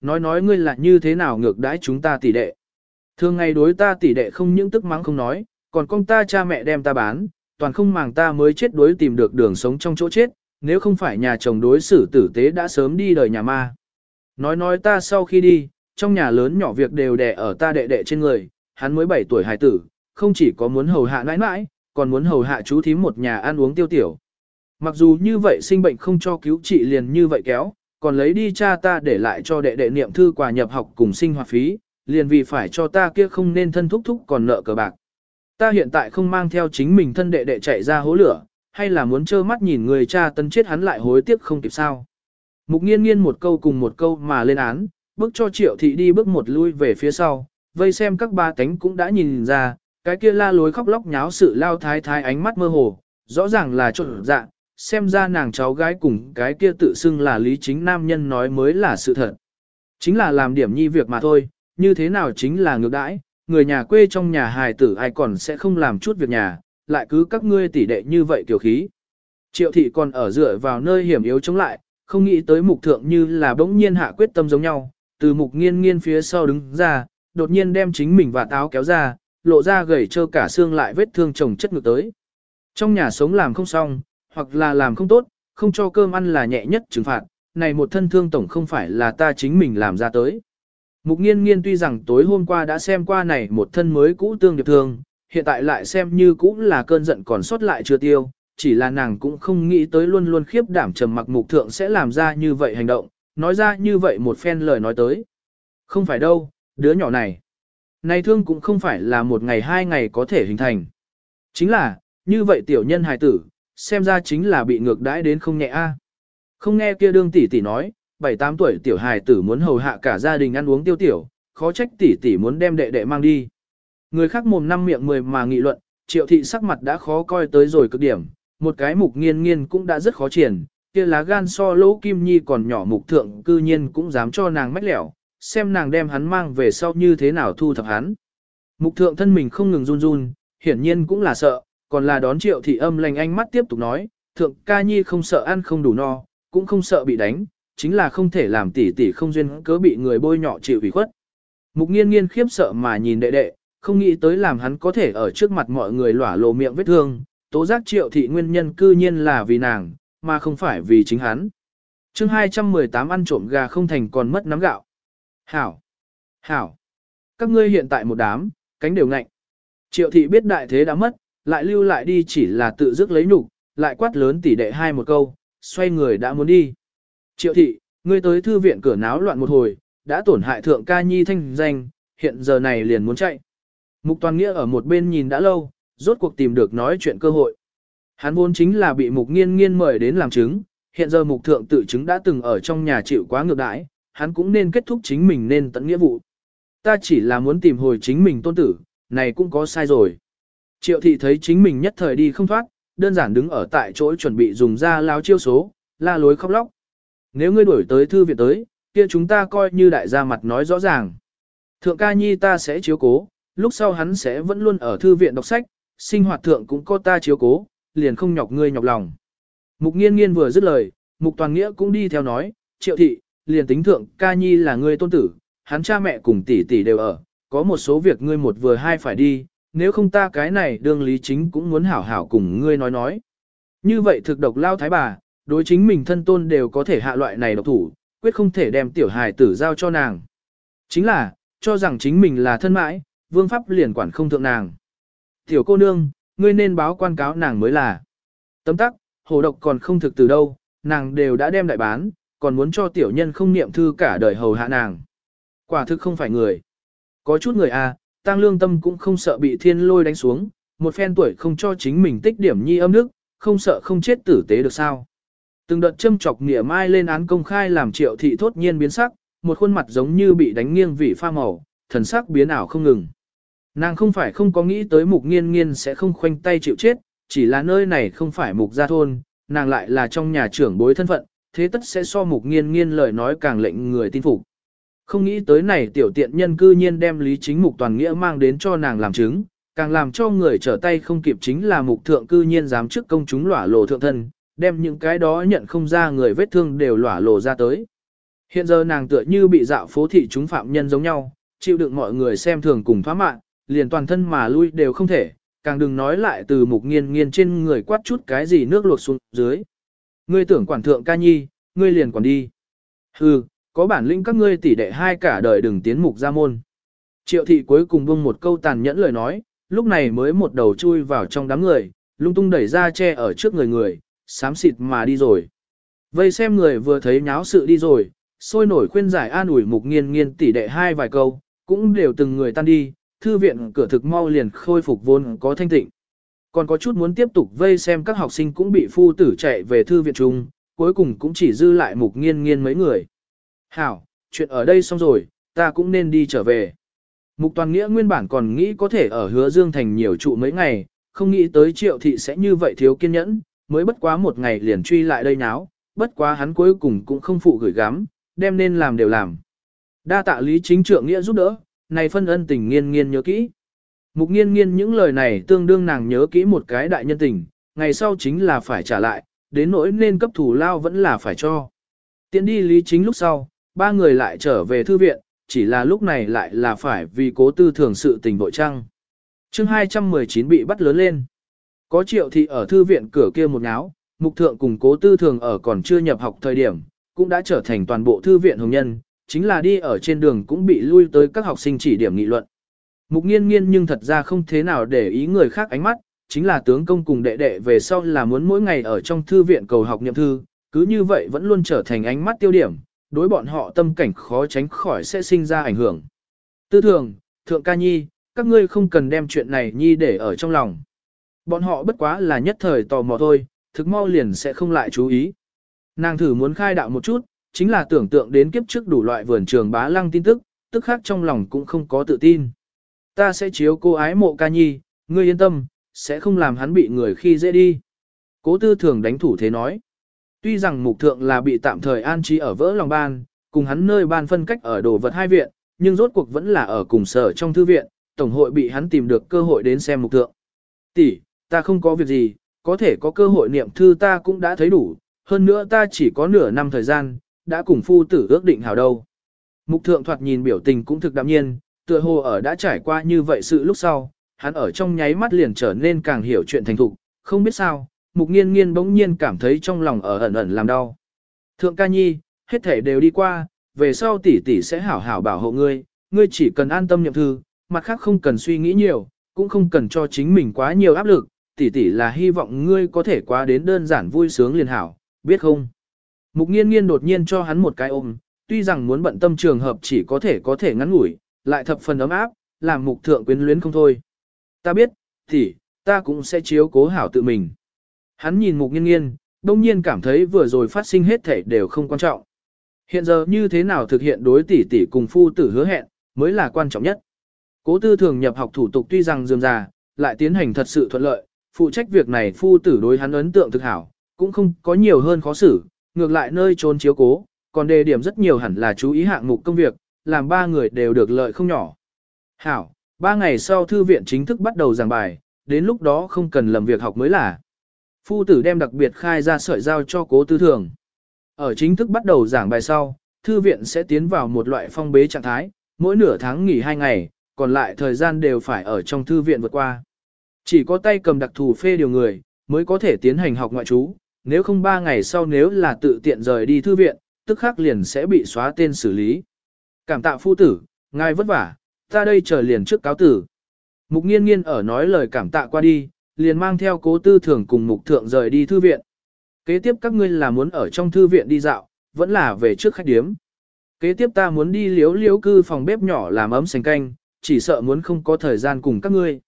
nói nói ngươi là như thế nào ngược đãi chúng ta tỷ đệ. Thường ngày đối ta tỷ đệ không những tức mắng không nói, còn con ta cha mẹ đem ta bán, toàn không màng ta mới chết đối tìm được đường sống trong chỗ chết, nếu không phải nhà chồng đối xử tử tế đã sớm đi đời nhà ma. Nói nói ta sau khi đi, trong nhà lớn nhỏ việc đều đè ở ta đệ đệ trên người, hắn mới 7 tuổi hài tử, không chỉ có muốn hầu hạ nãi nãi, còn muốn hầu hạ chú thím một nhà ăn uống tiêu tiểu. Mặc dù như vậy sinh bệnh không cho cứu trị liền như vậy kéo, còn lấy đi cha ta để lại cho đệ đệ niệm thư quà nhập học cùng sinh hoạt phí, liền vì phải cho ta kia không nên thân thúc thúc còn nợ cờ bạc. Ta hiện tại không mang theo chính mình thân đệ đệ chạy ra hố lửa, hay là muốn trơ mắt nhìn người cha tân chết hắn lại hối tiếc không kịp sao. Mục nghiên nghiên một câu cùng một câu mà lên án, bước cho triệu thị đi bước một lui về phía sau, vây xem các ba cánh cũng đã nhìn ra, cái kia la lối khóc lóc nháo sự lao thái thái ánh mắt mơ hồ, rõ ràng là trộn dạng xem ra nàng cháu gái cùng cái kia tự xưng là lý chính nam nhân nói mới là sự thật. Chính là làm điểm nhi việc mà thôi, như thế nào chính là ngược đãi, người nhà quê trong nhà hài tử ai còn sẽ không làm chút việc nhà, lại cứ các ngươi tỉ đệ như vậy kiểu khí. Triệu thị còn ở dựa vào nơi hiểm yếu chống lại, không nghĩ tới mục thượng như là bỗng nhiên hạ quyết tâm giống nhau, từ mục nghiên nghiên phía sau đứng ra, đột nhiên đem chính mình và táo kéo ra, lộ ra gầy trơ cả xương lại vết thương chồng chất ngược tới. Trong nhà sống làm không xong, hoặc là làm không tốt, không cho cơm ăn là nhẹ nhất trừng phạt, này một thân thương tổng không phải là ta chính mình làm ra tới. Mục nghiên nghiên tuy rằng tối hôm qua đã xem qua này một thân mới cũ tương điệp thương, hiện tại lại xem như cũng là cơn giận còn sót lại chưa tiêu, chỉ là nàng cũng không nghĩ tới luôn luôn khiếp đảm trầm mặc mục thượng sẽ làm ra như vậy hành động, nói ra như vậy một phen lời nói tới. Không phải đâu, đứa nhỏ này. Này thương cũng không phải là một ngày hai ngày có thể hình thành. Chính là, như vậy tiểu nhân hài tử, xem ra chính là bị ngược đãi đến không nhẹ a. Không nghe kia đương tỷ tỷ nói, 7-8 tuổi tiểu hài tử muốn hầu hạ cả gia đình ăn uống tiêu tiểu, khó trách tỷ tỷ muốn đem đệ đệ mang đi. Người khác mồm năm miệng mười mà nghị luận, triệu thị sắc mặt đã khó coi tới rồi cực điểm, một cái mục nghiên nghiên cũng đã rất khó triển, kia lá gan so lỗ kim nhi còn nhỏ mục thượng cư nhiên cũng dám cho nàng mách lẻo, xem nàng đem hắn mang về sau như thế nào thu thập hắn. Mục thượng thân mình không ngừng run run, hiển nhiên cũng là sợ, còn là đón triệu thị âm lành ánh mắt tiếp tục nói, thượng ca nhi không sợ ăn không đủ no, cũng không sợ bị đánh, chính là không thể làm tỷ tỷ không duyên cớ bị người bôi nhọ chịu ủy khuất. Mục nghiên nghiên khiếp sợ mà nhìn đệ đệ, không nghĩ tới làm hắn có thể ở trước mặt mọi người lỏa lộ miệng vết thương, tố giác triệu thị nguyên nhân cư nhiên là vì nàng, mà không phải vì chính hắn. chương 218 ăn trộm gà không thành còn mất nắm gạo. Hảo! Hảo! Các ngươi hiện tại một đám, cánh đều ngạnh. Triệu thị biết đại thế đã mất, lại lưu lại đi chỉ là tự dứt lấy nhục, lại quát lớn tỉ đệ hai một câu, xoay người đã muốn đi. Triệu thị, ngươi tới thư viện cửa náo loạn một hồi, đã tổn hại thượng ca nhi thanh danh, hiện giờ này liền muốn chạy. Mục toàn nghĩa ở một bên nhìn đã lâu, rốt cuộc tìm được nói chuyện cơ hội. Hắn vốn chính là bị mục nghiên nghiên mời đến làm chứng, hiện giờ mục thượng tự chứng đã từng ở trong nhà chịu quá ngược đãi, hắn cũng nên kết thúc chính mình nên tận nghĩa vụ. Ta chỉ là muốn tìm hồi chính mình tôn tử, này cũng có sai rồi. Triệu thị thấy chính mình nhất thời đi không thoát, đơn giản đứng ở tại chỗ chuẩn bị dùng ra lao chiêu số, la lối khóc lóc. Nếu ngươi đuổi tới thư viện tới, kia chúng ta coi như đại gia mặt nói rõ ràng. Thượng ca nhi ta sẽ chiếu cố, lúc sau hắn sẽ vẫn luôn ở thư viện đọc sách, sinh hoạt thượng cũng có ta chiếu cố, liền không nhọc ngươi nhọc lòng. Mục nghiên nghiên vừa dứt lời, mục toàn nghĩa cũng đi theo nói, triệu thị, liền tính thượng ca nhi là ngươi tôn tử, hắn cha mẹ cùng tỷ tỷ đều ở, có một số việc ngươi một vừa hai phải đi, nếu không ta cái này đương lý chính cũng muốn hảo hảo cùng ngươi nói nói. Như vậy thực độc lao thái bà, đối chính mình thân tôn đều có thể hạ loại này độc thủ, quyết không thể đem tiểu hài tử giao cho nàng. Chính là, cho rằng chính mình là thân mãi, vương pháp liền quản không thượng nàng. Tiểu cô nương, ngươi nên báo quan cáo nàng mới là. Tấm tắc, hồ độc còn không thực từ đâu, nàng đều đã đem đại bán, còn muốn cho tiểu nhân không niệm thư cả đời hầu hạ nàng. Quả thực không phải người. Có chút người à, tăng lương tâm cũng không sợ bị thiên lôi đánh xuống, một phen tuổi không cho chính mình tích điểm nhi âm đức, không sợ không chết tử tế được sao. Từng đợt châm chọc nghĩa mai lên án công khai làm triệu thị thốt nhiên biến sắc, một khuôn mặt giống như bị đánh nghiêng vì pha màu, thần sắc biến ảo không ngừng. Nàng không phải không có nghĩ tới mục nghiên nghiên sẽ không khoanh tay chịu chết, chỉ là nơi này không phải mục gia thôn, nàng lại là trong nhà trưởng bối thân phận, thế tất sẽ so mục nghiên nghiên lời nói càng lệnh người tin phục. Không nghĩ tới này tiểu tiện nhân cư nhiên đem lý chính mục toàn nghĩa mang đến cho nàng làm chứng, càng làm cho người trở tay không kịp chính là mục thượng cư nhiên dám trước công chúng lỏa lộ thượng thân, đem những cái đó nhận không ra người vết thương đều lỏa lộ ra tới. Hiện giờ nàng tựa như bị dạo phố thị chúng phạm nhân giống nhau, chịu đựng mọi người xem thường cùng thoá mạng, liền toàn thân mà lui đều không thể, càng đừng nói lại từ mục nghiên nghiên trên người quát chút cái gì nước luộc xuống dưới. Ngươi tưởng quản thượng ca nhi, ngươi liền quản đi. Hừ, có bản lĩnh các ngươi tỷ đệ hai cả đời đừng tiến mục ra môn. Triệu thị cuối cùng buông một câu tàn nhẫn lời nói, lúc này mới một đầu chui vào trong đám người, lung tung đẩy ra che ở trước người người, sám xịt mà đi rồi. Vây xem người vừa thấy nháo sự đi rồi, sôi nổi khuyên giải an ủi mục nghiên nghiên tỷ đệ hai vài câu, cũng đều từng người tan đi, thư viện cửa thực mau liền khôi phục vốn có thanh tịnh. Còn có chút muốn tiếp tục vây xem các học sinh cũng bị phu tử chạy về thư viện chung, cuối cùng cũng chỉ dư lại mục nghiên nghiên mấy người. Hảo, chuyện ở đây xong rồi, ta cũng nên đi trở về. Mục toàn nghĩa nguyên bản còn nghĩ có thể ở hứa dương thành nhiều trụ mấy ngày, không nghĩ tới triệu thị sẽ như vậy thiếu kiên nhẫn, mới bất quá một ngày liền truy lại đây náo, bất quá hắn cuối cùng cũng không phụ gửi gắm, đem nên làm đều làm. Đa tạ lý chính trượng nghĩa giúp đỡ, này phân ân tình nghiên nghiên nhớ kỹ. Mục nghiên nghiên những lời này tương đương nàng nhớ kỹ một cái đại nhân tình, ngày sau chính là phải trả lại, đến nỗi nên cấp thủ lao vẫn là phải cho. Tiến đi lý chính lúc sau, ba người lại trở về thư viện, chỉ là lúc này lại là phải vì cố tư thường sự tình bội trăng. chương 219 bị bắt lớn lên. Có triệu thị ở thư viện cửa kia một áo, mục thượng cùng cố tư thường ở còn chưa nhập học thời điểm, cũng đã trở thành toàn bộ thư viện hồng nhân, chính là đi ở trên đường cũng bị lui tới các học sinh chỉ điểm nghị luận. Mục nghiên nghiên nhưng thật ra không thế nào để ý người khác ánh mắt, chính là tướng công cùng đệ đệ về sau là muốn mỗi ngày ở trong thư viện cầu học nhậm thư, cứ như vậy vẫn luôn trở thành ánh mắt tiêu điểm, đối bọn họ tâm cảnh khó tránh khỏi sẽ sinh ra ảnh hưởng. Tư thường, thượng ca nhi, các ngươi không cần đem chuyện này nhi để ở trong lòng. Bọn họ bất quá là nhất thời tò mò thôi, thực mau liền sẽ không lại chú ý. Nàng thử muốn khai đạo một chút, chính là tưởng tượng đến kiếp trước đủ loại vườn trường bá lăng tin tức, tức khác trong lòng cũng không có tự tin. Ta sẽ chiếu cô ái mộ ca nhi, ngươi yên tâm, sẽ không làm hắn bị người khi dễ đi. Cố tư thường đánh thủ thế nói. Tuy rằng mục thượng là bị tạm thời an trí ở vỡ lòng ban, cùng hắn nơi ban phân cách ở đồ vật hai viện, nhưng rốt cuộc vẫn là ở cùng sở trong thư viện, tổng hội bị hắn tìm được cơ hội đến xem mục thượng. Tỷ, ta không có việc gì, có thể có cơ hội niệm thư ta cũng đã thấy đủ, hơn nữa ta chỉ có nửa năm thời gian, đã cùng phu tử ước định hảo đâu. Mục thượng thoạt nhìn biểu tình cũng thực đạm nhiên, tựa hồ ở đã trải qua như vậy sự lúc sau, hắn ở trong nháy mắt liền trở nên càng hiểu chuyện thành thục, không biết sao, mục nghiên nghiên bỗng nhiên cảm thấy trong lòng ở ẩn ẩn làm đau. Thượng ca nhi, hết thể đều đi qua, về sau tỷ tỷ sẽ hảo hảo bảo hộ ngươi, ngươi chỉ cần an tâm nhậm thư, mặt khác không cần suy nghĩ nhiều, cũng không cần cho chính mình quá nhiều áp lực, tỷ tỷ là hy vọng ngươi có thể qua đến đơn giản vui sướng liền hảo, biết không? Mục nghiên nghiên đột nhiên cho hắn một cái ôm, tuy rằng muốn bận tâm trường hợp chỉ có thể có thể ngắn ngủi, lại thập phần ấm áp, làm mục thượng quyến luyến không thôi. Ta biết, thì, ta cũng sẽ chiếu cố hảo tự mình. Hắn nhìn mục nghiên nghiên, đông nhiên cảm thấy vừa rồi phát sinh hết thể đều không quan trọng. Hiện giờ như thế nào thực hiện đối tỷ tỷ cùng phu tử hứa hẹn, mới là quan trọng nhất. Cố tư thường nhập học thủ tục tuy rằng dườm già, lại tiến hành thật sự thuận lợi, phụ trách việc này phu tử đối hắn ấn tượng thực hảo, cũng không có nhiều hơn khó xử, ngược lại nơi trốn chiếu cố, còn đề điểm rất nhiều hẳn là chú ý hạng mục công việc, làm ba người đều được lợi không nhỏ. Hảo, ba ngày sau thư viện chính thức bắt đầu giảng bài, đến lúc đó không cần làm việc học mới là. Phu tử đem đặc biệt khai ra sợi giao cho cố tư thường. Ở chính thức bắt đầu giảng bài sau, thư viện sẽ tiến vào một loại phong bế trạng thái, mỗi nửa tháng nghỉ hai ngày, còn lại thời gian đều phải ở trong thư viện vượt qua. Chỉ có tay cầm đặc thù phê điều người, mới có thể tiến hành học ngoại trú, nếu không ba ngày sau nếu là tự tiện rời đi thư viện, tức khắc liền sẽ bị xóa tên xử lý. Cảm tạ phu tử, ngài vất vả, ta đây chờ liền trước cáo tử. Mục nghiên nghiên ở nói lời cảm tạ qua đi, liền mang theo cố tư thường cùng mục thượng rời đi thư viện. Kế tiếp các ngươi là muốn ở trong thư viện đi dạo, vẫn là về trước khách điếm. Kế tiếp ta muốn đi liếu liếu cư phòng bếp nhỏ làm ấm sành canh, chỉ sợ muốn không có thời gian cùng các ngươi.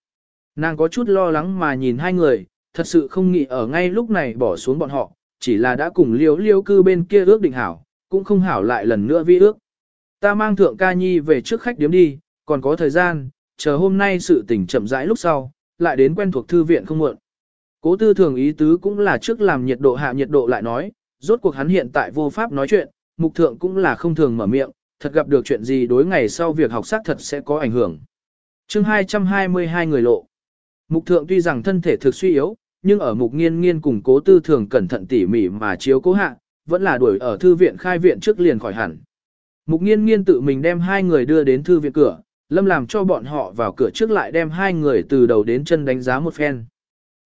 Nàng có chút lo lắng mà nhìn hai người, thật sự không nghĩ ở ngay lúc này bỏ xuống bọn họ, chỉ là đã cùng liếu liếu cư bên kia ước định hảo, cũng không hảo lại lần nữa vi ước. Ta mang thượng ca nhi về trước khách điếm đi, còn có thời gian, chờ hôm nay sự tình chậm rãi lúc sau, lại đến quen thuộc thư viện không muộn. Cố tư thường ý tứ cũng là trước làm nhiệt độ hạ nhiệt độ lại nói, rốt cuộc hắn hiện tại vô pháp nói chuyện, mục thượng cũng là không thường mở miệng, thật gặp được chuyện gì đối ngày sau việc học xác thật sẽ có ảnh hưởng. chương 222 người lộ. Mục thượng tuy rằng thân thể thực suy yếu, nhưng ở mục nghiên nghiên cùng cố tư thường cẩn thận tỉ mỉ mà chiếu cố hạ, vẫn là đuổi ở thư viện khai viện trước liền khỏi hẳn, Mục nghiên nghiên tự mình đem hai người đưa đến thư viện cửa, lâm làm cho bọn họ vào cửa trước lại đem hai người từ đầu đến chân đánh giá một phen.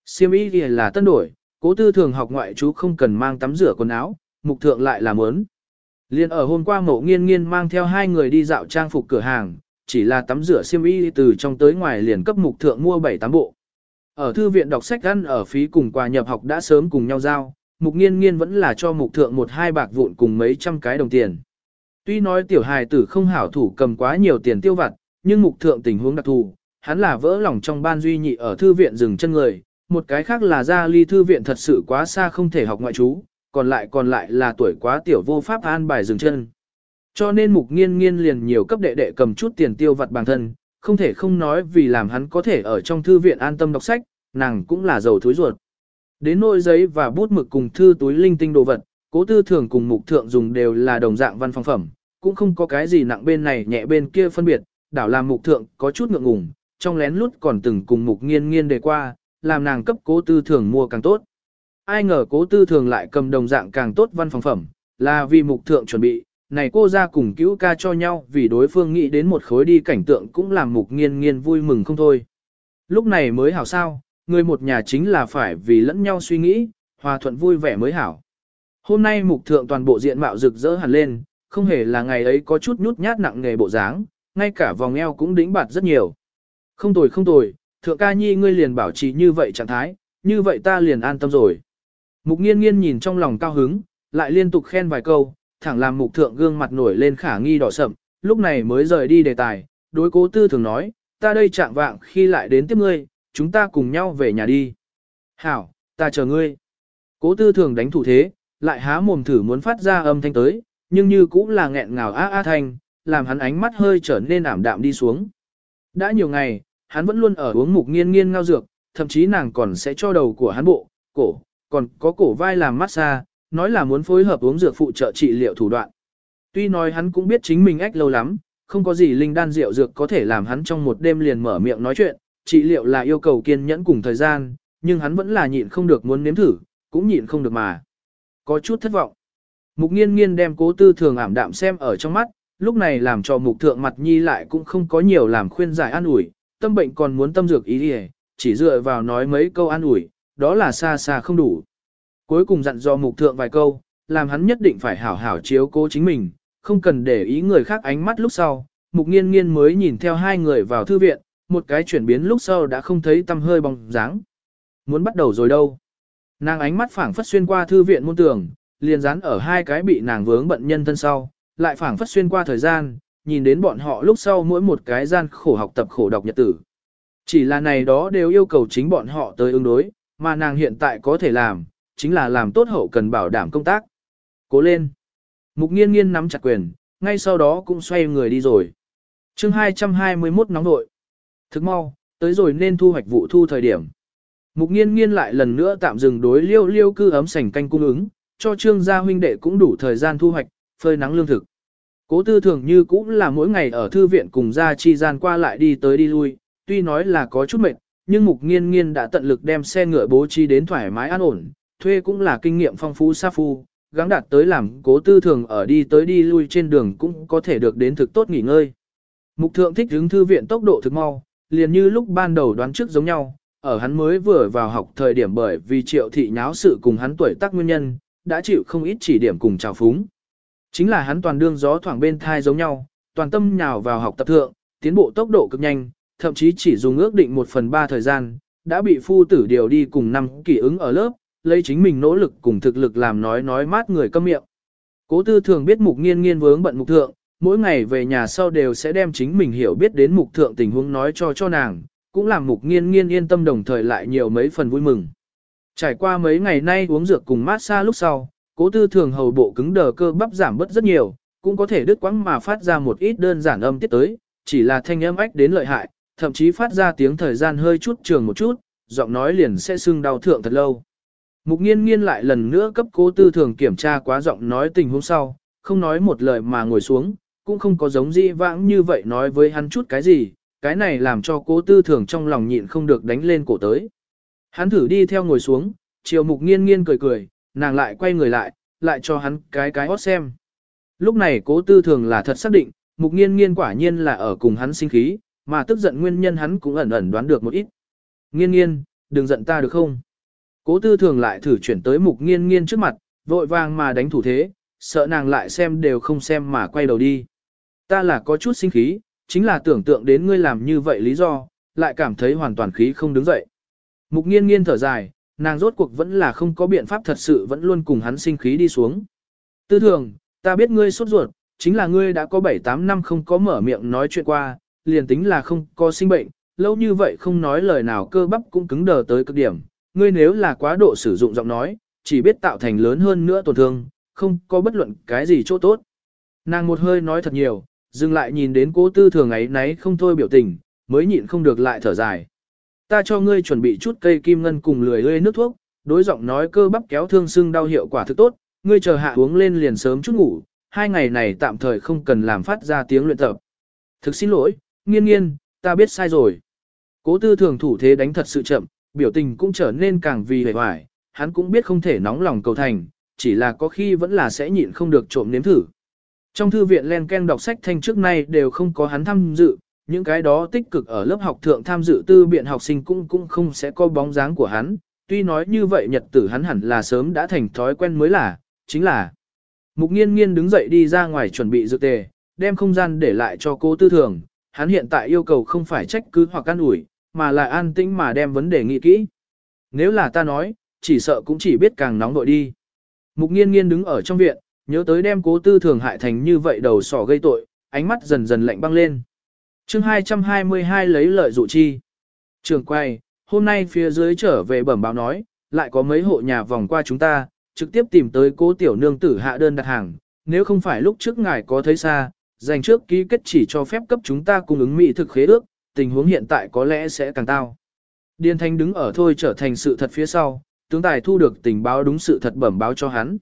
Siêm ý thì là tân đổi, cố tư thường học ngoại chú không cần mang tắm rửa quần áo, mục thượng lại là mớn. Liên ở hôm qua mộ nghiên nghiên mang theo hai người đi dạo trang phục cửa hàng, chỉ là tắm rửa siêm y từ trong tới ngoài liền cấp mục thượng mua 7-8 bộ. Ở thư viện đọc sách ăn ở phí cùng quà nhập học đã sớm cùng nhau giao, mục nghiên nghiên vẫn là cho mục thượng một hai bạc vụn cùng mấy trăm cái đồng tiền. Tuy nói tiểu hài tử không hảo thủ cầm quá nhiều tiền tiêu vặt, nhưng mục thượng tình huống đặc thù, hắn là vỡ lòng trong ban duy nhị ở thư viện dừng chân người, một cái khác là ra ly thư viện thật sự quá xa không thể học ngoại trú, còn lại còn lại là tuổi quá tiểu vô pháp an bài dừng chân. Cho nên mục nghiên nghiên liền nhiều cấp đệ đệ cầm chút tiền tiêu vặt bản thân, không thể không nói vì làm hắn có thể ở trong thư viện an tâm đọc sách, nàng cũng là giàu thối ruột. Đến nỗi giấy và bút mực cùng thư túi linh tinh đồ vật, cố tư thường cùng mục thượng dùng đều là đồng dạng văn phòng phẩm, cũng không có cái gì nặng bên này nhẹ bên kia phân biệt, đảo làm mục thượng có chút ngượng ngùng, trong lén lút còn từng cùng mục nghiên nghiên đề qua, làm nàng cấp cố tư thường mua càng tốt. Ai ngờ cố tư thường lại cầm đồng dạng càng tốt văn phòng phẩm, là vì mục thượng chuẩn bị, này cô ra cùng cứu ca cho nhau vì đối phương nghĩ đến một khối đi cảnh tượng cũng làm mục nghiên nghiên vui mừng không thôi. Lúc này mới hảo sao, người một nhà chính là phải vì lẫn nhau suy nghĩ, hòa thuận vui vẻ mới hảo. Hôm nay mục thượng toàn bộ diện mạo rực rỡ hẳn lên, không hề là ngày ấy có chút nhút nhát nặng nghề bộ dáng, ngay cả vòng eo cũng đĩnh bạt rất nhiều. Không tồi không tồi, thượng ca nhi ngươi liền bảo trì như vậy trạng thái, như vậy ta liền an tâm rồi. Mục nghiên nghiên nhìn trong lòng cao hứng, lại liên tục khen vài câu, thẳng làm mục thượng gương mặt nổi lên khả nghi đỏ sậm, lúc này mới rời đi đề tài, đối cố tư thường nói, ta đây trạng vạng khi lại đến tiếp ngươi, chúng ta cùng nhau về nhà đi. Hảo, ta chờ ngươi. Cố tư thường đánh thủ thế, lại há mồm thử muốn phát ra âm thanh tới, nhưng như cũng là nghẹn ngào á á thanh, làm hắn ánh mắt hơi trở nên ảm đạm đi xuống. Đã nhiều ngày, hắn vẫn luôn ở uống mục nghiên nghiên ngao dược, thậm chí nàng còn sẽ cho đầu của hắn bộ, cổ, còn có cổ vai làm massage, nói là muốn phối hợp uống dược phụ trợ trị liệu thủ đoạn. Tuy nói hắn cũng biết chính mình ách lâu lắm, không có gì linh đan rượu dược có thể làm hắn trong một đêm liền mở miệng nói chuyện, trị liệu là yêu cầu kiên nhẫn cùng thời gian, nhưng hắn vẫn là nhịn không được muốn nếm thử, cũng nhịn không được mà. Có chút thất vọng. Mục nghiên nghiên đem cố tư thường ảm đạm xem ở trong mắt, lúc này làm cho mục thượng mặt nhi lại cũng không có nhiều làm khuyên giải an ủi, tâm bệnh còn muốn tâm dược ý đi chỉ dựa vào nói mấy câu an ủi, đó là xa xa không đủ. Cuối cùng dặn dò mục thượng vài câu, làm hắn nhất định phải hảo hảo chiếu cố chính mình, không cần để ý người khác ánh mắt lúc sau. Mục nghiên nghiên mới nhìn theo hai người vào thư viện, một cái chuyển biến lúc sau đã không thấy tâm hơi bóng dáng. Muốn bắt đầu rồi đâu? Nàng ánh mắt phảng phất xuyên qua thư viện môn tường, liền dán ở hai cái bị nàng vướng bận nhân thân sau, lại phảng phất xuyên qua thời gian, nhìn đến bọn họ lúc sau mỗi một cái gian khổ học tập khổ đọc nhật tử. Chỉ là này đó đều yêu cầu chính bọn họ tới ứng đối, mà nàng hiện tại có thể làm, chính là làm tốt hậu cần bảo đảm công tác. Cố lên. Mục nghiên nghiên nắm chặt quyền, ngay sau đó cũng xoay người đi rồi. chương 221 nóng nội. Thức mau, tới rồi nên thu hoạch vụ thu thời điểm. Mục nghiên nghiên lại lần nữa tạm dừng đối liêu liêu cư ấm sành canh cung ứng, cho trương gia huynh đệ cũng đủ thời gian thu hoạch, phơi nắng lương thực. Cố tư thường như cũng là mỗi ngày ở thư viện cùng gia chi gian qua lại đi tới đi lui, tuy nói là có chút mệt, nhưng mục nghiên nghiên đã tận lực đem xe ngựa bố trí đến thoải mái an ổn, thuê cũng là kinh nghiệm phong phú sa phu, gắng đạt tới làm cố tư thường ở đi tới đi lui trên đường cũng có thể được đến thực tốt nghỉ ngơi. Mục thượng thích hướng thư viện tốc độ thực mau, liền như lúc ban đầu đoán trước giống nhau, ở hắn mới vừa vào học thời điểm bởi vì triệu thị nháo sự cùng hắn tuổi tác nguyên nhân, đã chịu không ít chỉ điểm cùng trào phúng. Chính là hắn toàn đương gió thoảng bên thai giống nhau, toàn tâm nhào vào học tập thượng, tiến bộ tốc độ cực nhanh, thậm chí chỉ dùng ước định một phần ba thời gian, đã bị phu tử điều đi cùng năm kỳ ứng ở lớp, lấy chính mình nỗ lực cùng thực lực làm nói nói mát người câm miệng. Cố tư thường biết mục nghiên nghiên vướng bận mục thượng, mỗi ngày về nhà sau đều sẽ đem chính mình hiểu biết đến mục thượng tình huống nói cho cho nàng, cũng làm mục nghiên nghiên yên tâm đồng thời lại nhiều mấy phần vui mừng. Trải qua mấy ngày nay uống dược cùng mát xa lúc sau, cố tư thường hầu bộ cứng đờ cơ bắp giảm bớt rất nhiều, cũng có thể đứt quãng mà phát ra một ít đơn giản âm tiết tới, chỉ là thanh âm ách đến lợi hại, thậm chí phát ra tiếng thời gian hơi chút trường một chút, giọng nói liền sẽ sưng đau thượng thật lâu. Mục nghiên nghiên lại lần nữa cấp cố tư thường kiểm tra quá giọng nói tình huống sau, không nói một lời mà ngồi xuống, cũng không có giống di vãng như vậy nói với hắn chút cái gì, cái này làm cho cố tư thường trong lòng nhịn không được đánh lên cổ tới. Hắn thử đi theo ngồi xuống, chiều mục nghiên nghiên cười cười, nàng lại quay người lại, lại cho hắn cái cái hót xem. Lúc này cố tư thường là thật xác định, mục nghiên nghiên quả nhiên là ở cùng hắn sinh khí, mà tức giận nguyên nhân hắn cũng ẩn ẩn đoán được một ít. Nghiên nghiên, đừng giận ta được không? Cố tư thường lại thử chuyển tới mục nghiên nghiên trước mặt, vội vàng mà đánh thủ thế, sợ nàng lại xem đều không xem mà quay đầu đi. Ta là có chút sinh khí, chính là tưởng tượng đến ngươi làm như vậy lý do, lại cảm thấy hoàn toàn khí không đứng dậy. Mục nghiên nghiên thở dài, nàng rốt cuộc vẫn là không có biện pháp thật sự vẫn luôn cùng hắn sinh khí đi xuống. Tư thường, ta biết ngươi sốt ruột, chính là ngươi đã có 7-8 năm không có mở miệng nói chuyện qua, liền tính là không có sinh bệnh, lâu như vậy không nói lời nào cơ bắp cũng cứng đờ tới cực điểm. Ngươi nếu là quá độ sử dụng giọng nói, chỉ biết tạo thành lớn hơn nữa tổn thương, không có bất luận cái gì chỗ tốt. Nàng một hơi nói thật nhiều, dừng lại nhìn đến cố tư thường ấy nấy không thôi biểu tình, mới nhịn không được lại thở dài. Ta cho ngươi chuẩn bị chút cây kim ngân cùng lười lươi nước thuốc, đối giọng nói cơ bắp kéo thương sưng đau hiệu quả thực tốt, ngươi chờ hạ uống lên liền sớm chút ngủ, hai ngày này tạm thời không cần làm phát ra tiếng luyện tập. Thực xin lỗi, nghiên nghiên, ta biết sai rồi. Cố tư thường thủ thế đánh thật sự chậm, biểu tình cũng trở nên càng vì hề hoài, hắn cũng biết không thể nóng lòng cầu thành, chỉ là có khi vẫn là sẽ nhịn không được trộm nếm thử. Trong thư viện Len Ken đọc sách thanh trước nay đều không có hắn tham dự, những cái đó tích cực ở lớp học thượng tham dự tư biện học sinh cũng cũng không sẽ có bóng dáng của hắn, tuy nói như vậy nhật tử hắn hẳn là sớm đã thành thói quen mới là, chính là. Mục nghiên nghiên đứng dậy đi ra ngoài chuẩn bị dược tề, đem không gian để lại cho cô tư thường, hắn hiện tại yêu cầu không phải trách cứ hoặc an ủi, mà là an tĩnh mà đem vấn đề nghĩ kỹ. Nếu là ta nói, chỉ sợ cũng chỉ biết càng nóng nội đi. Mục nghiên nghiên đứng ở trong viện, nhớ tới đem cố tư thường hại thành như vậy đầu sỏ gây tội, ánh mắt dần dần lạnh băng lên chương 222 lấy lợi dụ chi. Trường quay, hôm nay phía dưới trở về bẩm báo nói, lại có mấy hộ nhà vòng qua chúng ta, trực tiếp tìm tới cố tiểu nương tử hạ đơn đặt hàng, nếu không phải lúc trước ngài có thấy xa, dành trước ký kết chỉ cho phép cấp chúng ta cung ứng mỹ thực khế ước, tình huống hiện tại có lẽ sẽ càng tao. Điền Thanh đứng ở thôi trở thành sự thật phía sau, tướng tài thu được tình báo đúng sự thật bẩm báo cho hắn.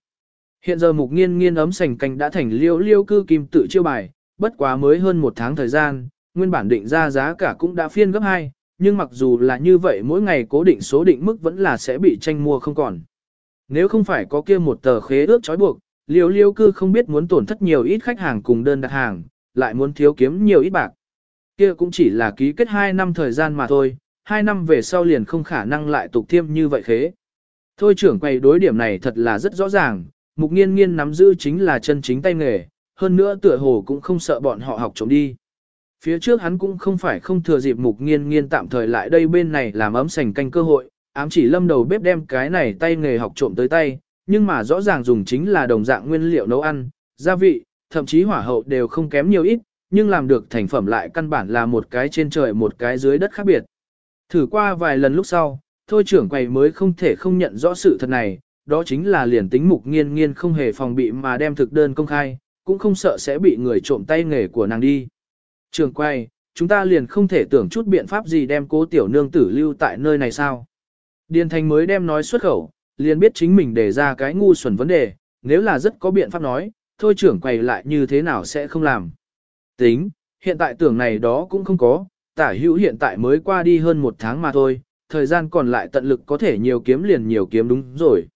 Hiện giờ mục nghiên nghiên ấm sành canh đã thành liêu liêu cư kim tự chiêu bài, bất quá mới hơn một tháng thời gian, nguyên bản định ra giá cả cũng đã phiên gấp 2, nhưng mặc dù là như vậy mỗi ngày cố định số định mức vẫn là sẽ bị tranh mua không còn. Nếu không phải có kia một tờ khế ước trói buộc, liều liêu cư không biết muốn tổn thất nhiều ít khách hàng cùng đơn đặt hàng, lại muốn thiếu kiếm nhiều ít bạc. Kia cũng chỉ là ký kết 2 năm thời gian mà thôi, 2 năm về sau liền không khả năng lại tục thiêm như vậy khế. Thôi trưởng quay đối điểm này thật là rất rõ ràng, mục nghiên nghiên nắm giữ chính là chân chính tay nghề, hơn nữa tựa hồ cũng không sợ bọn họ học trộm đi. Phía trước hắn cũng không phải không thừa dịp mục nghiên nghiên tạm thời lại đây bên này làm ấm sành canh cơ hội, ám chỉ lâm đầu bếp đem cái này tay nghề học trộm tới tay, nhưng mà rõ ràng dùng chính là đồng dạng nguyên liệu nấu ăn, gia vị, thậm chí hỏa hậu đều không kém nhiều ít, nhưng làm được thành phẩm lại căn bản là một cái trên trời một cái dưới đất khác biệt. Thử qua vài lần lúc sau, thôi trưởng quầy mới không thể không nhận rõ sự thật này, đó chính là liền tính mục nghiên nghiên không hề phòng bị mà đem thực đơn công khai, cũng không sợ sẽ bị người trộm tay nghề của nàng đi. Trường quay, chúng ta liền không thể tưởng chút biện pháp gì đem cố tiểu nương tử lưu tại nơi này sao. Điền thành mới đem nói xuất khẩu, liền biết chính mình đề ra cái ngu xuẩn vấn đề, nếu là rất có biện pháp nói, thôi trưởng quầy lại như thế nào sẽ không làm. Tính, hiện tại tưởng này đó cũng không có, tả hữu hiện tại mới qua đi hơn một tháng mà thôi, thời gian còn lại tận lực có thể nhiều kiếm liền nhiều kiếm đúng rồi.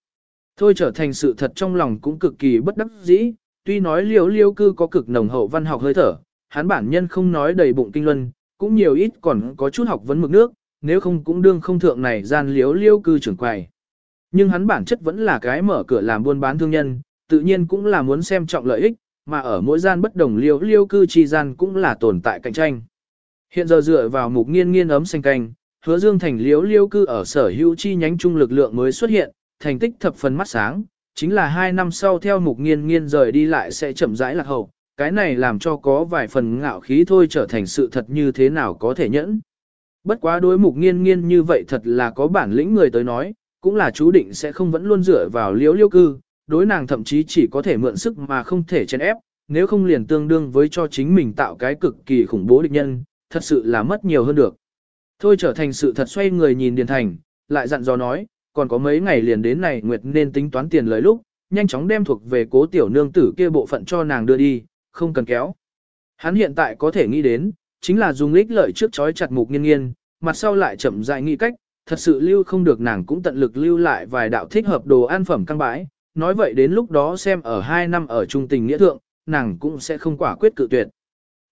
Thôi trở thành sự thật trong lòng cũng cực kỳ bất đắc dĩ, tuy nói liêu liêu cư có cực nồng hậu văn học hơi thở, hắn bản nhân không nói đầy bụng kinh luân, cũng nhiều ít còn có chút học vấn mực nước, nếu không cũng đương không thượng này gian liếu liêu cư trưởng quầy. Nhưng hắn bản chất vẫn là cái mở cửa làm buôn bán thương nhân, tự nhiên cũng là muốn xem trọng lợi ích, mà ở mỗi gian bất đồng liêu liêu cư chi gian cũng là tồn tại cạnh tranh. Hiện giờ dựa vào mục nghiên nghiên ấm xanh canh, hứa dương thành liếu liêu cư ở sở hữu chi nhánh trung lực lượng mới xuất hiện, thành tích thập phần mắt sáng, chính là hai năm sau theo mục nghiên nghiên rời đi lại sẽ chậm rãi lạc hậu, cái này làm cho có vài phần ngạo khí thôi trở thành sự thật như thế nào có thể nhẫn. Bất quá đối mục nghiên nghiên như vậy thật là có bản lĩnh người tới nói, cũng là chú định sẽ không vẫn luôn dựa vào liễu liêu cư, đối nàng thậm chí chỉ có thể mượn sức mà không thể chèn ép, nếu không liền tương đương với cho chính mình tạo cái cực kỳ khủng bố địch nhân, thật sự là mất nhiều hơn được. Thôi trở thành sự thật xoay người nhìn Điền Thành, lại dặn dò nói, còn có mấy ngày liền đến này Nguyệt nên tính toán tiền lời lúc, nhanh chóng đem thuộc về cố tiểu nương tử kia bộ phận cho nàng đưa đi, không cần kéo. Hắn hiện tại có thể nghĩ đến, chính là dùng lích lợi trước chói chặt mục nghiên nghiên, mặt sau lại chậm rãi nghĩ cách, thật sự lưu không được nàng cũng tận lực lưu lại vài đạo thích hợp đồ ăn phẩm căng bãi, nói vậy đến lúc đó xem ở hai năm ở trung tình nghĩa thượng, nàng cũng sẽ không quả quyết cự tuyệt.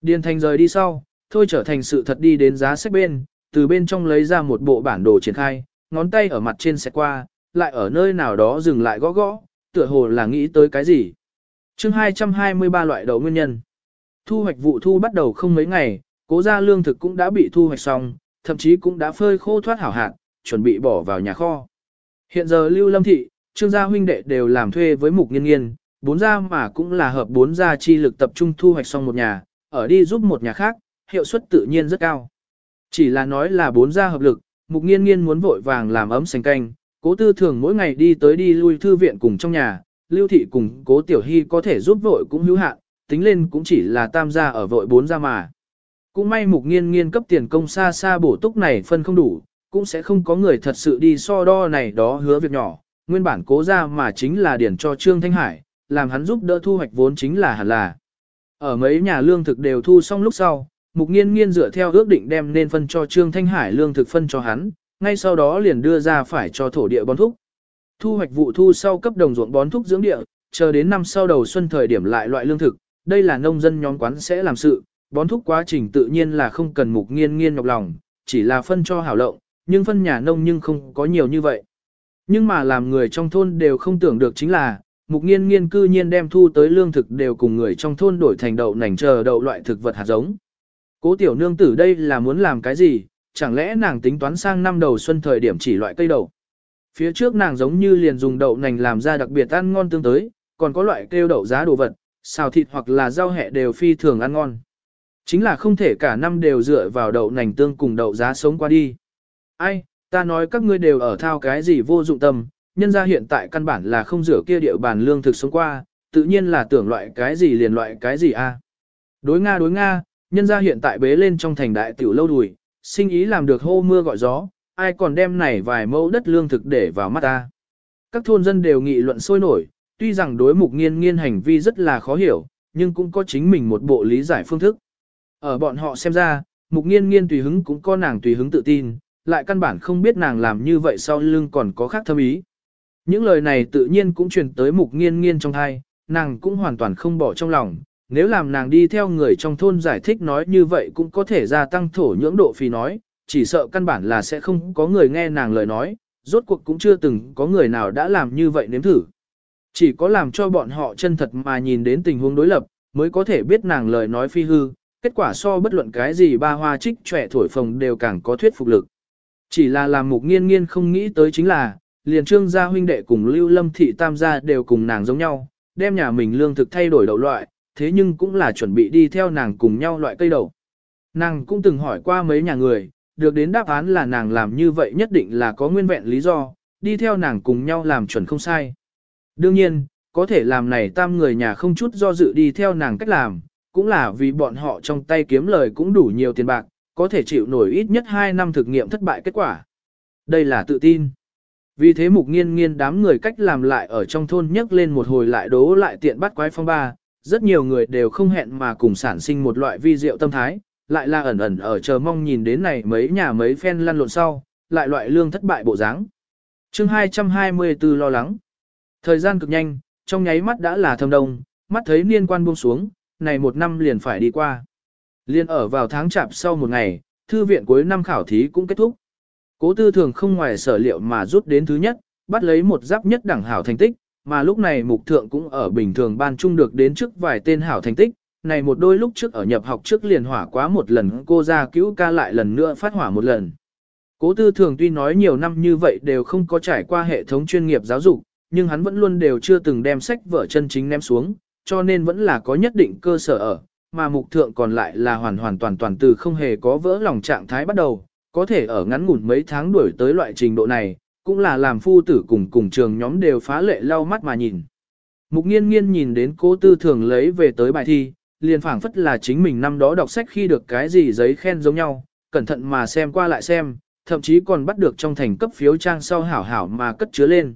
Điền thành rời đi sau, thôi trở thành sự thật đi đến giá sách bên, từ bên trong lấy ra một bộ bản đồ triển khai, ngón tay ở mặt trên sẽ qua, lại ở nơi nào đó dừng lại gõ gõ, tựa hồ là nghĩ tới cái gì chương 223 loại đậu nguyên nhân. Thu hoạch vụ thu bắt đầu không mấy ngày, cố gia lương thực cũng đã bị thu hoạch xong, thậm chí cũng đã phơi khô thoát hảo hạn, chuẩn bị bỏ vào nhà kho. Hiện giờ Lưu Lâm Thị, Trương gia huynh đệ đều làm thuê với mục nghiên nghiên, bốn gia mà cũng là hợp bốn gia chi lực tập trung thu hoạch xong một nhà, ở đi giúp một nhà khác, hiệu suất tự nhiên rất cao. Chỉ là nói là bốn gia hợp lực, mục nghiên nghiên muốn vội vàng làm ấm sành canh, cố tư thường mỗi ngày đi tới đi lui thư viện cùng trong nhà, lưu thị cùng cố tiểu hy có thể giúp vội cũng hữu hạn, tính lên cũng chỉ là tam gia ở vội bốn gia mà. Cũng may mục nghiên nghiên cấp tiền công xa xa bổ túc này phân không đủ, cũng sẽ không có người thật sự đi so đo này đó hứa việc nhỏ, nguyên bản cố ra mà chính là điển cho Trương Thanh Hải, làm hắn giúp đỡ thu hoạch vốn chính là hẳn là. Ở mấy nhà lương thực đều thu xong lúc sau, mục nghiên nghiên dựa theo ước định đem nên phân cho Trương Thanh Hải lương thực phân cho hắn, ngay sau đó liền đưa ra phải cho thổ địa bón thúc. Thu hoạch vụ thu sau cấp đồng ruộng bón thuốc dưỡng địa, chờ đến năm sau đầu xuân thời điểm lại loại lương thực, đây là nông dân nhóm quán sẽ làm sự, bón thuốc quá trình tự nhiên là không cần mục nghiên nghiên nhọc lòng, chỉ là phân cho hảo lộng, nhưng phân nhà nông nhưng không có nhiều như vậy. Nhưng mà làm người trong thôn đều không tưởng được chính là, mục nghiên nghiên cư nhiên đem thu tới lương thực đều cùng người trong thôn đổi thành đậu nành chờ đậu loại thực vật hạt giống. Cố tiểu nương tử đây là muốn làm cái gì, chẳng lẽ nàng tính toán sang năm đầu xuân thời điểm chỉ loại cây đậu. Phía trước nàng giống như liền dùng đậu nành làm ra đặc biệt ăn ngon tương tới, còn có loại kêu đậu giá đồ vật, xào thịt hoặc là rau hẹ đều phi thường ăn ngon. Chính là không thể cả năm đều dựa vào đậu nành tương cùng đậu giá sống qua đi. Ai, ta nói các ngươi đều ở thao cái gì vô dụng tâm, nhân ra hiện tại căn bản là không rửa kia địa bàn lương thực sống qua, tự nhiên là tưởng loại cái gì liền loại cái gì a. Đối Nga đối Nga, nhân ra hiện tại bế lên trong thành đại tiểu lâu đùi, sinh ý làm được hô mưa gọi gió, ai còn đem này vài mẫu đất lương thực để vào mắt ta. Các thôn dân đều nghị luận sôi nổi, tuy rằng đối mục nghiên nghiên hành vi rất là khó hiểu, nhưng cũng có chính mình một bộ lý giải phương thức. Ở bọn họ xem ra, mục nghiên nghiên tùy hứng cũng có nàng tùy hứng tự tin, lại căn bản không biết nàng làm như vậy sau lưng còn có khác thâm ý. Những lời này tự nhiên cũng truyền tới mục nghiên nghiên trong thai, nàng cũng hoàn toàn không bỏ trong lòng, nếu làm nàng đi theo người trong thôn giải thích nói như vậy cũng có thể gia tăng thổ nhưỡng độ phì nói, chỉ sợ căn bản là sẽ không có người nghe nàng lời nói, rốt cuộc cũng chưa từng có người nào đã làm như vậy nếm thử. Chỉ có làm cho bọn họ chân thật mà nhìn đến tình huống đối lập, mới có thể biết nàng lời nói phi hư, kết quả so bất luận cái gì ba hoa trích trẻ thổi phồng đều càng có thuyết phục lực. Chỉ là làm mục nghiên nghiên không nghĩ tới chính là, liền trương gia huynh đệ cùng lưu lâm thị tam gia đều cùng nàng giống nhau, đem nhà mình lương thực thay đổi đậu loại, thế nhưng cũng là chuẩn bị đi theo nàng cùng nhau loại cây đậu. Nàng cũng từng hỏi qua mấy nhà người, được đến đáp án là nàng làm như vậy nhất định là có nguyên vẹn lý do, đi theo nàng cùng nhau làm chuẩn không sai. Đương nhiên, có thể làm này tam người nhà không chút do dự đi theo nàng cách làm, cũng là vì bọn họ trong tay kiếm lời cũng đủ nhiều tiền bạc, có thể chịu nổi ít nhất 2 năm thực nghiệm thất bại kết quả. Đây là tự tin. Vì thế mục nghiên nghiên đám người cách làm lại ở trong thôn nhấc lên một hồi lại đố lại tiện bắt quái phong ba, rất nhiều người đều không hẹn mà cùng sản sinh một loại vi diệu tâm thái, lại là ẩn ẩn ở chờ mong nhìn đến này mấy nhà mấy phen lăn lộn sau, lại loại lương thất bại bộ dáng. Chương 224 lo lắng. Thời gian cực nhanh, trong nháy mắt đã là thâm đông, mắt thấy niên quan buông xuống, này một năm liền phải đi qua. Liên ở vào tháng chạp sau một ngày, thư viện cuối năm khảo thí cũng kết thúc. Cố tư thường không ngoài sở liệu mà rút đến thứ nhất, bắt lấy một giáp nhất đẳng hảo thành tích, mà lúc này mục thượng cũng ở bình thường ban trung được đến trước vài tên hảo thành tích. Này một đôi lúc trước ở nhập học trước liền hỏa quá một lần cô ra cứu ca lại lần nữa phát hỏa một lần. Cố tư thường tuy nói nhiều năm như vậy đều không có trải qua hệ thống chuyên nghiệp giáo dục, nhưng hắn vẫn luôn đều chưa từng đem sách vở chân chính ném xuống, cho nên vẫn là có nhất định cơ sở ở, mà mục thượng còn lại là hoàn hoàn toàn toàn từ không hề có vỡ lòng trạng thái bắt đầu, có thể ở ngắn ngủn mấy tháng đuổi tới loại trình độ này, cũng là làm phu tử cùng cùng trường nhóm đều phá lệ lau mắt mà nhìn. Mục nghiên nghiên nhìn đến cố tư thường lấy về tới bài thi, liền phảng phất là chính mình năm đó đọc sách khi được cái gì giấy khen giống nhau, cẩn thận mà xem qua lại xem, thậm chí còn bắt được trong thành cấp phiếu trang sau hảo hảo mà cất chứa lên.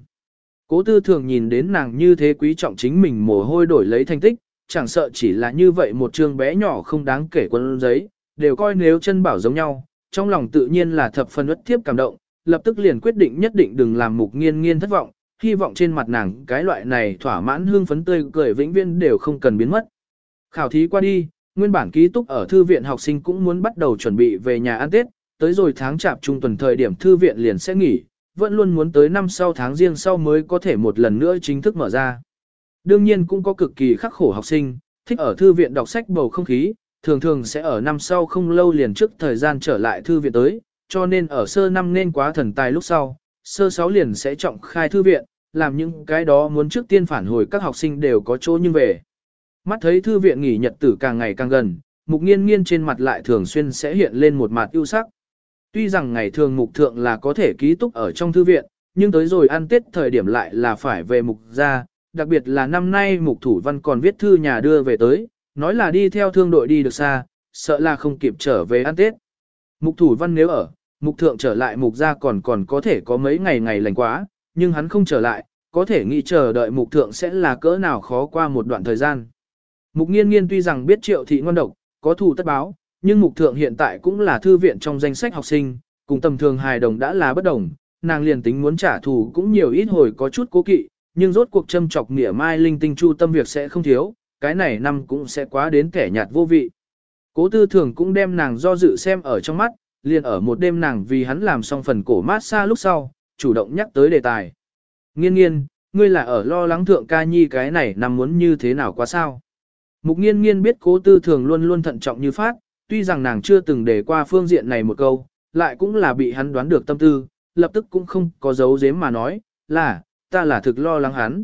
Cố tư thường nhìn đến nàng như thế quý trọng chính mình mồ hôi đổi lấy thành tích, chẳng sợ chỉ là như vậy một chương bé nhỏ không đáng kể quân giấy, đều coi nếu chân bảo giống nhau, trong lòng tự nhiên là thập phần ức thiếp cảm động, lập tức liền quyết định nhất định đừng làm mục nghiên nghiên thất vọng, hy vọng trên mặt nàng cái loại này thỏa mãn hương phấn tươi cười vĩnh viên đều không cần biến mất. Khảo thí qua đi, nguyên bản ký túc ở thư viện học sinh cũng muốn bắt đầu chuẩn bị về nhà ăn Tết, tới rồi tháng chạp trung tuần thời điểm thư viện liền sẽ nghỉ, vẫn luôn muốn tới năm sau tháng riêng sau mới có thể một lần nữa chính thức mở ra. Đương nhiên cũng có cực kỳ khắc khổ học sinh, thích ở thư viện đọc sách bầu không khí, thường thường sẽ ở năm sau không lâu liền trước thời gian trở lại thư viện tới, cho nên ở sơ năm nên quá thần tài lúc sau, sơ sáu liền sẽ trọng khai thư viện, làm những cái đó muốn trước tiên phản hồi các học sinh đều có chỗ nhưng về. Mắt thấy thư viện nghỉ nhật tử càng ngày càng gần, mục nghiên nghiên trên mặt lại thường xuyên sẽ hiện lên một mặt ưu sắc. Tuy rằng ngày thường mục thượng là có thể ký túc ở trong thư viện, nhưng tới rồi ăn tết thời điểm lại là phải về mục ra, đặc biệt là năm nay mục thủ văn còn viết thư nhà đưa về tới, nói là đi theo thương đội đi được xa, sợ là không kịp trở về ăn tết. Mục thủ văn nếu ở, mục thượng trở lại mục ra còn còn có thể có mấy ngày ngày lành quá, nhưng hắn không trở lại, có thể nghĩ chờ đợi mục thượng sẽ là cỡ nào khó qua một đoạn thời gian. Mục nghiên nghiên tuy rằng biết triệu thị ngon độc, có thù tất báo, nhưng mục thượng hiện tại cũng là thư viện trong danh sách học sinh, cùng tầm thường hài đồng đã là bất đồng, nàng liền tính muốn trả thù cũng nhiều ít hồi có chút cố kỵ, nhưng rốt cuộc châm chọc mỉa mai linh tinh chu tâm việc sẽ không thiếu, cái này năm cũng sẽ quá đến kẻ nhạt vô vị. Cố tư thường cũng đem nàng do dự xem ở trong mắt, liền ở một đêm nàng vì hắn làm xong phần cổ mát xa lúc sau, chủ động nhắc tới đề tài. Nghiên nghiên, ngươi là ở lo lắng thượng ca nhi cái này nằm muốn như thế nào quá sao? Mục nghiên nghiên biết cố tư thường luôn luôn thận trọng như phát, tuy rằng nàng chưa từng để qua phương diện này một câu, lại cũng là bị hắn đoán được tâm tư, lập tức cũng không có dấu giếm mà nói, là, ta là thực lo lắng hắn.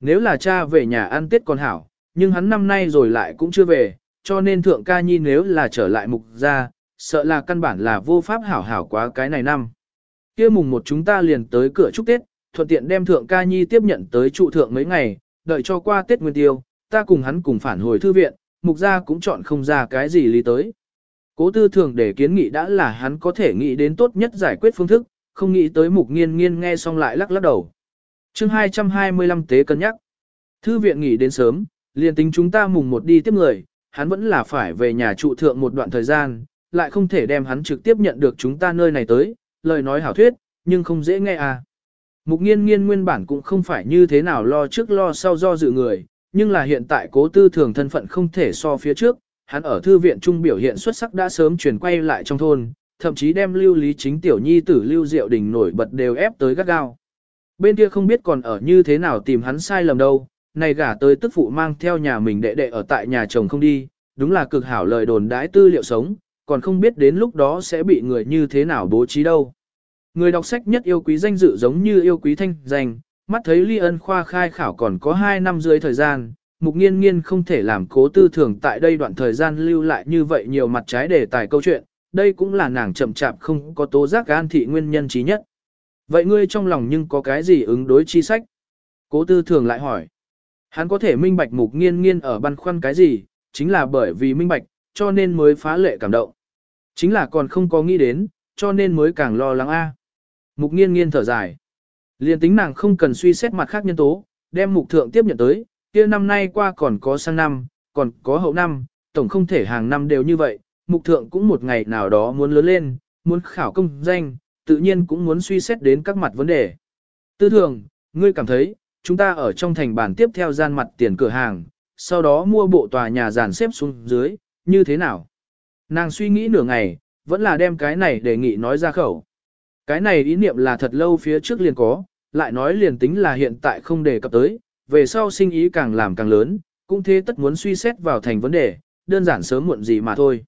Nếu là cha về nhà ăn tết còn hảo, nhưng hắn năm nay rồi lại cũng chưa về, cho nên thượng ca nhi nếu là trở lại mục ra, sợ là căn bản là vô pháp hảo hảo quá cái này năm. kia mùng một chúng ta liền tới cửa chúc Tết, thuận tiện đem thượng ca nhi tiếp nhận tới trụ thượng mấy ngày, đợi cho qua Tết Nguyên Tiêu, ta cùng hắn cùng phản hồi thư viện, mục gia cũng chọn không ra cái gì lý tới. Cố tư thường để kiến nghị đã là hắn có thể nghĩ đến tốt nhất giải quyết phương thức, không nghĩ tới mục nghiên nghiên nghe xong lại lắc lắc đầu. chương 225 tế cân nhắc. Thư viện nghỉ đến sớm, liền tính chúng ta mùng một đi tiếp người, hắn vẫn là phải về nhà trụ thượng một đoạn thời gian, lại không thể đem hắn trực tiếp nhận được chúng ta nơi này tới, lời nói hảo thuyết, nhưng không dễ nghe à. Mục nghiên nghiên nguyên bản cũng không phải như thế nào lo trước lo sau do dự người, nhưng là hiện tại cố tư thường thân phận không thể so phía trước, hắn ở thư viện trung biểu hiện xuất sắc đã sớm chuyển quay lại trong thôn, thậm chí đem lưu lý chính tiểu nhi tử lưu diệu đình nổi bật đều ép tới gắt gao. Bên kia không biết còn ở như thế nào tìm hắn sai lầm đâu, này gả tới tức phụ mang theo nhà mình đệ đệ ở tại nhà chồng không đi, đúng là cực hảo lời đồn đãi tư liệu sống, còn không biết đến lúc đó sẽ bị người như thế nào bố trí đâu. Người đọc sách nhất yêu quý danh dự giống như yêu quý thanh danh, mắt thấy ly ân khoa khai khảo còn có 2 năm dưới thời gian, mục nghiên nghiên không thể làm cố tư thường tại đây đoạn thời gian lưu lại như vậy nhiều mặt trái đề tài câu chuyện, đây cũng là nàng chậm chạp không có tố giác gan thị nguyên nhân trí nhất. Vậy ngươi trong lòng nhưng có cái gì ứng đối chi sách? Cố tư thường lại hỏi. Hắn có thể minh bạch mục nghiên nghiên ở băn khoăn cái gì, chính là bởi vì minh bạch, cho nên mới phá lệ cảm động. Chính là còn không có nghĩ đến, cho nên mới càng lo lắng a. Mục nghiên nghiên thở dài. Liên tính nàng không cần suy xét mặt khác nhân tố, đem mục thượng tiếp nhận tới, kia năm nay qua còn có sang năm, còn có hậu năm, tổng không thể hàng năm đều như vậy, mục thượng cũng một ngày nào đó muốn lớn lên, muốn khảo công danh, tự nhiên cũng muốn suy xét đến các mặt vấn đề. Tư thường, ngươi cảm thấy, chúng ta ở trong thành bản tiếp theo gian mặt tiền cửa hàng, sau đó mua bộ tòa nhà dàn xếp xuống dưới, như thế nào? Nàng suy nghĩ nửa ngày, vẫn là đem cái này đề nghị nói ra khẩu. Cái này ý niệm là thật lâu phía trước liền có, lại nói liền tính là hiện tại không đề cập tới, về sau sinh ý càng làm càng lớn, cũng thế tất muốn suy xét vào thành vấn đề, đơn giản sớm muộn gì mà thôi.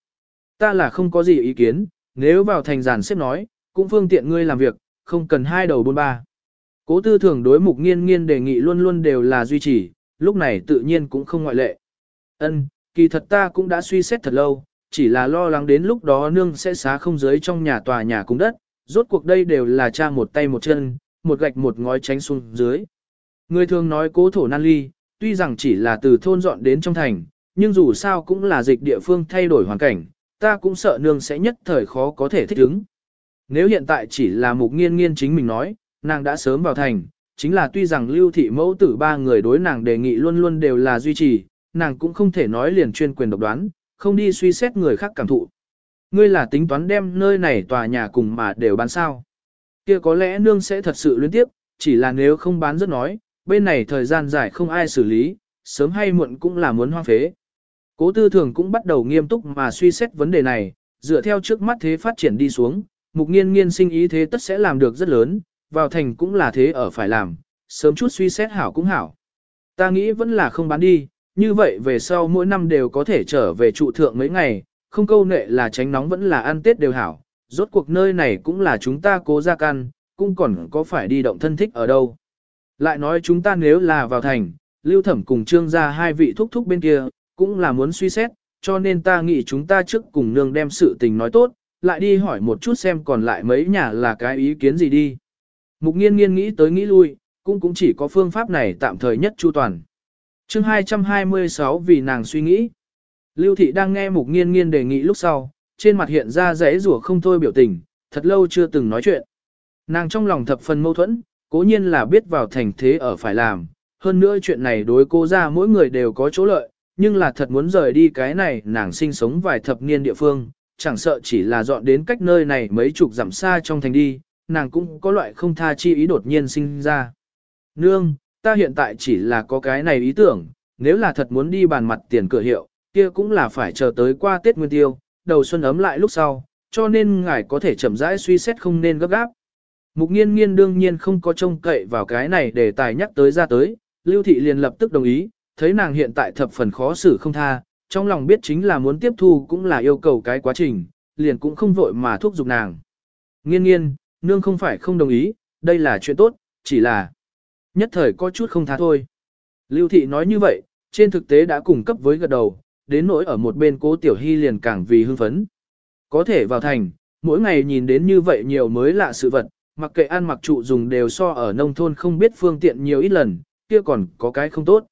Ta là không có gì ý kiến, nếu vào thành giản xếp nói, cũng phương tiện ngươi làm việc, không cần hai đầu bôn ba. Cố tư thường đối mục nghiên nghiên đề nghị luôn luôn đều là duy trì, lúc này tự nhiên cũng không ngoại lệ. Ân, kỳ thật ta cũng đã suy xét thật lâu, chỉ là lo lắng đến lúc đó nương sẽ xá không giới trong nhà tòa nhà cung đất, rốt cuộc đây đều là cha một tay một chân, một gạch một ngói tránh xuống dưới. Người thường nói cố thổ nan ly, tuy rằng chỉ là từ thôn dọn đến trong thành, nhưng dù sao cũng là dịch địa phương thay đổi hoàn cảnh, ta cũng sợ nương sẽ nhất thời khó có thể thích ứng. Nếu hiện tại chỉ là mục nghiên nghiên chính mình nói, nàng đã sớm vào thành, chính là tuy rằng lưu thị mẫu tử ba người đối nàng đề nghị luôn luôn đều là duy trì, nàng cũng không thể nói liền chuyên quyền độc đoán, không đi suy xét người khác cảm thụ. Ngươi là tính toán đem nơi này tòa nhà cùng mà đều bán sao. Kia có lẽ nương sẽ thật sự liên tiếp, chỉ là nếu không bán rất nói, bên này thời gian dài không ai xử lý, sớm hay muộn cũng là muốn hoang phế. Cố tư thường cũng bắt đầu nghiêm túc mà suy xét vấn đề này, dựa theo trước mắt thế phát triển đi xuống, mục nghiên nghiên sinh ý thế tất sẽ làm được rất lớn, vào thành cũng là thế ở phải làm, sớm chút suy xét hảo cũng hảo. Ta nghĩ vẫn là không bán đi, như vậy về sau mỗi năm đều có thể trở về trụ thượng mấy ngày, không câu nệ là tránh nóng vẫn là ăn tết đều hảo, rốt cuộc nơi này cũng là chúng ta cố ra căn, cũng còn có phải đi động thân thích ở đâu. Lại nói chúng ta nếu là vào thành, lưu thẩm cùng trương gia hai vị thúc thúc bên kia, cũng là muốn suy xét, cho nên ta nghĩ chúng ta trước cùng nương đem sự tình nói tốt, lại đi hỏi một chút xem còn lại mấy nhà là cái ý kiến gì đi. Mục nghiên nghiên nghĩ tới nghĩ lui, cũng cũng chỉ có phương pháp này tạm thời nhất chu toàn. chương 226 vì nàng suy nghĩ. Lưu thị đang nghe mục nghiên nghiên đề nghị lúc sau, trên mặt hiện ra rẽ rủa không thôi biểu tình, thật lâu chưa từng nói chuyện. Nàng trong lòng thập phần mâu thuẫn, cố nhiên là biết vào thành thế ở phải làm, hơn nữa chuyện này đối cô ra mỗi người đều có chỗ lợi, nhưng là thật muốn rời đi cái này nàng sinh sống vài thập niên địa phương, chẳng sợ chỉ là dọn đến cách nơi này mấy chục dặm xa trong thành đi, nàng cũng có loại không tha chi ý đột nhiên sinh ra. Nương, ta hiện tại chỉ là có cái này ý tưởng, nếu là thật muốn đi bàn mặt tiền cửa hiệu, kia cũng là phải chờ tới qua Tết Nguyên Tiêu, đầu xuân ấm lại lúc sau, cho nên ngài có thể chậm rãi suy xét không nên gấp gáp. Mục nghiên nghiên đương nhiên không có trông cậy vào cái này để tài nhắc tới ra tới, Lưu Thị liền lập tức đồng ý, thấy nàng hiện tại thập phần khó xử không tha, trong lòng biết chính là muốn tiếp thu cũng là yêu cầu cái quá trình, liền cũng không vội mà thúc giục nàng. Nghiên nghiên, nương không phải không đồng ý, đây là chuyện tốt, chỉ là nhất thời có chút không tha thôi. Lưu Thị nói như vậy, trên thực tế đã cùng cấp với gật đầu, đến nỗi ở một bên cố tiểu hy liền càng vì hưng phấn. Có thể vào thành, mỗi ngày nhìn đến như vậy nhiều mới lạ sự vật, mặc kệ ăn mặc trụ dùng đều so ở nông thôn không biết phương tiện nhiều ít lần, kia còn có cái không tốt.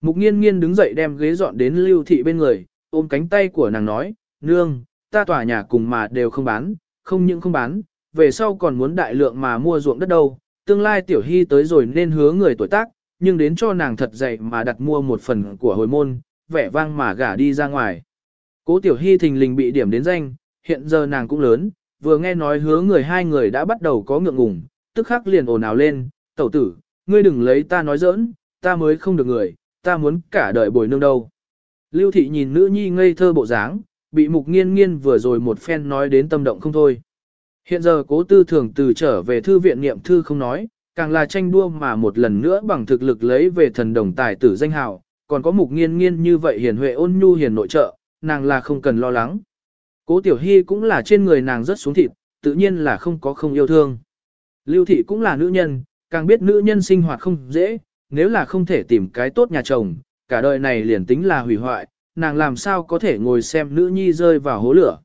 Mục nghiên nghiên đứng dậy đem ghế dọn đến lưu thị bên người, ôm cánh tay của nàng nói, nương, ta tòa nhà cùng mà đều không bán, không những không bán, về sau còn muốn đại lượng mà mua ruộng đất đâu, tương lai tiểu hy tới rồi nên hứa người tuổi tác, nhưng đến cho nàng thật dậy mà đặt mua một phần của hồi môn, vẻ vang mà gả đi ra ngoài. Cố tiểu hy thình lình bị điểm đến danh, hiện giờ nàng cũng lớn, vừa nghe nói hứa người hai người đã bắt đầu có ngượng ngùng, tức khắc liền ồn ào lên, tẩu tử, ngươi đừng lấy ta nói giỡn, ta mới không được người, ta muốn cả đời bồi nương đâu. Lưu thị nhìn nữ nhi ngây thơ bộ dáng, bị mục nghiên nghiên vừa rồi một phen nói đến tâm động không thôi. Hiện giờ cố tư thường từ trở về thư viện niệm thư không nói, càng là tranh đua mà một lần nữa bằng thực lực lấy về thần đồng tài tử danh hào, còn có mục nghiên nghiên như vậy hiền huệ ôn nhu hiền nội trợ, nàng là không cần lo lắng. Cố tiểu hy cũng là trên người nàng rất xuống thịt, tự nhiên là không có không yêu thương. Lưu thị cũng là nữ nhân, càng biết nữ nhân sinh hoạt không dễ, nếu là không thể tìm cái tốt nhà chồng, cả đời này liền tính là hủy hoại, nàng làm sao có thể ngồi xem nữ nhi rơi vào hố lửa.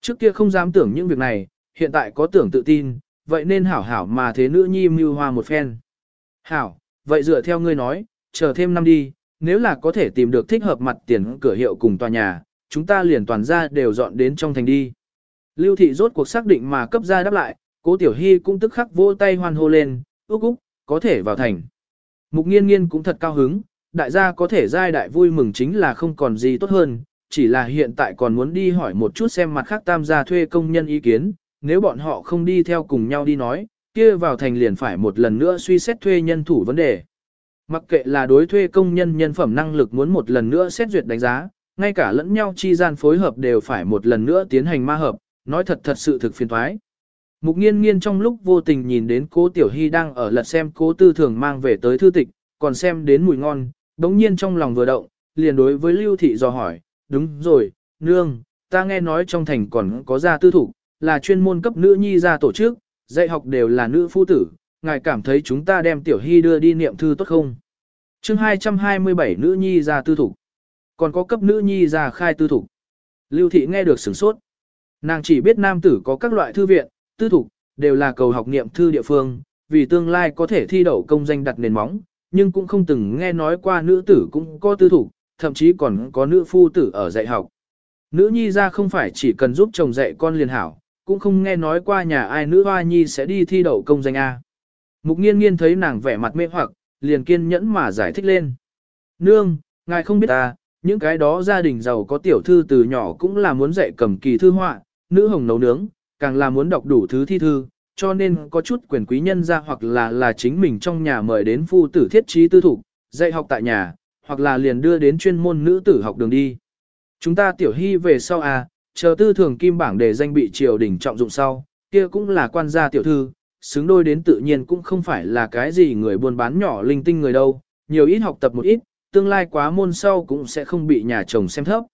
Trước kia không dám tưởng những việc này, hiện tại có tưởng tự tin, vậy nên hảo hảo mà thế nữ nhi mưu hoa một phen. Hảo, vậy dựa theo ngươi nói, chờ thêm năm đi, nếu là có thể tìm được thích hợp mặt tiền cửa hiệu cùng tòa nhà, chúng ta liền toàn ra đều dọn đến trong thành đi. Lưu thị rốt cuộc xác định mà cấp ra đáp lại, cố tiểu hy cũng tức khắc vỗ tay hoan hô lên, úc úc, có thể vào thành. Mục nghiên nghiên cũng thật cao hứng, đại gia có thể giai đại vui mừng chính là không còn gì tốt hơn, chỉ là hiện tại còn muốn đi hỏi một chút xem mặt khác tam gia thuê công nhân ý kiến, nếu bọn họ không đi theo cùng nhau đi nói, kia vào thành liền phải một lần nữa suy xét thuê nhân thủ vấn đề. Mặc kệ là đối thuê công nhân nhân phẩm năng lực muốn một lần nữa xét duyệt đánh giá, ngay cả lẫn nhau chi gian phối hợp đều phải một lần nữa tiến hành ma hợp, nói thật thật sự thực phiền thoái. Mục nghiên nghiên trong lúc vô tình nhìn đến cố Tiểu Hy đang ở lật xem cố tư thường mang về tới thư tịch, còn xem đến mùi ngon, đống nhiên trong lòng vừa động, liền đối với Lưu Thị dò hỏi, đúng rồi, nương, ta nghe nói trong thành còn có gia tư thủ, là chuyên môn cấp nữ nhi ra tổ chức, dạy học đều là nữ phu tử, ngài cảm thấy chúng ta đem Tiểu Hy đưa đi niệm thư tốt không? chương 227 nữ nhi ra tư thủ, còn có cấp nữ nhi ra khai tư thủ. Lưu Thị nghe được sửng sốt. Nàng chỉ biết nam tử có các loại thư viện, tư thục, đều là cầu học niệm thư địa phương, vì tương lai có thể thi đậu công danh đặt nền móng, nhưng cũng không từng nghe nói qua nữ tử cũng có tư thục, thậm chí còn có nữ phu tử ở dạy học. Nữ nhi ra không phải chỉ cần giúp chồng dạy con liền hảo, cũng không nghe nói qua nhà ai nữ hoa nhi sẽ đi thi đậu công danh A. Mục nghiên nghiên thấy nàng vẻ mặt mê hoặc, liền kiên nhẫn mà giải thích lên. Nương, ngài không biết ta, những cái đó gia đình giàu có tiểu thư từ nhỏ cũng là muốn dạy cầm kỳ thư họa, nữ hồng nấu nướng, càng là muốn đọc đủ thứ thi thư, cho nên có chút quyền quý nhân ra hoặc là là chính mình trong nhà mời đến phu tử thiết trí tư thủ, dạy học tại nhà, hoặc là liền đưa đến chuyên môn nữ tử học đường đi. Chúng ta tiểu hy về sau à, chờ tư thường kim bảng để danh bị triều đình trọng dụng sau, kia cũng là quan gia tiểu thư, xứng đôi đến tự nhiên cũng không phải là cái gì người buôn bán nhỏ linh tinh người đâu, nhiều ít học tập một ít, tương lai quá môn sau cũng sẽ không bị nhà chồng xem thấp.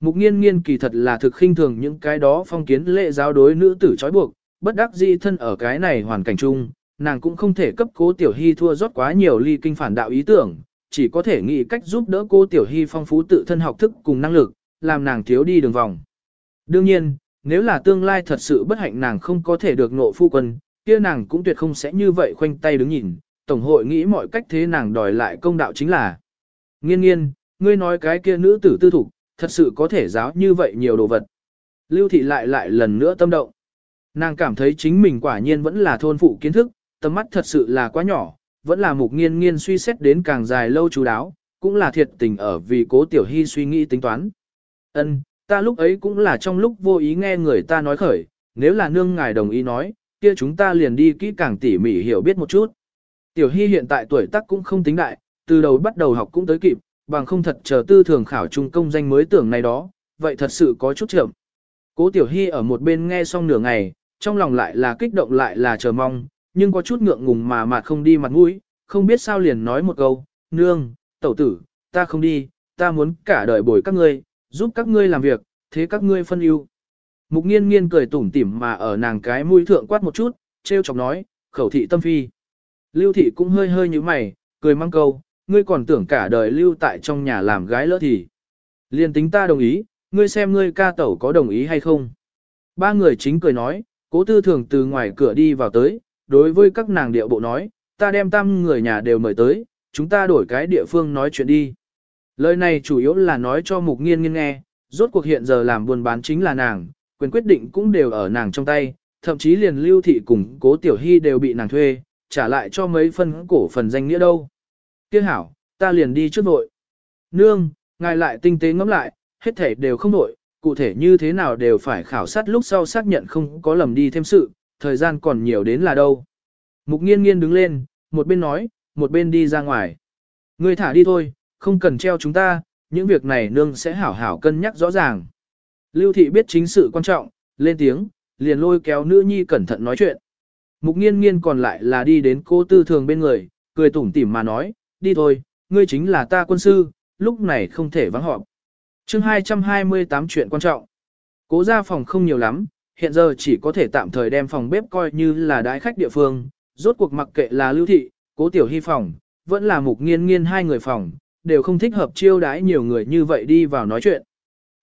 Mục nghiên nghiên kỳ thật là thực khinh thường những cái đó phong kiến lệ giáo đối nữ tử trói buộc, bất đắc dĩ thân ở cái này hoàn cảnh chung, nàng cũng không thể cấp cố tiểu hy thua rót quá nhiều ly kinh phản đạo ý tưởng, chỉ có thể nghĩ cách giúp đỡ cô tiểu hy phong phú tự thân học thức cùng năng lực, làm nàng thiếu đi đường vòng. Đương nhiên, nếu là tương lai thật sự bất hạnh nàng không có thể được nộ phu quân, kia nàng cũng tuyệt không sẽ như vậy khoanh tay đứng nhìn, tổng hội nghĩ mọi cách thế nàng đòi lại công đạo chính là. Nghiên nghiên, ngươi nói cái kia nữ tử tư thục, thật sự có thể giáo như vậy nhiều đồ vật. Lưu thị lại lại lần nữa tâm động. Nàng cảm thấy chính mình quả nhiên vẫn là thôn phụ kiến thức, tầm mắt thật sự là quá nhỏ, vẫn là mục nghiên nghiên suy xét đến càng dài lâu chú đáo, cũng là thiệt tình ở vì cố tiểu hy suy nghĩ tính toán. Ân, ta lúc ấy cũng là trong lúc vô ý nghe người ta nói khởi, nếu là nương ngài đồng ý nói, kia chúng ta liền đi kỹ càng tỉ mỉ hiểu biết một chút. Tiểu hy hiện tại tuổi tác cũng không tính đại, từ đầu bắt đầu học cũng tới kịp, bằng không thật chờ tư thường khảo trung công danh mới tưởng này đó, vậy thật sự có chút chậm. Cố Tiểu Hy ở một bên nghe xong nửa ngày, trong lòng lại là kích động lại là chờ mong, nhưng có chút ngượng ngùng mà mà không đi mặt mũi, không biết sao liền nói một câu, nương, tẩu tử, ta không đi, ta muốn cả đời bồi các ngươi, giúp các ngươi làm việc, thế các ngươi phân ưu. Mục nghiên nghiên cười tủm tỉm mà ở nàng cái mũi thượng quát một chút, treo chọc nói, khẩu thị tâm phi. Lưu thị cũng hơi hơi như mày, cười mang câu, ngươi còn tưởng cả đời lưu tại trong nhà làm gái lỡ thì. Liên tính ta đồng ý, ngươi xem ngươi ca tẩu có đồng ý hay không. Ba người chính cười nói, cố tư thường từ ngoài cửa đi vào tới, đối với các nàng địa bộ nói, ta đem tam người nhà đều mời tới, chúng ta đổi cái địa phương nói chuyện đi. Lời này chủ yếu là nói cho mục nghiên nghiên nghe, rốt cuộc hiện giờ làm buôn bán chính là nàng, quyền quyết định cũng đều ở nàng trong tay, thậm chí liền lưu thị cùng cố tiểu hy đều bị nàng thuê, trả lại cho mấy phân cổ phần danh nghĩa đâu. Tiếc hảo, ta liền đi trước vội. Nương, ngài lại tinh tế ngẫm lại, hết thể đều không nội, cụ thể như thế nào đều phải khảo sát lúc sau xác nhận không có lầm đi thêm sự, thời gian còn nhiều đến là đâu. Mục nghiên nghiên đứng lên, một bên nói, một bên đi ra ngoài. Ngươi thả đi thôi, không cần treo chúng ta, những việc này nương sẽ hảo hảo cân nhắc rõ ràng. Lưu thị biết chính sự quan trọng, lên tiếng, liền lôi kéo nữ nhi cẩn thận nói chuyện. Mục nghiên nghiên còn lại là đi đến cô tư thường bên người, cười tủm tỉm mà nói, đi thôi, ngươi chính là ta quân sư, lúc này không thể vắng họp. chương 228 chuyện quan trọng. Cố ra phòng không nhiều lắm, hiện giờ chỉ có thể tạm thời đem phòng bếp coi như là đái khách địa phương, rốt cuộc mặc kệ là lưu thị, cố tiểu hy phòng, vẫn là mục nghiên nghiên hai người phòng, đều không thích hợp chiêu đái nhiều người như vậy đi vào nói chuyện.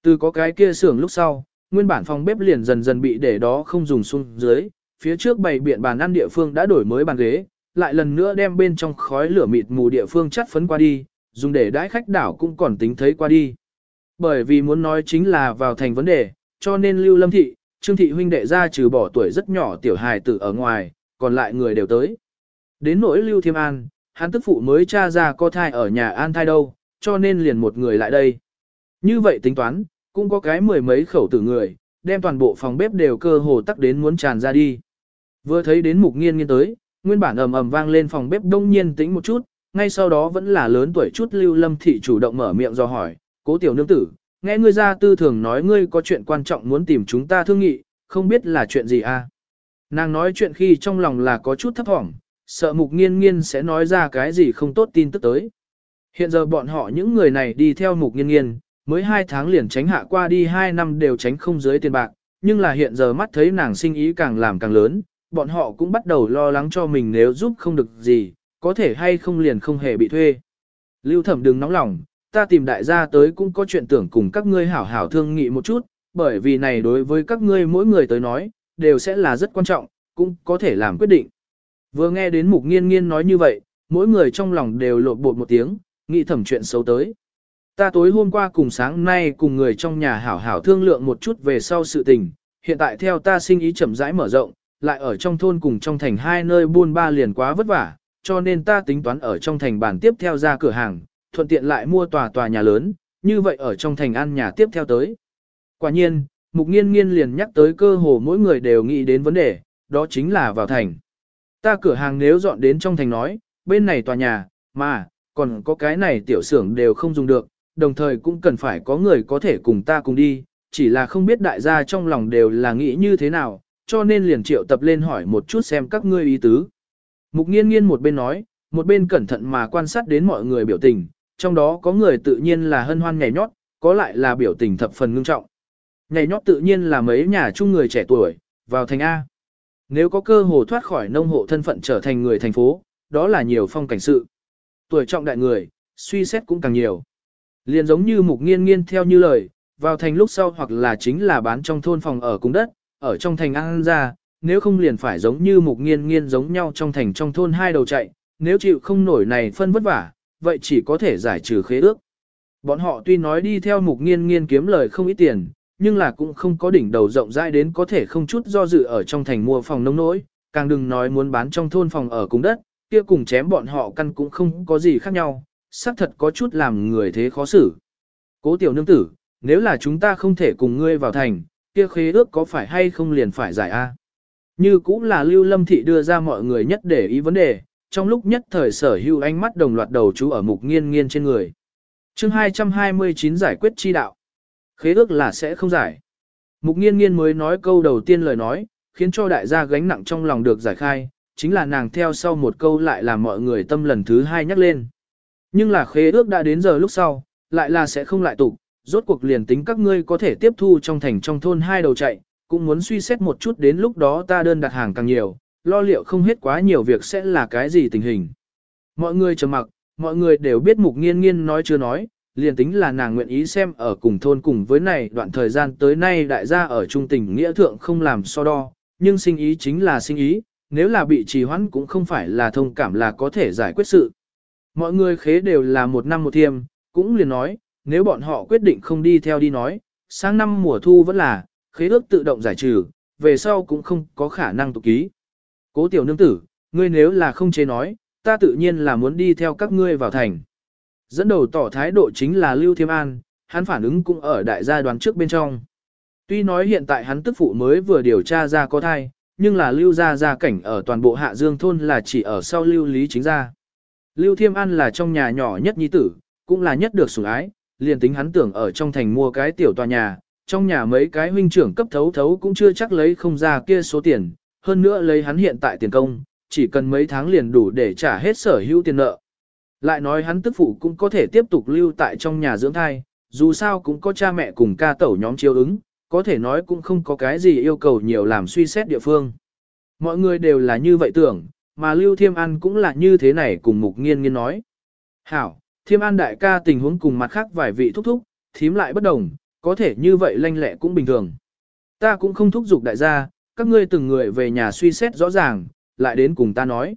Từ có cái kia xưởng lúc sau, nguyên bản phòng bếp liền dần dần bị để đó không dùng xuống dưới, phía trước bày biện bàn ăn địa phương đã đổi mới bàn ghế, lại lần nữa đem bên trong khói lửa mịt mù địa phương chắt phấn qua đi, dùng để đãi khách đảo cũng còn tính thấy qua đi. Bởi vì muốn nói chính là vào thành vấn đề, cho nên Lưu Lâm Thị, Trương Thị huynh đệ ra trừ bỏ tuổi rất nhỏ tiểu hài tử ở ngoài, còn lại người đều tới. Đến nỗi Lưu Thiêm An, hắn tức phụ mới cha ra có thai ở nhà An thai đâu, cho nên liền một người lại đây. Như vậy tính toán, cũng có cái mười mấy khẩu tử người, đem toàn bộ phòng bếp đều cơ hồ tắc đến muốn tràn ra đi. Vừa thấy đến mục nghiên nghiên tới, nguyên bản ầm ầm vang lên phòng bếp đông nhiên tĩnh một chút, ngay sau đó vẫn là lớn tuổi chút lưu lâm thị chủ động mở miệng do hỏi, cố tiểu nương tử, nghe ngươi ra tư thường nói ngươi có chuyện quan trọng muốn tìm chúng ta thương nghị, không biết là chuyện gì à. Nàng nói chuyện khi trong lòng là có chút thấp thỏm, sợ mục nghiên nghiên sẽ nói ra cái gì không tốt tin tức tới. Hiện giờ bọn họ những người này đi theo mục nghiên nghiên, mới hai tháng liền tránh hạ qua đi hai năm đều tránh không dưới tiền bạc, nhưng là hiện giờ mắt thấy nàng sinh ý càng làm càng lớn, bọn họ cũng bắt đầu lo lắng cho mình nếu giúp không được gì, có thể hay không liền không hề bị thuê. Lưu thẩm đừng nóng lòng, ta tìm đại gia tới cũng có chuyện tưởng cùng các ngươi hảo hảo thương nghị một chút, bởi vì này đối với các ngươi mỗi người tới nói, đều sẽ là rất quan trọng, cũng có thể làm quyết định. Vừa nghe đến mục nghiên nghiên nói như vậy, mỗi người trong lòng đều lộn bột một tiếng, nghĩ thẩm chuyện xấu tới. Ta tối hôm qua cùng sáng nay cùng người trong nhà hảo hảo thương lượng một chút về sau sự tình, hiện tại theo ta sinh ý chậm rãi mở rộng, lại ở trong thôn cùng trong thành hai nơi buôn ba liền quá vất vả, cho nên ta tính toán ở trong thành bản tiếp theo ra cửa hàng, thuận tiện lại mua tòa tòa nhà lớn, như vậy ở trong thành ăn nhà tiếp theo tới. Quả nhiên, Mục Nghiên Nghiên liền nhắc tới cơ hồ mỗi người đều nghĩ đến vấn đề, đó chính là vào thành. Ta cửa hàng nếu dọn đến trong thành nói, bên này tòa nhà, mà, còn có cái này tiểu xưởng đều không dùng được, đồng thời cũng cần phải có người có thể cùng ta cùng đi, chỉ là không biết đại gia trong lòng đều là nghĩ như thế nào, cho nên liền triệu tập lên hỏi một chút xem các ngươi ý tứ. Mục nghiên nghiên một bên nói, một bên cẩn thận mà quan sát đến mọi người biểu tình, trong đó có người tự nhiên là hân hoan nhảy nhót, có lại là biểu tình thập phần ngưng trọng. Nhảy nhót tự nhiên là mấy nhà chung người trẻ tuổi, vào thành A. Nếu có cơ hồ thoát khỏi nông hộ thân phận trở thành người thành phố, đó là nhiều phong cảnh sự. Tuổi trọng đại người, suy xét cũng càng nhiều. Liền giống như mục nghiên nghiên theo như lời, vào thành lúc sau hoặc là chính là bán trong thôn phòng ở cung đất, ở trong thành ăn ra, nếu không liền phải giống như mục nghiên nghiên giống nhau trong thành trong thôn hai đầu chạy, nếu chịu không nổi này phân vất vả, vậy chỉ có thể giải trừ khế ước. Bọn họ tuy nói đi theo mục nghiên nghiên kiếm lời không ít tiền, nhưng là cũng không có đỉnh đầu rộng rãi đến có thể không chút do dự ở trong thành mua phòng nông nỗi, càng đừng nói muốn bán trong thôn phòng ở cung đất, kia cùng chém bọn họ căn cũng không có gì khác nhau, xác thật có chút làm người thế khó xử. Cố tiểu nương tử, nếu là chúng ta không thể cùng ngươi vào thành, kia khế ước có phải hay không liền phải giải A. Như cũng là Lưu Lâm Thị đưa ra mọi người nhất để ý vấn đề, trong lúc nhất thời sở hưu ánh mắt đồng loạt đầu chú ở mục nghiên nghiên trên người. chương 229 giải quyết chi đạo. Khế ước là sẽ không giải. Mục nghiên nghiên mới nói câu đầu tiên lời nói, khiến cho đại gia gánh nặng trong lòng được giải khai, chính là nàng theo sau một câu lại làm mọi người tâm lần thứ hai nhắc lên. Nhưng là khế ước đã đến giờ lúc sau, lại là sẽ không lại tục, rốt cuộc liền tính các ngươi có thể tiếp thu trong thành trong thôn hai đầu chạy, cũng muốn suy xét một chút đến lúc đó ta đơn đặt hàng càng nhiều, lo liệu không hết quá nhiều việc sẽ là cái gì tình hình. Mọi người trầm mặc, mọi người đều biết mục nghiên nghiên nói chưa nói, liền tính là nàng nguyện ý xem ở cùng thôn cùng với này đoạn thời gian tới nay đại gia ở trung tình nghĩa thượng không làm so đo, nhưng sinh ý chính là sinh ý, nếu là bị trì hoãn cũng không phải là thông cảm là có thể giải quyết sự. Mọi người khế đều là một năm một thiêm, cũng liền nói, nếu bọn họ quyết định không đi theo đi nói, sang năm mùa thu vẫn là, khế ước tự động giải trừ, về sau cũng không có khả năng tục ký. Cố tiểu nương tử, ngươi nếu là không chế nói, ta tự nhiên là muốn đi theo các ngươi vào thành. Dẫn đầu tỏ thái độ chính là Lưu Thiêm An, hắn phản ứng cũng ở đại gia đoàn trước bên trong. Tuy nói hiện tại hắn tức phụ mới vừa điều tra ra có thai, nhưng là Lưu gia gia cảnh ở toàn bộ Hạ Dương thôn là chỉ ở sau Lưu Lý chính gia. Lưu Thiêm An là trong nhà nhỏ nhất nhi tử, cũng là nhất được sủng ái, liền tính hắn tưởng ở trong thành mua cái tiểu tòa nhà, trong nhà mấy cái huynh trưởng cấp thấu thấu cũng chưa chắc lấy không ra kia số tiền, hơn nữa lấy hắn hiện tại tiền công, chỉ cần mấy tháng liền đủ để trả hết sở hữu tiền nợ. Lại nói hắn tức phụ cũng có thể tiếp tục lưu tại trong nhà dưỡng thai, dù sao cũng có cha mẹ cùng ca tẩu nhóm chiếu ứng, có thể nói cũng không có cái gì yêu cầu nhiều làm suy xét địa phương. Mọi người đều là như vậy tưởng, mà Lưu Thiêm An cũng là như thế này cùng Mục Nghiên Nghiên nói. Hảo, Thiêm An đại ca tình huống cùng mặt khác vài vị thúc thúc, thím lại bất đồng, có thể như vậy lanh lẹ cũng bình thường. Ta cũng không thúc giục đại gia, các ngươi từng người về nhà suy xét rõ ràng, lại đến cùng ta nói.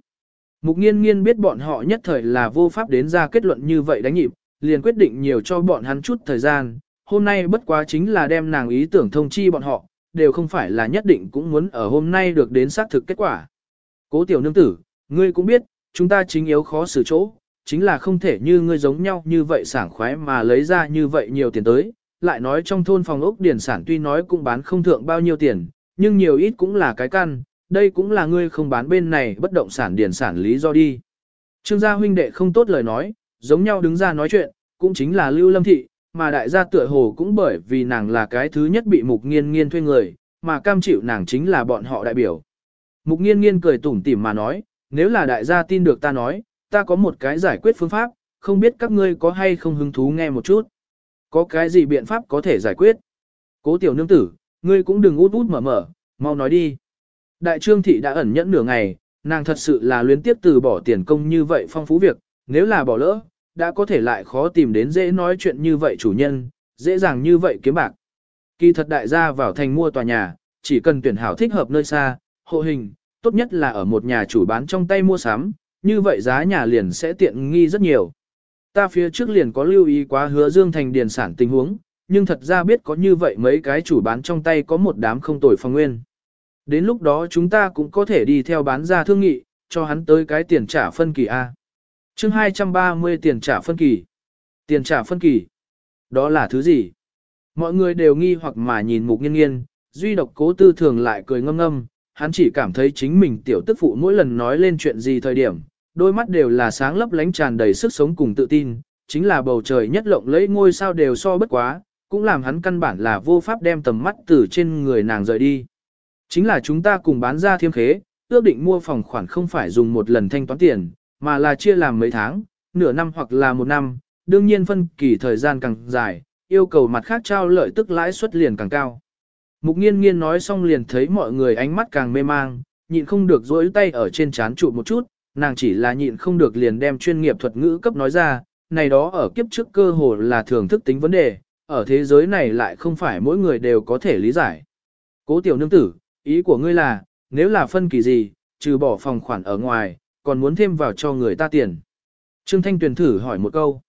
Mục nghiên nghiên biết bọn họ nhất thời là vô pháp đến ra kết luận như vậy đánh nhịp, liền quyết định nhiều cho bọn hắn chút thời gian, hôm nay bất quá chính là đem nàng ý tưởng thông chi bọn họ, đều không phải là nhất định cũng muốn ở hôm nay được đến xác thực kết quả. Cố tiểu nương tử, ngươi cũng biết, chúng ta chính yếu khó xử chỗ, chính là không thể như ngươi giống nhau như vậy sảng khoái mà lấy ra như vậy nhiều tiền tới, lại nói trong thôn phòng ốc điển sản tuy nói cũng bán không thượng bao nhiêu tiền, nhưng nhiều ít cũng là cái căn, đây cũng là ngươi không bán bên này bất động sản điển sản lý do đi. Trương gia huynh đệ không tốt lời nói, giống nhau đứng ra nói chuyện, cũng chính là Lưu Lâm Thị, mà đại gia tựa hồ cũng bởi vì nàng là cái thứ nhất bị mục nghiên nghiên thuê người, mà cam chịu nàng chính là bọn họ đại biểu. Mục nghiên nghiên cười tủm tỉm mà nói, nếu là đại gia tin được ta nói, ta có một cái giải quyết phương pháp, không biết các ngươi có hay không hứng thú nghe một chút. Có cái gì biện pháp có thể giải quyết? Cố tiểu nương tử, ngươi cũng đừng út út mở mở, mau nói đi. Đại trương thị đã ẩn nhẫn nửa ngày, nàng thật sự là luyến tiếp từ bỏ tiền công như vậy phong phú việc, nếu là bỏ lỡ, đã có thể lại khó tìm đến dễ nói chuyện như vậy chủ nhân, dễ dàng như vậy kiếm bạc. Kỳ thật đại gia vào thành mua tòa nhà, chỉ cần tuyển hảo thích hợp nơi xa, hộ hình, tốt nhất là ở một nhà chủ bán trong tay mua sắm, như vậy giá nhà liền sẽ tiện nghi rất nhiều. Ta phía trước liền có lưu ý quá hứa Dương Thành điền sản tình huống, nhưng thật ra biết có như vậy mấy cái chủ bán trong tay có một đám không tồi phong nguyên. Đến lúc đó chúng ta cũng có thể đi theo bán ra thương nghị, cho hắn tới cái tiền trả phân kỳ A. chương 230 tiền trả phân kỳ. Tiền trả phân kỳ. Đó là thứ gì? Mọi người đều nghi hoặc mà nhìn mục nghiên nghiên, duy độc cố tư thường lại cười ngâm ngâm, hắn chỉ cảm thấy chính mình tiểu tức phụ mỗi lần nói lên chuyện gì thời điểm, đôi mắt đều là sáng lấp lánh tràn đầy sức sống cùng tự tin, chính là bầu trời nhất lộng lẫy ngôi sao đều so bất quá, cũng làm hắn căn bản là vô pháp đem tầm mắt từ trên người nàng rời đi. Chính là chúng ta cùng bán ra thiêm khế, ước định mua phòng khoản không phải dùng một lần thanh toán tiền, mà là chia làm mấy tháng, nửa năm hoặc là một năm, đương nhiên phân kỳ thời gian càng dài, yêu cầu mặt khác trao lợi tức lãi suất liền càng cao. Mục nghiên nghiên nói xong liền thấy mọi người ánh mắt càng mê mang, nhịn không được dối tay ở trên chán trụ một chút, nàng chỉ là nhịn không được liền đem chuyên nghiệp thuật ngữ cấp nói ra, này đó ở kiếp trước cơ hồ là thường thức tính vấn đề, ở thế giới này lại không phải mỗi người đều có thể lý giải. Cố tiểu nương tử, ý của ngươi là, nếu là phân kỳ gì, trừ bỏ phòng khoản ở ngoài, còn muốn thêm vào cho người ta tiền. Trương Thanh Tuyền thử hỏi một câu.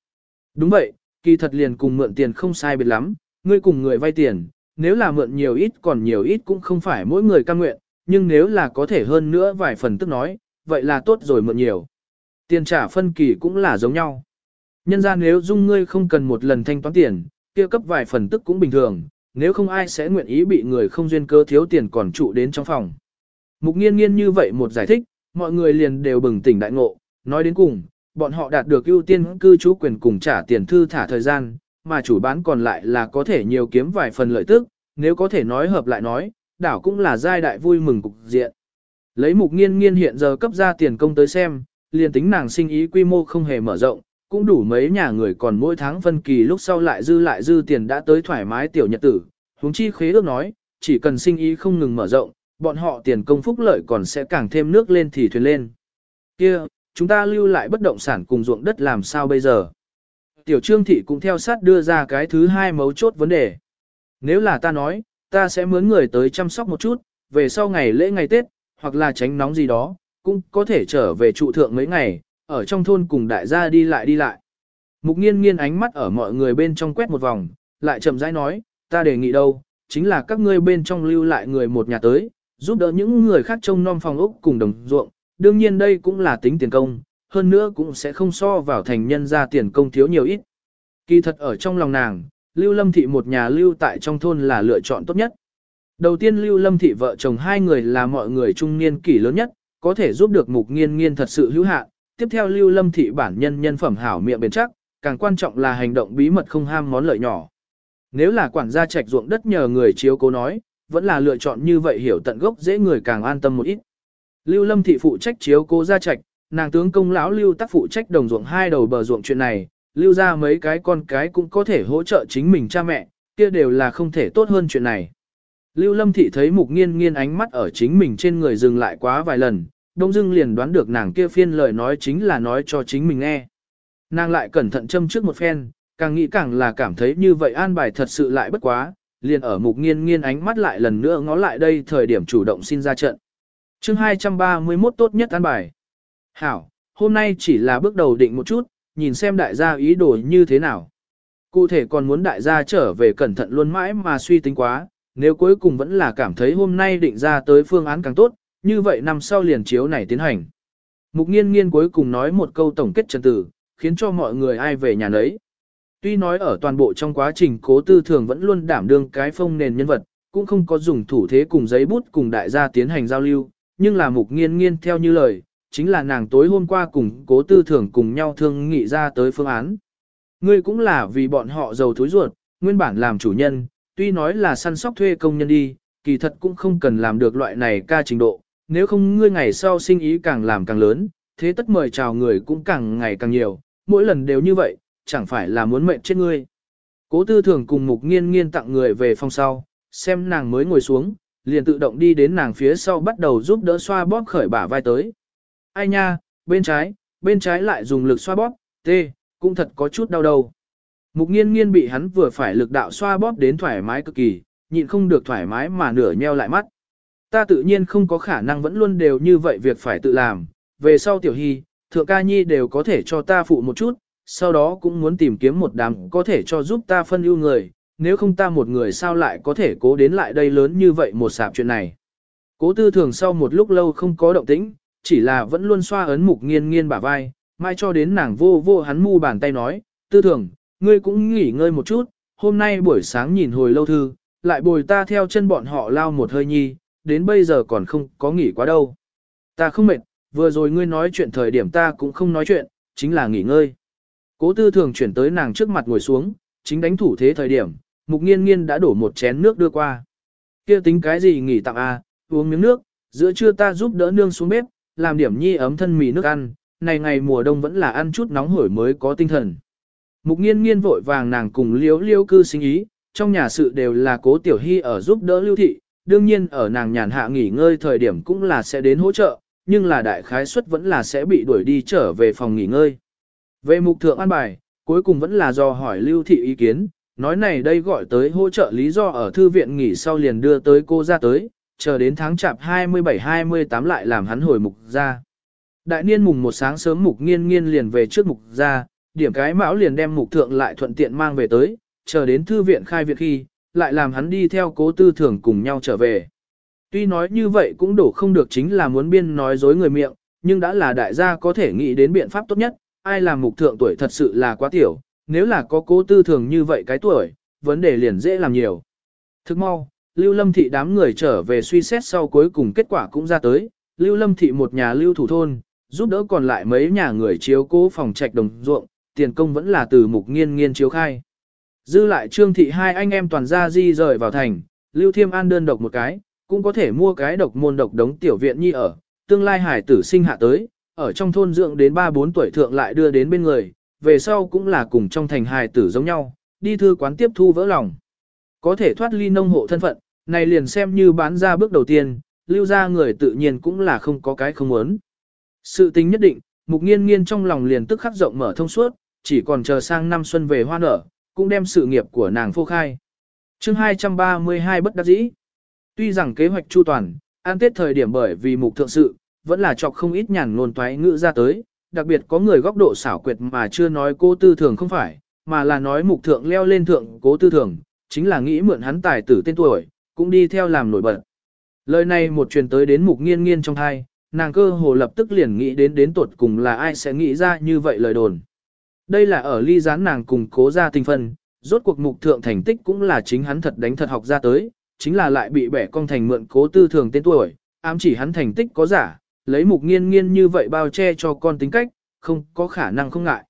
Đúng vậy, kỳ thật liền cùng mượn tiền không sai biệt lắm, ngươi cùng người vay tiền, nếu là mượn nhiều ít còn nhiều ít cũng không phải mỗi người cam nguyện, nhưng nếu là có thể hơn nữa vài phần tức nói, vậy là tốt rồi mượn nhiều. Tiền trả phân kỳ cũng là giống nhau. Nhân ra nếu dung ngươi không cần một lần thanh toán tiền, kia cấp vài phần tức cũng bình thường, nếu không ai sẽ nguyện ý bị người không duyên cơ thiếu tiền còn trụ đến trong phòng. Mục nghiên nghiên như vậy một giải thích, mọi người liền đều bừng tỉnh đại ngộ, nói đến cùng, bọn họ đạt được ưu tiên cư trú quyền cùng trả tiền thư thả thời gian, mà chủ bán còn lại là có thể nhiều kiếm vài phần lợi tức, nếu có thể nói hợp lại nói, đảo cũng là giai đại vui mừng cục diện. Lấy mục nghiên nghiên hiện giờ cấp ra tiền công tới xem, liền tính nàng sinh ý quy mô không hề mở rộng, cũng đủ mấy nhà người còn mỗi tháng phân kỳ lúc sau lại dư lại dư tiền đã tới thoải mái tiểu nhật tử. Huống chi khế ước nói, chỉ cần sinh ý không ngừng mở rộng, bọn họ tiền công phúc lợi còn sẽ càng thêm nước lên thì thuyền lên. Kia, chúng ta lưu lại bất động sản cùng ruộng đất làm sao bây giờ? Tiểu Trương Thị cũng theo sát đưa ra cái thứ hai mấu chốt vấn đề. Nếu là ta nói, ta sẽ mướn người tới chăm sóc một chút, về sau ngày lễ ngày Tết, hoặc là tránh nóng gì đó, cũng có thể trở về trụ thượng mấy ngày, ở trong thôn cùng đại gia đi lại đi lại. Mục nghiên nghiên ánh mắt ở mọi người bên trong quét một vòng, lại chậm rãi nói, ta đề nghị đâu, chính là các ngươi bên trong lưu lại người một nhà tới, giúp đỡ những người khác trông nom phòng ốc cùng đồng ruộng, đương nhiên đây cũng là tính tiền công, hơn nữa cũng sẽ không so vào thành nhân ra tiền công thiếu nhiều ít. Kỳ thật ở trong lòng nàng, Lưu Lâm Thị một nhà lưu tại trong thôn là lựa chọn tốt nhất. Đầu tiên Lưu Lâm Thị vợ chồng hai người là mọi người trung niên kỷ lớn nhất, có thể giúp được mục nghiên nghiên thật sự hữu hạn. Tiếp theo Lưu Lâm Thị bản nhân nhân phẩm hảo miệng bền chắc, càng quan trọng là hành động bí mật không ham món lợi nhỏ. Nếu là quản gia trạch ruộng đất nhờ người chiếu cố nói, vẫn là lựa chọn như vậy hiểu tận gốc dễ người càng an tâm một ít. Lưu Lâm thị phụ trách chiếu cố gia trạch, nàng tướng công lão Lưu tác phụ trách đồng ruộng hai đầu bờ ruộng chuyện này, lưu ra mấy cái con cái cũng có thể hỗ trợ chính mình cha mẹ, kia đều là không thể tốt hơn chuyện này. Lưu Lâm thị thấy Mục Nghiên Nghiên ánh mắt ở chính mình trên người dừng lại quá vài lần, đông dưng liền đoán được nàng kia phiên lời nói chính là nói cho chính mình nghe. Nàng lại cẩn thận châm trước một phen, càng nghĩ càng là cảm thấy như vậy an bài thật sự lại bất quá, liền ở Mục Nghiên Nghiên ánh mắt lại lần nữa ngó lại đây thời điểm chủ động xin ra trận chương 231 tốt nhất an bài. Hảo, hôm nay chỉ là bước đầu định một chút, nhìn xem đại gia ý đồ như thế nào. Cụ thể còn muốn đại gia trở về cẩn thận luôn mãi mà suy tính quá, nếu cuối cùng vẫn là cảm thấy hôm nay định ra tới phương án càng tốt, như vậy năm sau liền chiếu này tiến hành. Mục nghiên nghiên cuối cùng nói một câu tổng kết trần tử, khiến cho mọi người ai về nhà nấy. Tuy nói ở toàn bộ trong quá trình cố tư thường vẫn luôn đảm đương cái phong nền nhân vật, cũng không có dùng thủ thế cùng giấy bút cùng đại gia tiến hành giao lưu, nhưng là mục nghiên nghiên theo như lời, chính là nàng tối hôm qua cùng cố tư thưởng cùng nhau thương nghị ra tới phương án. Ngươi cũng là vì bọn họ giàu thối ruột, nguyên bản làm chủ nhân, tuy nói là săn sóc thuê công nhân đi, kỳ thật cũng không cần làm được loại này ca trình độ, nếu không ngươi ngày sau sinh ý càng làm càng lớn, thế tất mời chào người cũng càng ngày càng nhiều, mỗi lần đều như vậy, chẳng phải là muốn mệnh chết ngươi. Cố tư thường cùng mục nghiên nghiên tặng người về phòng sau, xem nàng mới ngồi xuống, liền tự động đi đến nàng phía sau bắt đầu giúp đỡ xoa bóp khởi bả vai tới. Ai nha, bên trái, bên trái lại dùng lực xoa bóp, tê, cũng thật có chút đau đầu. Mục nghiên nghiên bị hắn vừa phải lực đạo xoa bóp đến thoải mái cực kỳ, nhịn không được thoải mái mà nửa nheo lại mắt. Ta tự nhiên không có khả năng vẫn luôn đều như vậy việc phải tự làm, về sau tiểu hy, thượng ca nhi đều có thể cho ta phụ một chút, sau đó cũng muốn tìm kiếm một đám có thể cho giúp ta phân ưu người, nếu không ta một người sao lại có thể cố đến lại đây lớn như vậy một sạp chuyện này. Cố tư thường sau một lúc lâu không có động tĩnh, chỉ là vẫn luôn xoa ấn mục nghiên nghiên bả vai, mai cho đến nàng vô vô hắn mu bàn tay nói, tư thường, ngươi cũng nghỉ ngơi một chút, hôm nay buổi sáng nhìn hồi lâu thư, lại bồi ta theo chân bọn họ lao một hơi nhi, đến bây giờ còn không có nghỉ quá đâu. Ta không mệt, vừa rồi ngươi nói chuyện thời điểm ta cũng không nói chuyện, chính là nghỉ ngơi. Cố tư thường chuyển tới nàng trước mặt ngồi xuống, chính đánh thủ thế thời điểm, mục nghiên nghiên đã đổ một chén nước đưa qua. kia tính cái gì nghỉ tặng à uống miếng nước, giữa trưa ta giúp đỡ nương xuống bếp, làm điểm nhi ấm thân mì nước ăn, này ngày mùa đông vẫn là ăn chút nóng hổi mới có tinh thần. Mục nghiên nghiên vội vàng nàng cùng liếu liêu cư sinh ý, trong nhà sự đều là cố tiểu hy ở giúp đỡ lưu thị, đương nhiên ở nàng nhàn hạ nghỉ ngơi thời điểm cũng là sẽ đến hỗ trợ, nhưng là đại khái suất vẫn là sẽ bị đuổi đi trở về phòng nghỉ ngơi. Về mục thượng an bài, cuối cùng vẫn là do hỏi lưu thị ý kiến, nói này đây gọi tới hỗ trợ lý do ở thư viện nghỉ sau liền đưa tới cô ra tới, chờ đến tháng chạp 27-28 lại làm hắn hồi mục ra. Đại niên mùng một sáng sớm mục nghiên nghiên liền về trước mục ra, điểm cái mão liền đem mục thượng lại thuận tiện mang về tới, chờ đến thư viện khai viện khi, lại làm hắn đi theo cố tư thường cùng nhau trở về. Tuy nói như vậy cũng đổ không được chính là muốn biên nói dối người miệng, nhưng đã là đại gia có thể nghĩ đến biện pháp tốt nhất, ai làm mục thượng tuổi thật sự là quá tiểu, nếu là có cố tư thường như vậy cái tuổi, vấn đề liền dễ làm nhiều. Thức mau, Lưu Lâm Thị đám người trở về suy xét sau cuối cùng kết quả cũng ra tới, Lưu Lâm Thị một nhà lưu thủ thôn, giúp đỡ còn lại mấy nhà người chiếu cố phòng trạch đồng ruộng, tiền công vẫn là từ mục nghiên nghiên chiếu khai. Dư lại trương thị hai anh em toàn ra di rời vào thành, Lưu Thiêm An đơn độc một cái, cũng có thể mua cái độc môn độc đống tiểu viện nhi ở, tương lai hải tử sinh hạ tới, ở trong thôn dưỡng đến 3-4 tuổi thượng lại đưa đến bên người, về sau cũng là cùng trong thành hải tử giống nhau, đi thư quán tiếp thu vỡ lòng. Có thể thoát ly nông hộ thân phận, này liền xem như bán ra bước đầu tiên, lưu ra người tự nhiên cũng là không có cái không muốn. Sự tính nhất định, mục nghiên nghiên trong lòng liền tức khắc rộng mở thông suốt, chỉ còn chờ sang năm xuân về hoa nở, cũng đem sự nghiệp của nàng phô khai. chương 232 bất đắc dĩ. Tuy rằng kế hoạch chu toàn, an tết thời điểm bởi vì mục thượng sự, vẫn là chọc không ít nhàn ngôn toái ngữ ra tới, đặc biệt có người góc độ xảo quyệt mà chưa nói cô tư thường không phải, mà là nói mục thượng leo lên thượng cố tư thường, chính là nghĩ mượn hắn tài tử tên tuổi, cũng đi theo làm nổi bật. Lời này một truyền tới đến mục nghiên nghiên trong thai, nàng cơ hồ lập tức liền nghĩ đến đến tuột cùng là ai sẽ nghĩ ra như vậy lời đồn. Đây là ở ly gián nàng cùng cố ra tình phân, rốt cuộc mục thượng thành tích cũng là chính hắn thật đánh thật học ra tới, chính là lại bị bẻ cong thành mượn cố tư thường tên tuổi, ám chỉ hắn thành tích có giả, lấy mục nghiên nghiên như vậy bao che cho con tính cách, không có khả năng không ngại.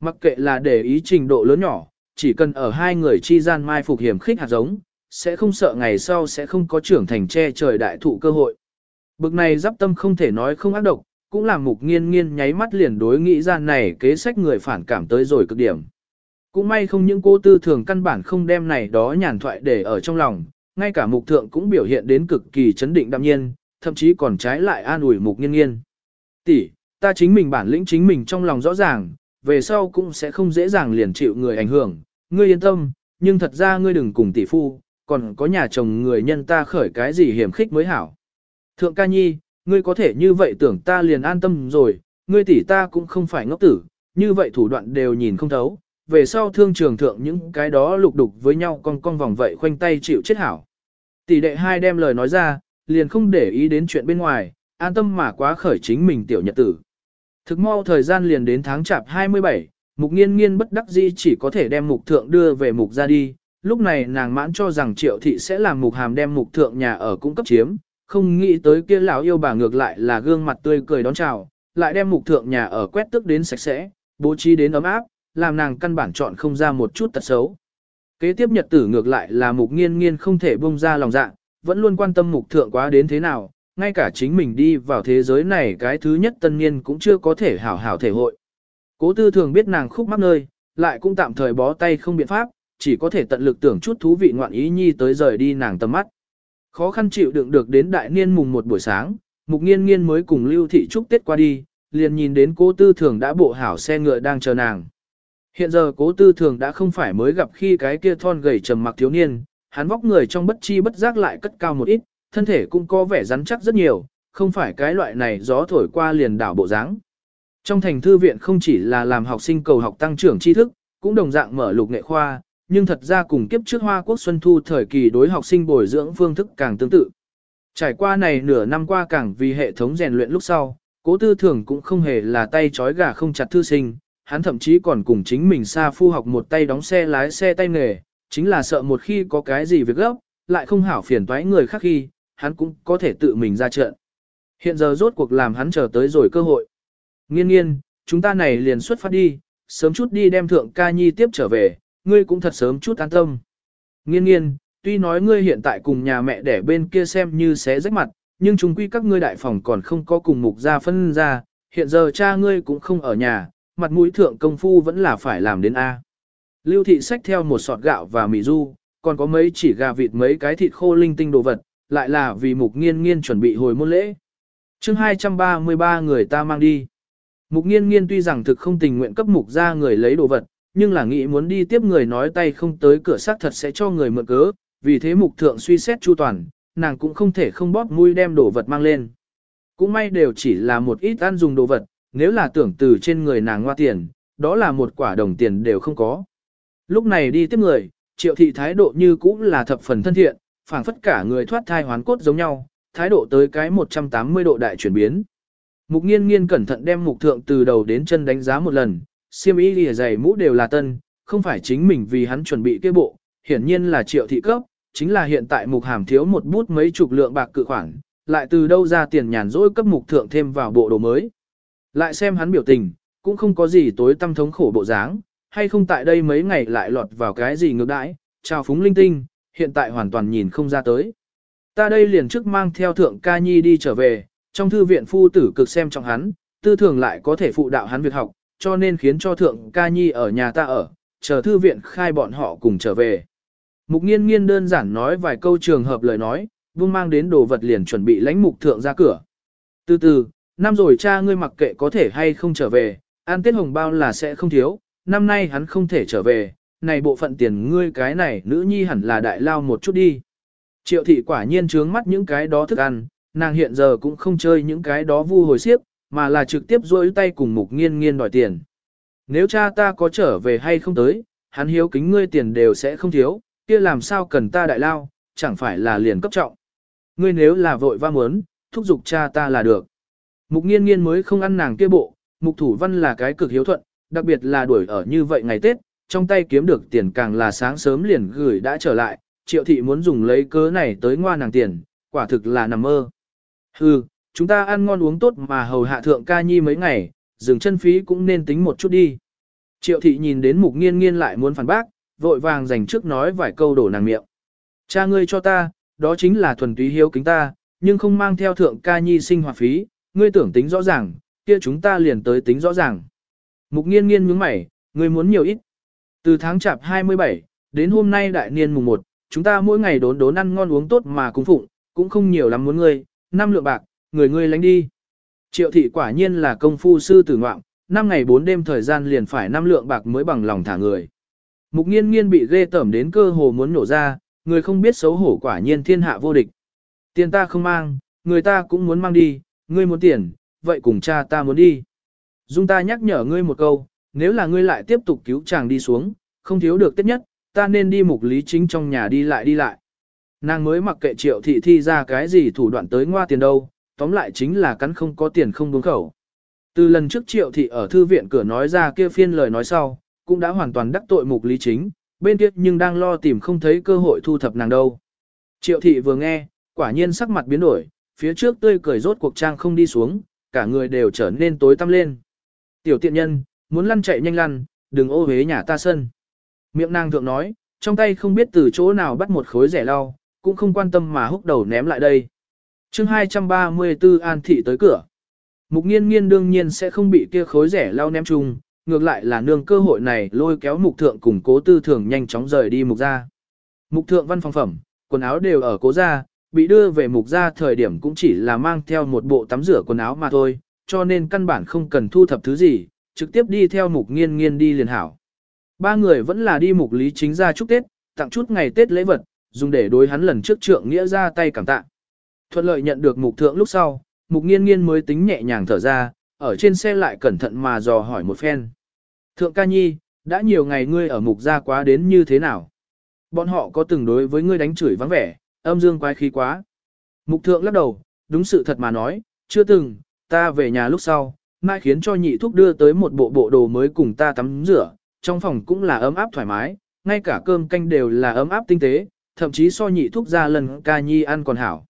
Mặc kệ là để ý trình độ lớn nhỏ, chỉ cần ở hai người chi gian mai phục hiểm khích hạt giống, sẽ không sợ ngày sau sẽ không có trưởng thành che trời đại thụ cơ hội. Bực này giáp tâm không thể nói không ác độc, cũng làm mục nghiên nghiên nháy mắt liền đối nghĩ ra này kế sách người phản cảm tới rồi cực điểm. Cũng may không những cô tư thường căn bản không đem này đó nhàn thoại để ở trong lòng, ngay cả mục thượng cũng biểu hiện đến cực kỳ chấn định đạm nhiên, thậm chí còn trái lại an ủi mục nghiên nghiên. Tỷ, ta chính mình bản lĩnh chính mình trong lòng rõ ràng, về sau cũng sẽ không dễ dàng liền chịu người ảnh hưởng, ngươi yên tâm, nhưng thật ra ngươi đừng cùng tỷ phu, còn có nhà chồng người nhân ta khởi cái gì hiểm khích mới hảo. Thượng ca nhi, ngươi có thể như vậy tưởng ta liền an tâm rồi, ngươi tỷ ta cũng không phải ngốc tử, như vậy thủ đoạn đều nhìn không thấu, về sau thương trường thượng những cái đó lục đục với nhau con con vòng vậy khoanh tay chịu chết hảo. Tỷ đệ hai đem lời nói ra, liền không để ý đến chuyện bên ngoài, an tâm mà quá khởi chính mình tiểu nhật tử. Thực mau thời gian liền đến tháng chạp 27, mục nghiên nghiên bất đắc dĩ chỉ có thể đem mục thượng đưa về mục ra đi, lúc này nàng mãn cho rằng triệu thị sẽ làm mục hàm đem mục thượng nhà ở cung cấp chiếm, không nghĩ tới kia lão yêu bà ngược lại là gương mặt tươi cười đón chào, lại đem mục thượng nhà ở quét tức đến sạch sẽ, bố trí đến ấm áp, làm nàng căn bản chọn không ra một chút tật xấu. Kế tiếp nhật tử ngược lại là mục nghiên nghiên không thể bông ra lòng dạ, vẫn luôn quan tâm mục thượng quá đến thế nào, ngay cả chính mình đi vào thế giới này cái thứ nhất tân niên cũng chưa có thể hảo hảo thể hội. Cố tư thường biết nàng khúc mắc nơi, lại cũng tạm thời bó tay không biện pháp, chỉ có thể tận lực tưởng chút thú vị ngoạn ý nhi tới rời đi nàng tầm mắt. Khó khăn chịu đựng được đến đại niên mùng một buổi sáng, mục nghiên nghiên mới cùng lưu thị trúc tết qua đi, liền nhìn đến cố tư thường đã bộ hảo xe ngựa đang chờ nàng. Hiện giờ cố tư thường đã không phải mới gặp khi cái kia thon gầy trầm mặc thiếu niên, hắn vóc người trong bất chi bất giác lại cất cao một ít, thân thể cũng có vẻ rắn chắc rất nhiều, không phải cái loại này gió thổi qua liền đảo bộ dáng. Trong thành thư viện không chỉ là làm học sinh cầu học tăng trưởng tri thức, cũng đồng dạng mở lục nghệ khoa, nhưng thật ra cùng kiếp trước Hoa Quốc Xuân Thu thời kỳ đối học sinh bồi dưỡng phương thức càng tương tự. Trải qua này nửa năm qua càng vì hệ thống rèn luyện lúc sau, cố tư thường cũng không hề là tay trói gà không chặt thư sinh, hắn thậm chí còn cùng chính mình xa phu học một tay đóng xe lái xe tay nghề, chính là sợ một khi có cái gì việc gấp, lại không hảo phiền toái người khác khi, hắn cũng có thể tự mình ra trận. Hiện giờ rốt cuộc làm hắn chờ tới rồi cơ hội. Nghiên nghiên, chúng ta này liền xuất phát đi, sớm chút đi đem thượng ca nhi tiếp trở về, ngươi cũng thật sớm chút an tâm. Nghiên nghiên, tuy nói ngươi hiện tại cùng nhà mẹ đẻ bên kia xem như xé rách mặt, nhưng chúng quy các ngươi đại phòng còn không có cùng mục gia phân ra, hiện giờ cha ngươi cũng không ở nhà, mặt mũi thượng công phu vẫn là phải làm đến A. Lưu thị xách theo một sọt gạo và mì du, còn có mấy chỉ gà vịt mấy cái thịt khô linh tinh đồ vật, lại là vì mục nghiên nghiên chuẩn bị hồi môn lễ. chương 233 người ta mang đi. Mục nghiên nghiên tuy rằng thực không tình nguyện cấp mục ra người lấy đồ vật, nhưng là nghĩ muốn đi tiếp người nói tay không tới cửa xác thật sẽ cho người mượn cớ, vì thế mục thượng suy xét chu toàn, nàng cũng không thể không bóp mũi đem đồ vật mang lên. Cũng may đều chỉ là một ít ăn dùng đồ vật, nếu là tưởng từ trên người nàng hoa tiền, đó là một quả đồng tiền đều không có. Lúc này đi tiếp người, triệu thị thái độ như cũng là thập phần thân thiện, phảng phất cả người thoát thai hoán cốt giống nhau, thái độ tới cái 180 độ đại chuyển biến. Mục nghiên nghiên cẩn thận đem mục thượng từ đầu đến chân đánh giá một lần, xiêm y lìa giày mũ đều là tân, không phải chính mình vì hắn chuẩn bị kia bộ, hiển nhiên là triệu thị cấp, chính là hiện tại mục hàm thiếu một bút mấy chục lượng bạc cự khoản, lại từ đâu ra tiền nhàn rỗi cấp mục thượng thêm vào bộ đồ mới. Lại xem hắn biểu tình, cũng không có gì tối tâm thống khổ bộ dáng, hay không tại đây mấy ngày lại lọt vào cái gì ngược đãi, trao phúng linh tinh, hiện tại hoàn toàn nhìn không ra tới. Ta đây liền trước mang theo thượng ca nhi đi trở về, trong thư viện phu tử cực xem trọng hắn, tư thường lại có thể phụ đạo hắn việc học, cho nên khiến cho thượng ca nhi ở nhà ta ở, chờ thư viện khai bọn họ cùng trở về. Mục nghiên nghiên đơn giản nói vài câu trường hợp lời nói, vương mang đến đồ vật liền chuẩn bị lãnh mục thượng ra cửa. Từ từ, năm rồi cha ngươi mặc kệ có thể hay không trở về, ăn tết hồng bao là sẽ không thiếu, năm nay hắn không thể trở về, này bộ phận tiền ngươi cái này nữ nhi hẳn là đại lao một chút đi. Triệu thị quả nhiên trướng mắt những cái đó thức ăn, nàng hiện giờ cũng không chơi những cái đó vu hồi xiếp, mà là trực tiếp rôi tay cùng mục nghiên nghiên đòi tiền. Nếu cha ta có trở về hay không tới, hắn hiếu kính ngươi tiền đều sẽ không thiếu, kia làm sao cần ta đại lao, chẳng phải là liền cấp trọng. Ngươi nếu là vội va muốn, thúc giục cha ta là được. Mục nghiên nghiên mới không ăn nàng kia bộ, mục thủ văn là cái cực hiếu thuận, đặc biệt là đuổi ở như vậy ngày Tết, trong tay kiếm được tiền càng là sáng sớm liền gửi đã trở lại, triệu thị muốn dùng lấy cớ này tới ngoa nàng tiền, quả thực là nằm mơ. Hừ, chúng ta ăn ngon uống tốt mà hầu hạ thượng ca nhi mấy ngày, dừng chân phí cũng nên tính một chút đi. Triệu thị nhìn đến mục nghiên nghiên lại muốn phản bác, vội vàng dành trước nói vài câu đổ nàng miệng. Cha ngươi cho ta, đó chính là thuần túy hiếu kính ta, nhưng không mang theo thượng ca nhi sinh hoạt phí, ngươi tưởng tính rõ ràng, kia chúng ta liền tới tính rõ ràng. Mục nghiên nghiên nhướng mày, ngươi muốn nhiều ít. Từ tháng chạp 27, đến hôm nay đại niên mùng 1, chúng ta mỗi ngày đốn đốn ăn ngon uống tốt mà cung phụng, cũng không nhiều lắm muốn ngươi, năm lượng bạc, người ngươi lánh đi. Triệu thị quả nhiên là công phu sư tử ngoạm, năm ngày bốn đêm thời gian liền phải năm lượng bạc mới bằng lòng thả người. Mục nghiên nghiên bị ghê tẩm đến cơ hồ muốn nổ ra, người không biết xấu hổ quả nhiên thiên hạ vô địch. Tiền ta không mang, người ta cũng muốn mang đi, ngươi muốn tiền, vậy cùng cha ta muốn đi. Dung ta nhắc nhở ngươi một câu, nếu là ngươi lại tiếp tục cứu chàng đi xuống, không thiếu được tiết nhất, ta nên đi mục lý chính trong nhà đi lại đi lại. Nàng mới mặc kệ triệu thị thi ra cái gì thủ đoạn tới ngoa tiền đâu, tóm lại chính là cắn không có tiền không đúng khẩu. Từ lần trước triệu thị ở thư viện cửa nói ra kia phiên lời nói sau, cũng đã hoàn toàn đắc tội mục lý chính, bên kia nhưng đang lo tìm không thấy cơ hội thu thập nàng đâu. Triệu thị vừa nghe, quả nhiên sắc mặt biến đổi, phía trước tươi cười rốt cuộc trang không đi xuống, cả người đều trở nên tối tăm lên. Tiểu tiện nhân, muốn lăn chạy nhanh lăn, đừng ô hế nhà ta sân. Miệng nàng thượng nói, trong tay không biết từ chỗ nào bắt một khối rẻ lau, cũng không quan tâm mà húc đầu ném lại đây chương 234 An Thị tới cửa. Mục nghiên nghiên đương nhiên sẽ không bị kia khối rẻ lao ném chung, ngược lại là nương cơ hội này lôi kéo mục thượng cùng cố tư thường nhanh chóng rời đi mục ra. Mục thượng văn phòng phẩm, quần áo đều ở cố ra, bị đưa về mục ra thời điểm cũng chỉ là mang theo một bộ tắm rửa quần áo mà thôi, cho nên căn bản không cần thu thập thứ gì, trực tiếp đi theo mục nghiên nghiên đi liền hảo. Ba người vẫn là đi mục lý chính ra chúc Tết, tặng chút ngày Tết lễ vật, dùng để đối hắn lần trước trượng nghĩa ra tay cảm tạ. Thuận lợi nhận được mục thượng lúc sau, mục nghiên nghiên mới tính nhẹ nhàng thở ra, ở trên xe lại cẩn thận mà dò hỏi một phen. Thượng ca nhi, đã nhiều ngày ngươi ở mục gia quá đến như thế nào? Bọn họ có từng đối với ngươi đánh chửi vắng vẻ, âm dương quái khí quá. Mục thượng lắc đầu, đúng sự thật mà nói, chưa từng, ta về nhà lúc sau, mai khiến cho nhị thúc đưa tới một bộ bộ đồ mới cùng ta tắm rửa, trong phòng cũng là ấm áp thoải mái, ngay cả cơm canh đều là ấm áp tinh tế, thậm chí so nhị thúc ra lần ca nhi ăn còn hảo.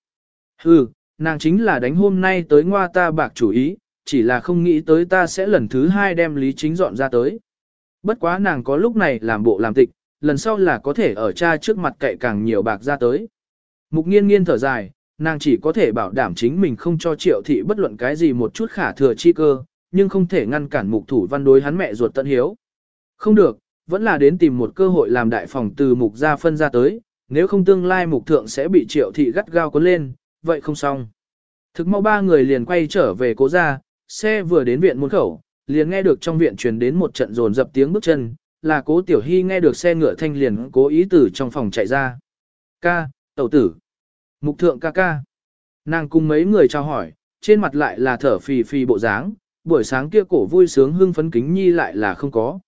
Hừ, nàng chính là đánh hôm nay tới ngoa ta bạc chủ ý, chỉ là không nghĩ tới ta sẽ lần thứ hai đem lý chính dọn ra tới. bất quá nàng có lúc này làm bộ làm tịch, lần sau là có thể ở cha trước mặt cậy càng nhiều bạc ra tới. Mục nghiên nghiên thở dài, nàng chỉ có thể bảo đảm chính mình không cho triệu thị bất luận cái gì một chút khả thừa chi cơ, nhưng không thể ngăn cản mục thủ văn đối hắn mẹ ruột tận hiếu. Không được, vẫn là đến tìm một cơ hội làm đại phòng từ mục ra phân ra tới, nếu không tương lai mục thượng sẽ bị triệu thị gắt gao cuốn lên, vậy không xong. Thực mau ba người liền quay trở về cố ra, xe vừa đến viện môn khẩu, liền nghe được trong viện truyền đến một trận rồn dập tiếng bước chân, là cố tiểu hy nghe được xe ngựa thanh liền cố ý từ trong phòng chạy ra. Ca, tẩu tử. Mục thượng ca ca. Nàng cùng mấy người chào hỏi, trên mặt lại là thở phì phì bộ dáng, buổi sáng kia cổ vui sướng hưng phấn kính nhi lại là không có.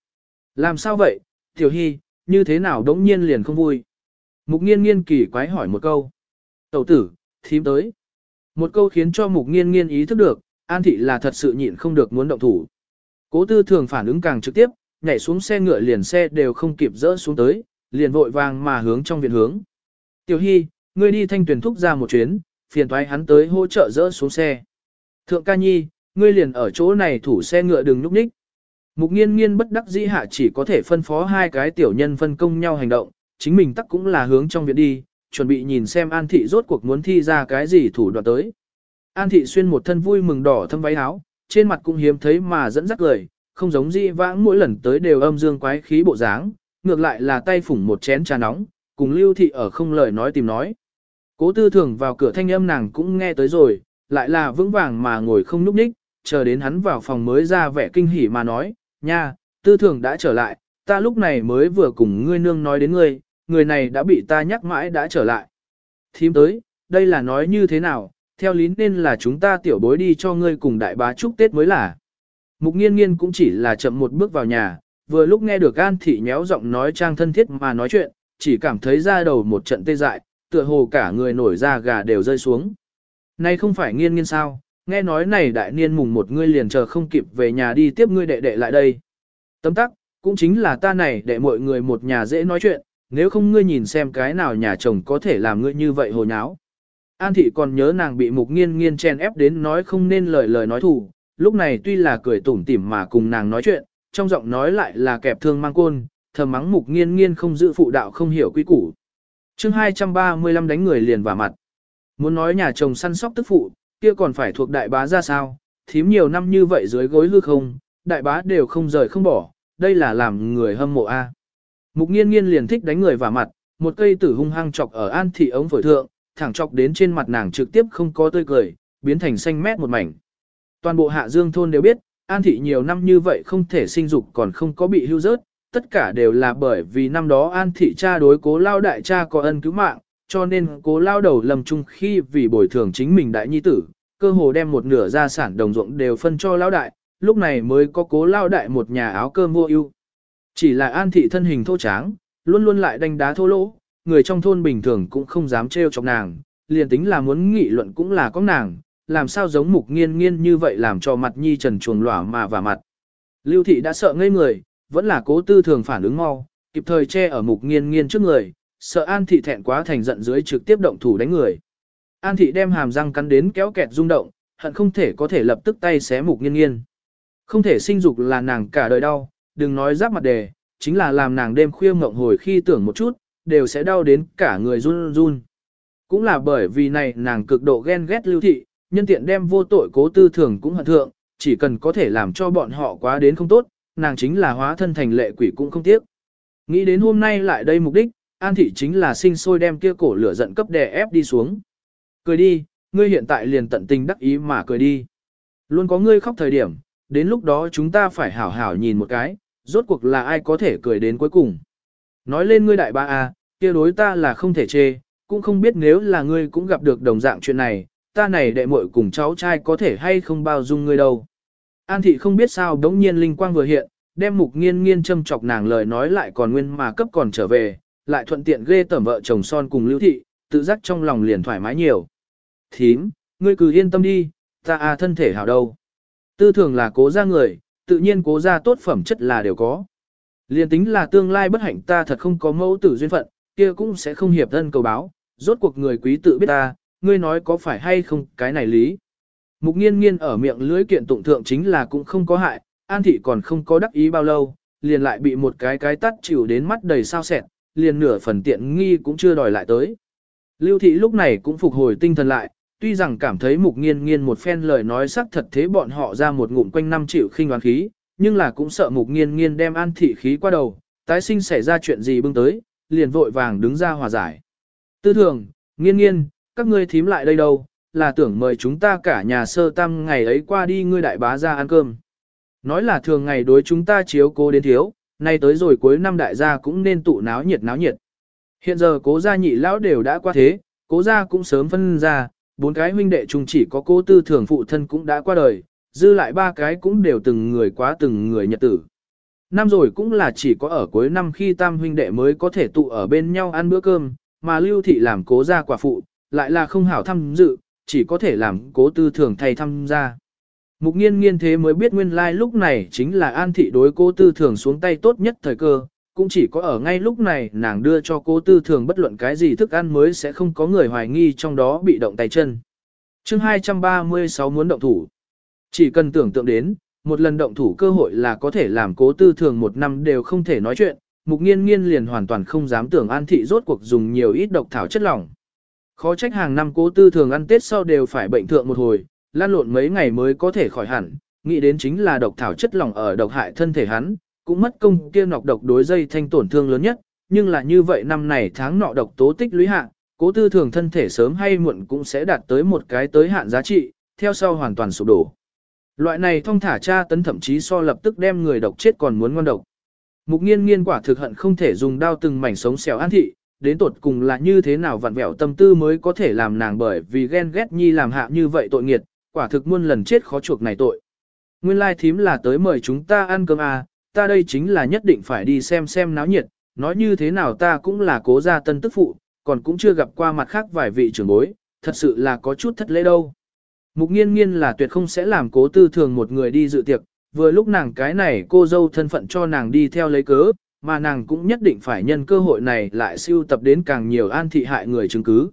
Làm sao vậy, tiểu hy, như thế nào đống nhiên liền không vui. Mục nghiên nghiên kỳ quái hỏi một câu. Tẩu tử, thím tới. Một câu khiến cho mục nghiên nghiên ý thức được, An thị là thật sự nhịn không được muốn động thủ. Cố tư thường phản ứng càng trực tiếp, nhảy xuống xe ngựa liền xe đều không kịp dỡ xuống tới, liền vội vàng mà hướng trong viện hướng. Tiểu Hy, ngươi đi thanh tuyển thúc ra một chuyến, phiền thoái hắn tới hỗ trợ dỡ xuống xe. Thượng ca nhi, ngươi liền ở chỗ này thủ xe ngựa đừng núp ních. Mục nghiên nghiên bất đắc dĩ hạ chỉ có thể phân phó hai cái tiểu nhân phân công nhau hành động, chính mình tắc cũng là hướng trong viện đi, chuẩn bị nhìn xem An Thị rốt cuộc muốn thi ra cái gì thủ đoạn tới. An Thị xuyên một thân vui mừng đỏ thâm váy áo, trên mặt cũng hiếm thấy mà dẫn dắt cười, không giống di vãng mỗi lần tới đều âm dương quái khí bộ dáng, ngược lại là tay phủng một chén trà nóng, cùng Lưu Thị ở không lời nói tìm nói. Cố tư thường vào cửa thanh âm nàng cũng nghe tới rồi, lại là vững vàng mà ngồi không núp ních, chờ đến hắn vào phòng mới ra vẻ kinh hỉ mà nói, nha, tư thường đã trở lại, ta lúc này mới vừa cùng ngươi nương nói đến ngươi, người này đã bị ta nhắc mãi đã trở lại. Thím tới, đây là nói như thế nào, theo lý nên là chúng ta tiểu bối đi cho ngươi cùng đại bá chúc Tết mới là. Mục nghiên nghiên cũng chỉ là chậm một bước vào nhà, vừa lúc nghe được An Thị nhéo giọng nói trang thân thiết mà nói chuyện, chỉ cảm thấy ra đầu một trận tê dại, tựa hồ cả người nổi da gà đều rơi xuống. Này không phải nghiên nghiên sao, nghe nói này đại niên mùng một ngươi liền chờ không kịp về nhà đi tiếp ngươi đệ đệ lại đây. Tấm tắc, cũng chính là ta này để mọi người một nhà dễ nói chuyện, nếu không ngươi nhìn xem cái nào nhà chồng có thể làm ngươi như vậy hồ nháo. An thị còn nhớ nàng bị mục nghiên nghiên chen ép đến nói không nên lời lời nói thủ, lúc này tuy là cười tủm tỉm mà cùng nàng nói chuyện, trong giọng nói lại là kẹp thương mang côn, thầm mắng mục nghiên nghiên không giữ phụ đạo không hiểu quy củ. chương 235 đánh người liền vào mặt. Muốn nói nhà chồng săn sóc tức phụ, kia còn phải thuộc đại bá ra sao, thím nhiều năm như vậy dưới gối hư không, đại bá đều không rời không bỏ, đây là làm người hâm mộ a. Mục nghiên nghiên liền thích đánh người vào mặt, một cây tử hung hăng chọc ở an thị ống phổi thượng, thẳng chọc đến trên mặt nàng trực tiếp không có tươi cười, biến thành xanh mét một mảnh. Toàn bộ hạ dương thôn đều biết, an thị nhiều năm như vậy không thể sinh dục còn không có bị hưu rớt, tất cả đều là bởi vì năm đó an thị cha đối cố lao đại cha có ân cứu mạng, cho nên cố lao đầu lầm chung khi vì bồi thường chính mình đại nhi tử, cơ hồ đem một nửa gia sản đồng ruộng đều phân cho lao đại, lúc này mới có cố lao đại một nhà áo cơm vô ưu. Chỉ là an thị thân hình thô tráng, luôn luôn lại đánh đá thô lỗ, người trong thôn bình thường cũng không dám trêu chọc nàng, liền tính là muốn nghị luận cũng là có nàng, làm sao giống mục nghiên nghiên như vậy làm cho mặt nhi trần chuồng lỏa mà và mặt. Lưu thị đã sợ ngây người, vẫn là cố tư thường phản ứng mau, kịp thời che ở mục nghiên nghiên trước người, sợ an thị thẹn quá thành giận dưới trực tiếp động thủ đánh người. An thị đem hàm răng cắn đến kéo kẹt rung động, hận không thể có thể lập tức tay xé mục nghiên nghiên. Không thể sinh dục là nàng cả đời đau, đừng nói giáp mặt đề, chính là làm nàng đêm khuya ngộng hồi khi tưởng một chút, đều sẽ đau đến cả người run run. Cũng là bởi vì này nàng cực độ ghen ghét lưu thị, nhân tiện đem vô tội cố tư thường cũng hận thượng, chỉ cần có thể làm cho bọn họ quá đến không tốt, nàng chính là hóa thân thành lệ quỷ cũng không tiếc. Nghĩ đến hôm nay lại đây mục đích, An thị chính là sinh sôi đem kia cổ lửa giận cấp đè ép đi xuống. Cười đi, ngươi hiện tại liền tận tình đắc ý mà cười đi. Luôn có ngươi khóc thời điểm, đến lúc đó chúng ta phải hảo hảo nhìn một cái, rốt cuộc là ai có thể cười đến cuối cùng. Nói lên ngươi đại ba a, kia đối ta là không thể chê, cũng không biết nếu là ngươi cũng gặp được đồng dạng chuyện này, ta này đệ muội cùng cháu trai có thể hay không bao dung ngươi đâu. An thị không biết sao đống nhiên linh quang vừa hiện, đem mục nghiên nghiên châm chọc nàng lời nói lại còn nguyên mà cấp còn trở về, lại thuận tiện ghê tẩm vợ chồng son cùng lưu thị, tự giác trong lòng liền thoải mái nhiều. Thím, ngươi cứ yên tâm đi, ta à thân thể hảo đâu. Tư thường là cố ra người, tự nhiên cố ra tốt phẩm chất là đều có. Liên tính là tương lai bất hạnh ta thật không có mẫu tử duyên phận, kia cũng sẽ không hiệp thân cầu báo, rốt cuộc người quý tự biết ta, ngươi nói có phải hay không, cái này lý. Mục nghiên nghiên ở miệng lưới kiện tụng thượng chính là cũng không có hại, an thị còn không có đắc ý bao lâu, liền lại bị một cái cái tắt chịu đến mắt đầy sao sẹn, liền nửa phần tiện nghi cũng chưa đòi lại tới. Lưu thị lúc này cũng phục hồi tinh thần lại, tuy rằng cảm thấy mục nghiên nghiên một phen lời nói sắc thật thế bọn họ ra một ngụm quanh năm chịu khinh oán khí, nhưng là cũng sợ mục nghiên nghiên đem an thị khí qua đầu, tái sinh xảy ra chuyện gì bưng tới, liền vội vàng đứng ra hòa giải. Tư thường, nghiên nghiên, các ngươi thím lại đây đâu, là tưởng mời chúng ta cả nhà sơ tam ngày ấy qua đi ngươi đại bá ra ăn cơm. Nói là thường ngày đối chúng ta chiếu cố đến thiếu, nay tới rồi cuối năm đại gia cũng nên tụ náo nhiệt náo nhiệt. Hiện giờ cố gia nhị lão đều đã qua thế, cố gia cũng sớm phân ra, bốn cái huynh đệ chung chỉ có cố tư thường phụ thân cũng đã qua đời, dư lại ba cái cũng đều từng người quá từng người nhật tử. Năm rồi cũng là chỉ có ở cuối năm khi tam huynh đệ mới có thể tụ ở bên nhau ăn bữa cơm, mà lưu thị làm cố gia quả phụ, lại là không hảo tham dự, chỉ có thể làm cố tư thường thay tham gia. Mục nghiên nghiên thế mới biết nguyên lai like lúc này chính là an thị đối cố tư thường xuống tay tốt nhất thời cơ, cũng chỉ có ở ngay lúc này nàng đưa cho cố tư thường bất luận cái gì thức ăn mới sẽ không có người hoài nghi trong đó bị động tay chân. chương 236 muốn động thủ. Chỉ cần tưởng tượng đến, một lần động thủ cơ hội là có thể làm cố tư thường một năm đều không thể nói chuyện, mục nghiên nghiên liền hoàn toàn không dám tưởng an thị rốt cuộc dùng nhiều ít độc thảo chất lỏng. Khó trách hàng năm cố tư thường ăn tết sau đều phải bệnh thượng một hồi, lan lộn mấy ngày mới có thể khỏi hẳn, nghĩ đến chính là độc thảo chất lỏng ở độc hại thân thể hắn, cũng mất công kia nọc độc đối dây thanh tổn thương lớn nhất, nhưng là như vậy năm này tháng nọ độc tố tích lũy hạ, cố tư thường thân thể sớm hay muộn cũng sẽ đạt tới một cái tới hạn giá trị, theo sau hoàn toàn sụp đổ. Loại này thông thả tra tấn thậm chí so lập tức đem người độc chết còn muốn ngon độc. Mục nghiên nghiên quả thực hận không thể dùng đao từng mảnh sống xẻo an thị, đến tột cùng là như thế nào vặn vẹo tâm tư mới có thể làm nàng bởi vì ghen ghét nhi làm hạ như vậy tội nghiệt, quả thực muôn lần chết khó chuộc này tội. Nguyên lai thím là tới mời chúng ta ăn cơm à, ta đây chính là nhất định phải đi xem xem náo nhiệt, nói như thế nào ta cũng là cố gia tân tức phụ, còn cũng chưa gặp qua mặt khác vài vị trưởng bối, thật sự là có chút thất lễ đâu. Mục nghiên nghiên là tuyệt không sẽ làm cố tư thường một người đi dự tiệc, vừa lúc nàng cái này cô dâu thân phận cho nàng đi theo lấy cớ, mà nàng cũng nhất định phải nhân cơ hội này lại siêu tập đến càng nhiều an thị hại người chứng cứ.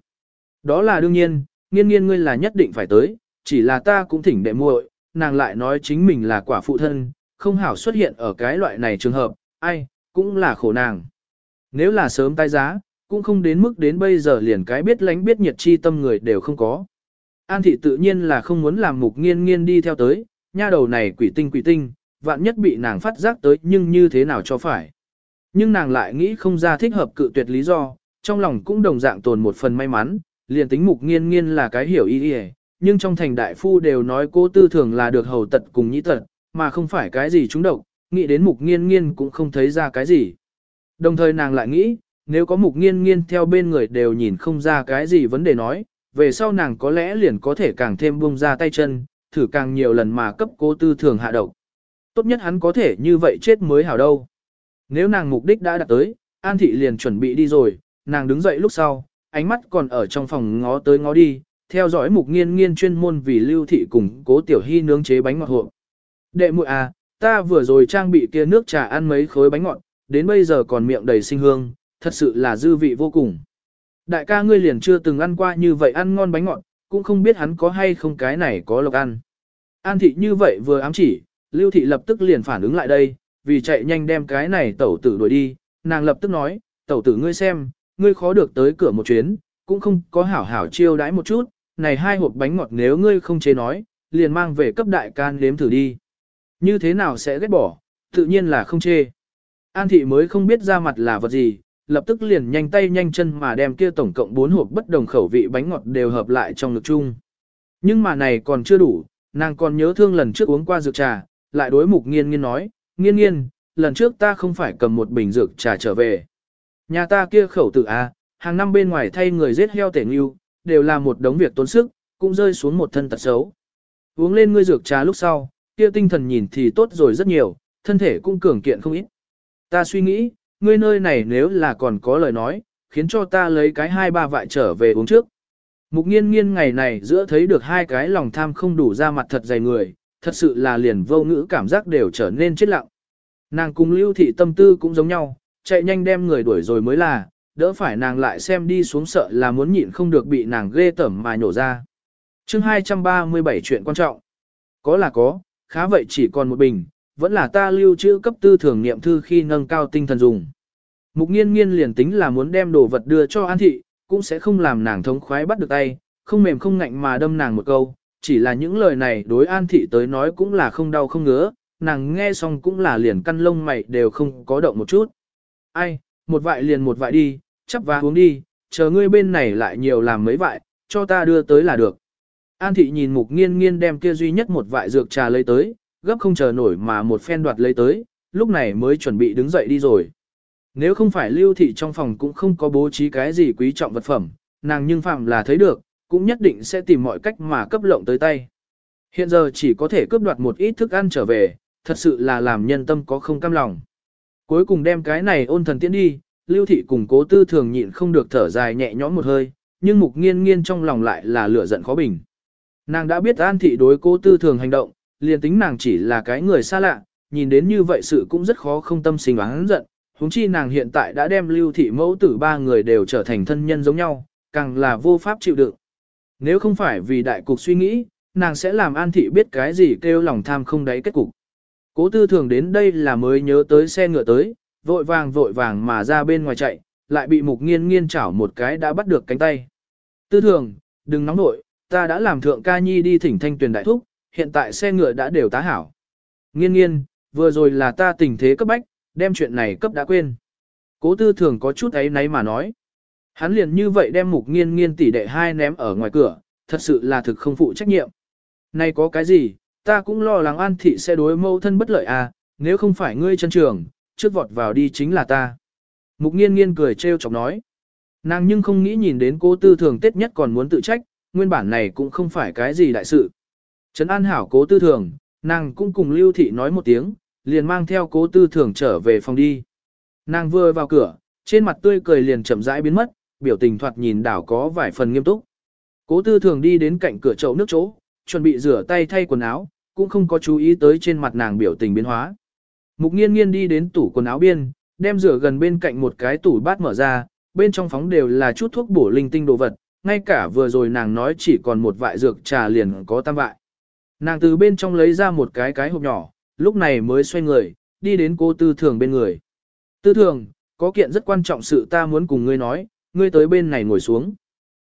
Đó là đương nhiên, nghiên nghiên ngươi là nhất định phải tới, chỉ là ta cũng thỉnh đệ muội, nàng lại nói chính mình là quả phụ thân, không hảo xuất hiện ở cái loại này trường hợp, ai, cũng là khổ nàng. Nếu là sớm tái giá, cũng không đến mức đến bây giờ liền cái biết lánh biết nhiệt chi tâm người đều không có. An thị tự nhiên là không muốn làm mục nghiên nghiên đi theo tới, nha đầu này quỷ tinh quỷ tinh, vạn nhất bị nàng phát giác tới nhưng như thế nào cho phải. Nhưng nàng lại nghĩ không ra thích hợp cự tuyệt lý do, trong lòng cũng đồng dạng tồn một phần may mắn, liền tính mục nghiên nghiên là cái hiểu ý ý, nhưng trong thành đại phu đều nói cô tư thường là được hầu tật cùng nhĩ tật, mà không phải cái gì trúng độc, nghĩ đến mục nghiên nghiên cũng không thấy ra cái gì. Đồng thời nàng lại nghĩ, nếu có mục nghiên nghiên theo bên người đều nhìn không ra cái gì vấn đề nói, về sau nàng có lẽ liền có thể càng thêm buông ra tay chân, thử càng nhiều lần mà cấp cố tư thường hạ độc. Tốt nhất hắn có thể như vậy chết mới hảo đâu. Nếu nàng mục đích đã đạt tới, An Thị liền chuẩn bị đi rồi, nàng đứng dậy lúc sau, ánh mắt còn ở trong phòng ngó tới ngó đi, theo dõi mục nghiên nghiên chuyên môn vì lưu thị cùng cố tiểu hy nướng chế bánh ngọt hộp. Đệ muội à, ta vừa rồi trang bị kia nước trà ăn mấy khối bánh ngọt, đến bây giờ còn miệng đầy sinh hương, thật sự là dư vị vô cùng. Đại ca ngươi liền chưa từng ăn qua như vậy ăn ngon bánh ngọt, cũng không biết hắn có hay không cái này có lộc ăn. An thị như vậy vừa ám chỉ, lưu thị lập tức liền phản ứng lại đây, vì chạy nhanh đem cái này tẩu tử đuổi đi, nàng lập tức nói, tẩu tử ngươi xem, ngươi khó được tới cửa một chuyến, cũng không có hảo hảo chiêu đãi một chút, này hai hộp bánh ngọt nếu ngươi không chế nói, liền mang về cấp đại can nếm thử đi. Như thế nào sẽ ghét bỏ, tự nhiên là không chê. An thị mới không biết ra mặt là vật gì, lập tức liền nhanh tay nhanh chân mà đem kia tổng cộng bốn hộp bất đồng khẩu vị bánh ngọt đều hợp lại trong lực chung. Nhưng mà này còn chưa đủ, nàng còn nhớ thương lần trước uống qua dược trà, lại đối mục nghiên nghiên nói, nghiên nghiên, lần trước ta không phải cầm một bình dược trà trở về. Nhà ta kia khẩu tử A, hàng năm bên ngoài thay người giết heo tể nghiêu, đều là một đống việc tốn sức, cũng rơi xuống một thân tật xấu. Uống lên ngươi dược trà lúc sau, kia tinh thần nhìn thì tốt rồi rất nhiều, thân thể cũng cường kiện không ít. Ta suy nghĩ, ngươi nơi này nếu là còn có lời nói, khiến cho ta lấy cái hai ba vại trở về uống trước. Mục nghiên nghiên ngày này giữa thấy được hai cái lòng tham không đủ ra mặt thật dày người, thật sự là liền vô ngữ cảm giác đều trở nên chết lặng. Nàng cùng lưu thị tâm tư cũng giống nhau, chạy nhanh đem người đuổi rồi mới là, đỡ phải nàng lại xem đi xuống sợ là muốn nhịn không được bị nàng ghê tẩm mà nhổ ra. chương 237 chuyện quan trọng. Có là có, khá vậy chỉ còn một bình, vẫn là ta lưu trữ cấp tư thưởng niệm thư khi nâng cao tinh thần dùng. Mục nghiên nghiên liền tính là muốn đem đồ vật đưa cho An Thị, cũng sẽ không làm nàng thống khoái bắt được tay, không mềm không ngạnh mà đâm nàng một câu, chỉ là những lời này đối An Thị tới nói cũng là không đau không ngứa, nàng nghe xong cũng là liền căn lông mày đều không có động một chút. Ai, một vại liền một vại đi, chắp và uống đi, chờ ngươi bên này lại nhiều làm mấy vại, cho ta đưa tới là được. An thị nhìn mục nghiên nghiên đem kia duy nhất một vại dược trà lấy tới, gấp không chờ nổi mà một phen đoạt lấy tới, lúc này mới chuẩn bị đứng dậy đi rồi. Nếu không phải lưu thị trong phòng cũng không có bố trí cái gì quý trọng vật phẩm, nàng nhưng phạm là thấy được, cũng nhất định sẽ tìm mọi cách mà cấp lộng tới tay. Hiện giờ chỉ có thể cướp đoạt một ít thức ăn trở về, thật sự là làm nhân tâm có không cam lòng. Cuối cùng đem cái này ôn thần tiễn đi, lưu thị cùng cố tư thường nhịn không được thở dài nhẹ nhõm một hơi, nhưng mục nghiên nghiên trong lòng lại là lửa giận khó bình. Nàng đã biết an thị đối cố tư thường hành động, liền tính nàng chỉ là cái người xa lạ, nhìn đến như vậy sự cũng rất khó không tâm sinh oán giận, huống chi nàng hiện tại đã đem lưu thị mẫu tử ba người đều trở thành thân nhân giống nhau, càng là vô pháp chịu đựng. Nếu không phải vì đại cục suy nghĩ, nàng sẽ làm an thị biết cái gì kêu lòng tham không đáy kết cục. Cố tư thường đến đây là mới nhớ tới xe ngựa tới, vội vàng vội vàng mà ra bên ngoài chạy, lại bị mục nghiên nghiên chảo một cái đã bắt được cánh tay. Tư thường, đừng nóng nội, ta đã làm thượng ca nhi đi thỉnh thanh tuyển đại thúc, hiện tại xe ngựa đã đều tá hảo. Nghiên nghiên, vừa rồi là ta tình thế cấp bách, đem chuyện này cấp đã quên. Cố tư thường có chút ấy nấy mà nói. Hắn liền như vậy đem mục nghiên nghiên tỷ đệ hai ném ở ngoài cửa, thật sự là thực không phụ trách nhiệm. Này có cái gì, ta cũng lo lắng an thị sẽ đối mâu thân bất lợi à, nếu không phải ngươi chân trường, trước vọt vào đi chính là ta. Mục nghiên nghiên cười trêu chọc nói. Nàng nhưng không nghĩ nhìn đến cố tư thường tết nhất còn muốn tự trách, nguyên bản này cũng không phải cái gì đại sự. Trấn an hảo cố tư thường, nàng cũng cùng lưu thị nói một tiếng, liền mang theo cố tư thường trở về phòng đi. Nàng vừa vào cửa, trên mặt tươi cười liền chậm rãi biến mất, biểu tình thoạt nhìn đảo có vài phần nghiêm túc. Cố tư thường đi đến cạnh cửa chậu nước chỗ, chuẩn bị rửa tay thay quần áo, cũng không có chú ý tới trên mặt nàng biểu tình biến hóa. Mục nghiên nghiên đi đến tủ quần áo biên, đem rửa gần bên cạnh một cái tủ bát mở ra, bên trong phóng đều là chút thuốc bổ linh tinh đồ vật, ngay cả vừa rồi nàng nói chỉ còn một vại dược trà liền có tam vại. Nàng từ bên trong lấy ra một cái cái hộp nhỏ, lúc này mới xoay người, đi đến cô tư thường bên người. Tư thường, có kiện rất quan trọng sự ta muốn cùng ngươi nói, ngươi tới bên này ngồi xuống.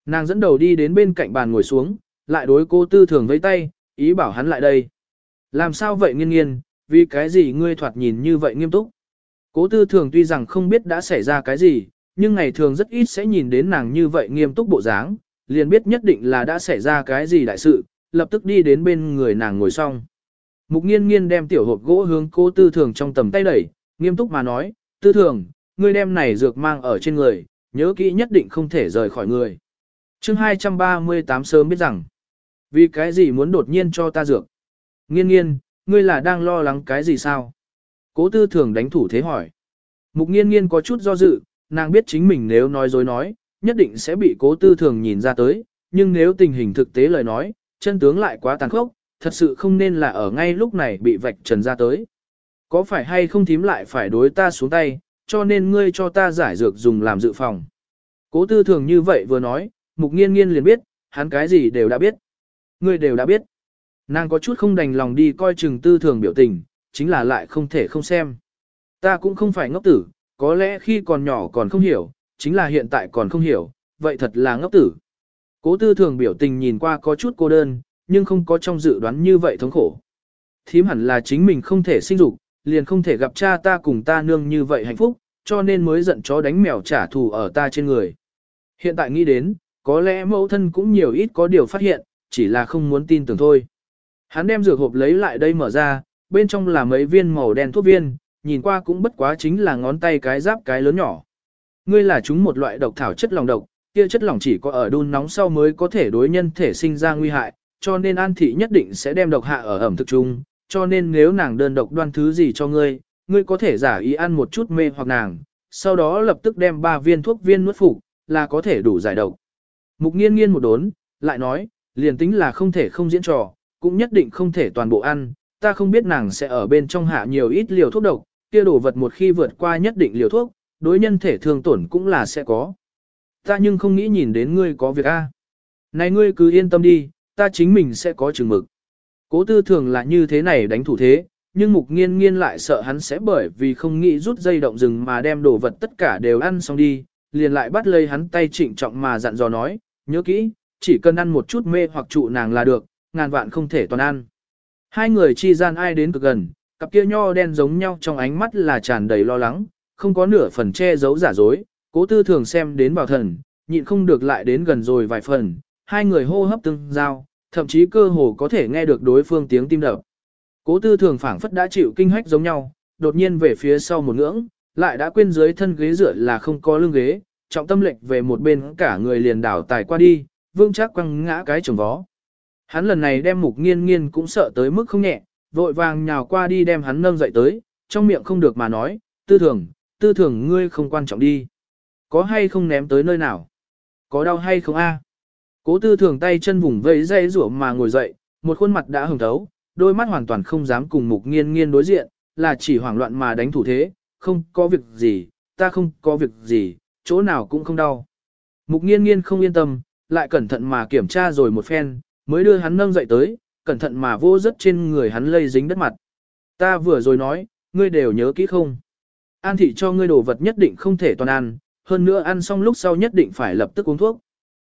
Nàng dẫn đầu đi đến bên cạnh bàn ngồi xuống, lại đối cô tư thường với tay, ý bảo hắn lại đây. Làm sao vậy nghiên nghiên, vì cái gì ngươi thoạt nhìn như vậy nghiêm túc? Cố tư thường tuy rằng không biết đã xảy ra cái gì, nhưng ngày thường rất ít sẽ nhìn đến nàng như vậy nghiêm túc bộ dáng, liền biết nhất định là đã xảy ra cái gì đại sự, lập tức đi đến bên người nàng ngồi xong. Mục nghiên nghiên đem tiểu hộp gỗ hướng cố tư thường trong tầm tay đẩy, nghiêm túc mà nói, tư thường, ngươi đem này dược mang ở trên người, nhớ kỹ nhất định không thể rời khỏi người. chương 238 sớm biết rằng, vì cái gì muốn đột nhiên cho ta dược? Nghiên nghiên, ngươi là đang lo lắng cái gì sao? Cố tư thường đánh thủ thế hỏi. Mục nghiên nghiên có chút do dự, nàng biết chính mình nếu nói dối nói, nhất định sẽ bị cố tư thường nhìn ra tới, nhưng nếu tình hình thực tế lời nói, chân tướng lại quá tàn khốc, thật sự không nên là ở ngay lúc này bị vạch trần ra tới. Có phải hay không thím lại phải đối ta xuống tay, cho nên ngươi cho ta giải dược dùng làm dự phòng. Cố tư thường như vậy vừa nói, mục nghiên nghiên liền biết, hắn cái gì đều đã biết. Ngươi đều đã biết. Nàng có chút không đành lòng đi coi chừng tư thường biểu tình, chính là lại không thể không xem. Ta cũng không phải ngốc tử, có lẽ khi còn nhỏ còn không hiểu, chính là hiện tại còn không hiểu, vậy thật là ngốc tử. Cố tư thường biểu tình nhìn qua có chút cô đơn, nhưng không có trong dự đoán như vậy thống khổ. Thím hẳn là chính mình không thể sinh dục, liền không thể gặp cha ta cùng ta nương như vậy hạnh phúc, cho nên mới giận chó đánh mèo trả thù ở ta trên người. Hiện tại nghĩ đến, có lẽ mẫu thân cũng nhiều ít có điều phát hiện, chỉ là không muốn tin tưởng thôi. Hắn đem dược hộp lấy lại đây mở ra, bên trong là mấy viên màu đen thuốc viên, nhìn qua cũng bất quá chính là ngón tay cái giáp cái lớn nhỏ. Ngươi là chúng một loại độc thảo chất lỏng độc, kia chất lỏng chỉ có ở đun nóng sau mới có thể đối nhân thể sinh ra nguy hại, cho nên An thị nhất định sẽ đem độc hạ ở ẩm thực chung, cho nên nếu nàng đơn độc đoan thứ gì cho ngươi, ngươi có thể giả ý ăn một chút mê hoặc nàng, sau đó lập tức đem ba viên thuốc viên nuốt phục, là có thể đủ giải độc. Mục nghiên nghiên một đốn, lại nói, liền tính là không thể không diễn trò, cũng nhất định không thể toàn bộ ăn, ta không biết nàng sẽ ở bên trong hạ nhiều ít liều thuốc độc, kia đồ vật một khi vượt qua nhất định liều thuốc, đối nhân thể thương tổn cũng là sẽ có. Ta nhưng không nghĩ nhìn đến ngươi có việc a. Này ngươi cứ yên tâm đi, ta chính mình sẽ có chừng mực. Cố tư thường là như thế này đánh thủ thế, nhưng mục nghiên nghiên lại sợ hắn sẽ bởi vì không nghĩ rút dây động rừng mà đem đồ vật tất cả đều ăn xong đi, liền lại bắt lấy hắn tay trịnh trọng mà dặn dò nói, nhớ kỹ, chỉ cần ăn một chút mê hoặc trụ nàng là được, ngàn vạn không thể toàn ăn. Hai người chi gian ai đến cực gần, cặp kia nho đen giống nhau trong ánh mắt là tràn đầy lo lắng, không có nửa phần che giấu giả dối, cố tư thường xem đến bảo thần, nhịn không được lại đến gần rồi vài phần, hai người hô hấp tương giao, thậm chí cơ hồ có thể nghe được đối phương tiếng tim đập. Cố tư thường phảng phất đã chịu kinh hách giống nhau, đột nhiên về phía sau một ngưỡng, lại đã quên dưới thân ghế dựa là không có lưng ghế, trọng tâm lệch về một bên cả người liền đảo tài qua đi, vương chắc quăng ngã cái chồng vó. Hắn lần này đem mục nghiên nghiên cũng sợ tới mức không nhẹ, vội vàng nhào qua đi đem hắn nâng dậy tới, trong miệng không được mà nói, tư thường, tư thường ngươi không quan trọng đi. Có hay không ném tới nơi nào? Có đau hay không a? Cố tư thường tay chân vùng vẫy dây rủa mà ngồi dậy, một khuôn mặt đã hồng thấu, đôi mắt hoàn toàn không dám cùng mục nghiên nghiên đối diện, là chỉ hoảng loạn mà đánh thủ thế, không có việc gì, ta không có việc gì, chỗ nào cũng không đau. Mục nghiên nghiên không yên tâm, lại cẩn thận mà kiểm tra rồi một phen, mới đưa hắn nâng dậy tới, cẩn thận mà vô rất trên người hắn lây dính đất mặt. Ta vừa rồi nói, ngươi đều nhớ kỹ không? An thị cho ngươi đồ vật nhất định không thể toàn ăn, hơn nữa ăn xong lúc sau nhất định phải lập tức uống thuốc.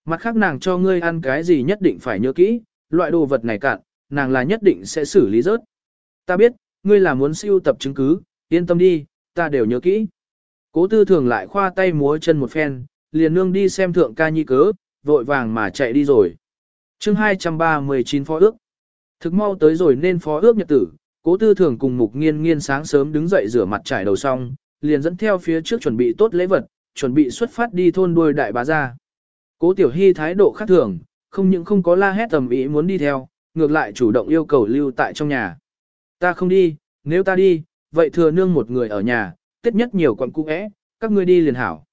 Mặt khác nàng cho ngươi ăn cái gì nhất định phải nhớ kỹ, loại đồ vật này cạn, nàng là nhất định sẽ xử lý rớt. Ta biết, ngươi là muốn siêu tập chứng cứ, yên tâm đi, ta đều nhớ kỹ. Cố tư thường lại khoa tay múa chân một phen, liền nương đi xem thượng ca nhi cớ, vội vàng mà chạy đi rồi. chương 239 phó ước. Thực mau tới rồi nên phó ước nhật tử, cố tư thường cùng mục nghiên nghiên sáng sớm đứng dậy rửa mặt trải đầu xong, liền dẫn theo phía trước chuẩn bị tốt lễ vật, chuẩn bị xuất phát đi thôn đuôi đại bá ra. Cố tiểu hy thái độ khác thường, không những không có la hét tầm ý muốn đi theo, ngược lại chủ động yêu cầu lưu tại trong nhà. Ta không đi, nếu ta đi, vậy thừa nương một người ở nhà, tết nhất nhiều quận cung ẽ, các ngươi đi liền hảo.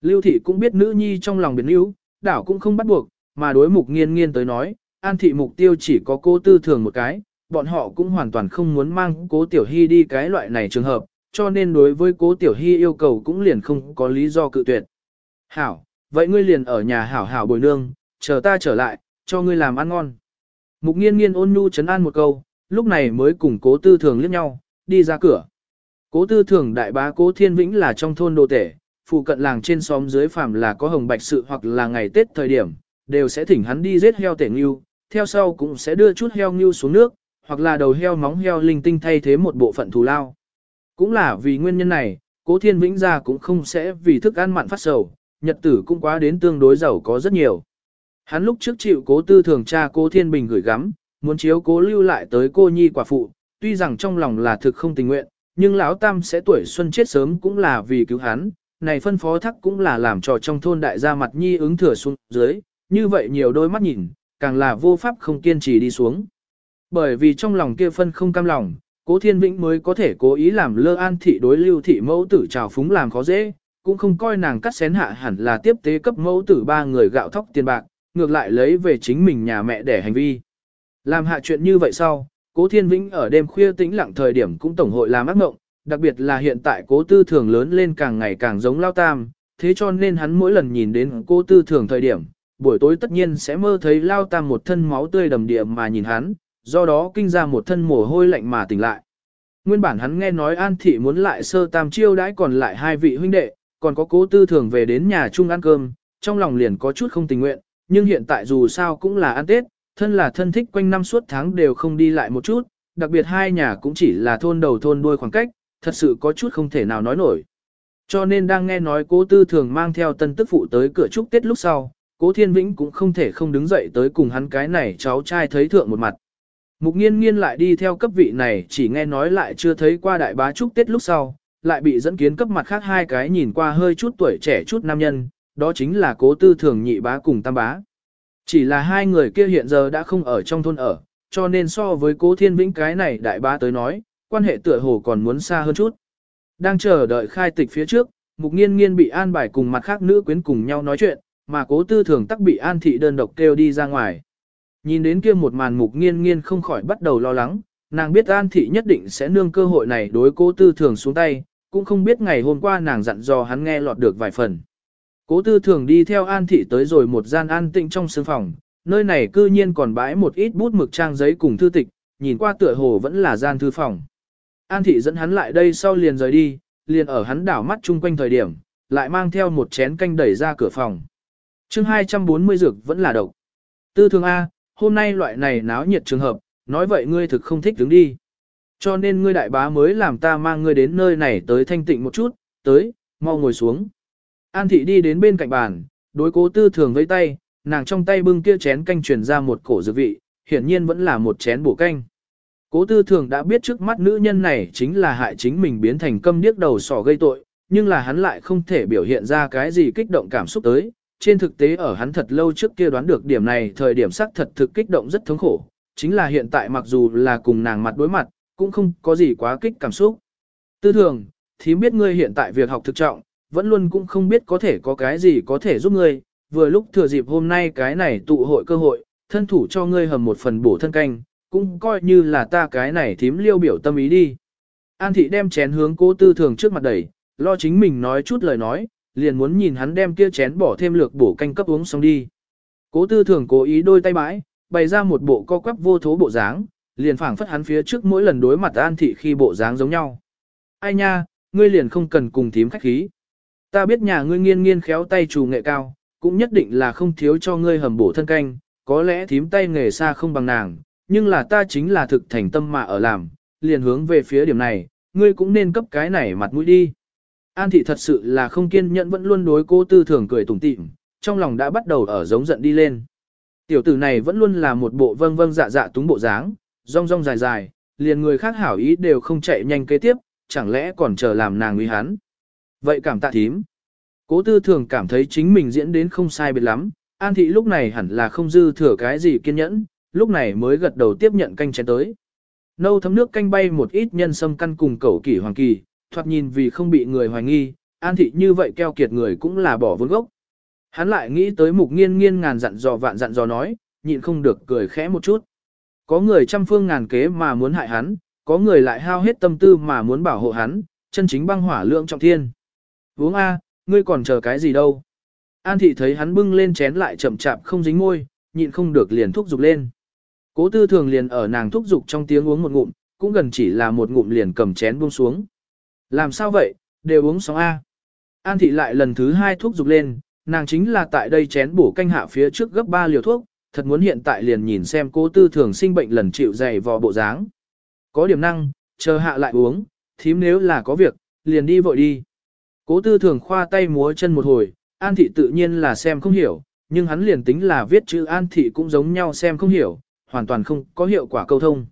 Lưu thị cũng biết nữ nhi trong lòng biến yếu, đảo cũng không bắt buộc, mà đối mục nghiên nghiên tới nói, an thị mục tiêu chỉ có cô tư thường một cái, bọn họ cũng hoàn toàn không muốn mang cố tiểu hy đi cái loại này trường hợp, cho nên đối với cố tiểu hy yêu cầu cũng liền không có lý do cự tuyệt. Hảo, vậy ngươi liền ở nhà hảo hảo bồi nương, chờ ta trở lại, cho ngươi làm ăn ngon. Mục nghiên nghiên ôn nhu chấn an một câu, lúc này mới cùng cố tư thường liếc nhau, đi ra cửa. Cố tư thường đại bá cố thiên vĩnh là trong thôn đồ tể, phụ cận làng trên xóm dưới phàm là có hồng bạch sự hoặc là ngày Tết thời điểm, đều sẽ thỉnh hắn đi giết heo tể ngưu, theo sau cũng sẽ đưa chút heo ngưu xuống nước, hoặc là đầu heo móng heo linh tinh thay thế một bộ phận thù lao. Cũng là vì nguyên nhân này, cố thiên vĩnh gia cũng không sẽ vì thức ăn mặn phát sầu, nhật tử cũng quá đến tương đối giàu có rất nhiều. Hắn lúc trước chịu cố tư thường cha cố thiên bình gửi gắm, muốn chiếu cố lưu lại tới cô nhi quả phụ, tuy rằng trong lòng là thực không tình nguyện, nhưng lão tam sẽ tuổi xuân chết sớm cũng là vì cứu hắn, này phân phó thắc cũng là làm trò trong thôn đại gia mặt nhi ứng thừa xuống dưới, như vậy nhiều đôi mắt nhìn, càng là vô pháp không kiên trì đi xuống. Bởi vì trong lòng kia phân không cam lòng, cố thiên vĩnh mới có thể cố ý làm lơ an thị đối lưu thị mẫu tử trào phúng làm khó dễ, cũng không coi nàng cắt xén hạ hẳn là tiếp tế cấp mẫu tử ba người gạo thóc tiền bạc, ngược lại lấy về chính mình nhà mẹ để hành vi. Làm hạ chuyện như vậy sau, cố thiên vĩnh ở đêm khuya tĩnh lặng thời điểm cũng tổng hội làm ác mộng, đặc biệt là hiện tại cố tư thường lớn lên càng ngày càng giống lao tam, thế cho nên hắn mỗi lần nhìn đến cố tư thường thời điểm, buổi tối tất nhiên sẽ mơ thấy lao tam một thân máu tươi đầm địa mà nhìn hắn, do đó kinh ra một thân mồ hôi lạnh mà tỉnh lại. Nguyên bản hắn nghe nói An Thị muốn lại sơ tam chiêu đãi còn lại hai vị huynh đệ, còn có cố tư thường về đến nhà chung ăn cơm, trong lòng liền có chút không tình nguyện, nhưng hiện tại dù sao cũng là ăn Tết, thân là thân thích quanh năm suốt tháng đều không đi lại một chút, đặc biệt hai nhà cũng chỉ là thôn đầu thôn đuôi khoảng cách, thật sự có chút không thể nào nói nổi. Cho nên đang nghe nói cố tư thường mang theo tân tức phụ tới cửa chúc Tết lúc sau, cố thiên vĩnh cũng không thể không đứng dậy tới cùng hắn cái này cháu trai thấy thượng một mặt. Mục nghiên nghiên lại đi theo cấp vị này chỉ nghe nói lại chưa thấy qua đại bá chúc Tết lúc sau, lại bị dẫn kiến cấp mặt khác hai cái nhìn qua hơi chút tuổi trẻ chút nam nhân, đó chính là cố tư thường nhị bá cùng tam bá. Chỉ là hai người kia hiện giờ đã không ở trong thôn ở, cho nên so với cố thiên vĩnh cái này đại bá tới nói, quan hệ tựa hồ còn muốn xa hơn chút. Đang chờ đợi khai tịch phía trước, mục nghiên nghiên bị an bài cùng mặt khác nữ quyến cùng nhau nói chuyện, mà cố tư thường tắc bị an thị đơn độc kêu đi ra ngoài. Nhìn đến kia một màn mục nghiên nghiên không khỏi bắt đầu lo lắng, nàng biết an thị nhất định sẽ nương cơ hội này đối cố tư thường xuống tay, cũng không biết ngày hôm qua nàng dặn dò hắn nghe lọt được vài phần. Cố tư thường đi theo an thị tới rồi một gian an tĩnh trong sương phòng, nơi này cư nhiên còn bãi một ít bút mực trang giấy cùng thư tịch, nhìn qua tựa hồ vẫn là gian thư phòng. An thị dẫn hắn lại đây sau liền rời đi, liền ở hắn đảo mắt chung quanh thời điểm, lại mang theo một chén canh đẩy ra cửa phòng chương 240 dược vẫn là độc. Tư thường A, hôm nay loại này náo nhiệt trường hợp, nói vậy ngươi thực không thích đứng đi. Cho nên ngươi đại bá mới làm ta mang ngươi đến nơi này tới thanh tịnh một chút, tới, mau ngồi xuống. An thị đi đến bên cạnh bàn, đối cố tư thường với tay, nàng trong tay bưng kia chén canh truyền ra một cổ dược vị, hiển nhiên vẫn là một chén bổ canh. Cố tư thường đã biết trước mắt nữ nhân này chính là hại chính mình biến thành câm điếc đầu sỏ gây tội, nhưng là hắn lại không thể biểu hiện ra cái gì kích động cảm xúc tới. Trên thực tế ở hắn thật lâu trước kia đoán được điểm này thời điểm sắc thật thực kích động rất thống khổ, chính là hiện tại mặc dù là cùng nàng mặt đối mặt, cũng không có gì quá kích cảm xúc. Tư thường, thím biết ngươi hiện tại việc học thực trọng, vẫn luôn cũng không biết có thể có cái gì có thể giúp ngươi, vừa lúc thừa dịp hôm nay cái này tụ hội cơ hội, thân thủ cho ngươi hầm một phần bổ thân canh, cũng coi như là ta cái này thím liêu biểu tâm ý đi. An thị đem chén hướng cố tư thường trước mặt đẩy, lo chính mình nói chút lời nói, liền muốn nhìn hắn đem kia chén bỏ thêm lược bổ canh cấp uống xong đi. Cố tư thường cố ý đôi tay bãi, bày ra một bộ co quắp vô thố bộ dáng, liền phảng phất hắn phía trước mỗi lần đối mặt an thị khi bộ dáng giống nhau. Ai nha, ngươi liền không cần cùng thím khách khí. Ta biết nhà ngươi nghiên nghiên khéo tay chủ nghệ cao, cũng nhất định là không thiếu cho ngươi hầm bổ thân canh, có lẽ thím tay nghề xa không bằng nàng, nhưng là ta chính là thực thành tâm mà ở làm, liền hướng về phía điểm này, ngươi cũng nên cấp cái này mặt mũi đi. An thị thật sự là không kiên nhẫn vẫn luôn đối cô tư thường cười tủm tỉm, trong lòng đã bắt đầu ở giống giận đi lên. Tiểu tử này vẫn luôn là một bộ vâng vâng dạ dạ túng bộ dáng, rong rong dài dài, liền người khác hảo ý đều không chạy nhanh kế tiếp, chẳng lẽ còn chờ làm nàng uy hắn. Vậy cảm tạ thím. Cố tư thường cảm thấy chính mình diễn đến không sai biệt lắm, An thị lúc này hẳn là không dư thừa cái gì kiên nhẫn, lúc này mới gật đầu tiếp nhận canh chén tới. Nâu thấm nước canh bay một ít nhân sâm căn cùng cẩu kỷ hoàng kỳ, thoạt nhìn vì không bị người hoài nghi, an thị như vậy keo kiệt người cũng là bỏ vốn gốc. Hắn lại nghĩ tới mục nghiên nghiên ngàn dặn dò vạn dặn dò nói, nhịn không được cười khẽ một chút. Có người trăm phương ngàn kế mà muốn hại hắn, có người lại hao hết tâm tư mà muốn bảo hộ hắn, chân chính băng hỏa lượng trọng thiên. Uống A, ngươi còn chờ cái gì đâu. An thị thấy hắn bưng lên chén lại chậm chạp không dính môi, nhịn không được liền thúc giục lên. Cố tư thường liền ở nàng thúc giục trong tiếng uống một ngụm, cũng gần chỉ là một ngụm liền cầm chén buông xuống. Làm sao vậy, đều uống xong A. An thị lại lần thứ hai thuốc dục lên, nàng chính là tại đây chén bổ canh hạ phía trước gấp ba liều thuốc, thật muốn hiện tại liền nhìn xem cố tư thường sinh bệnh lần chịu dày vò bộ dáng. Có điểm năng, chờ hạ lại uống, thím nếu là có việc, liền đi vội đi. Cố tư thường khoa tay múa chân một hồi, an thị tự nhiên là xem không hiểu, nhưng hắn liền tính là viết chữ an thị cũng giống nhau xem không hiểu, hoàn toàn không có hiệu quả câu thông.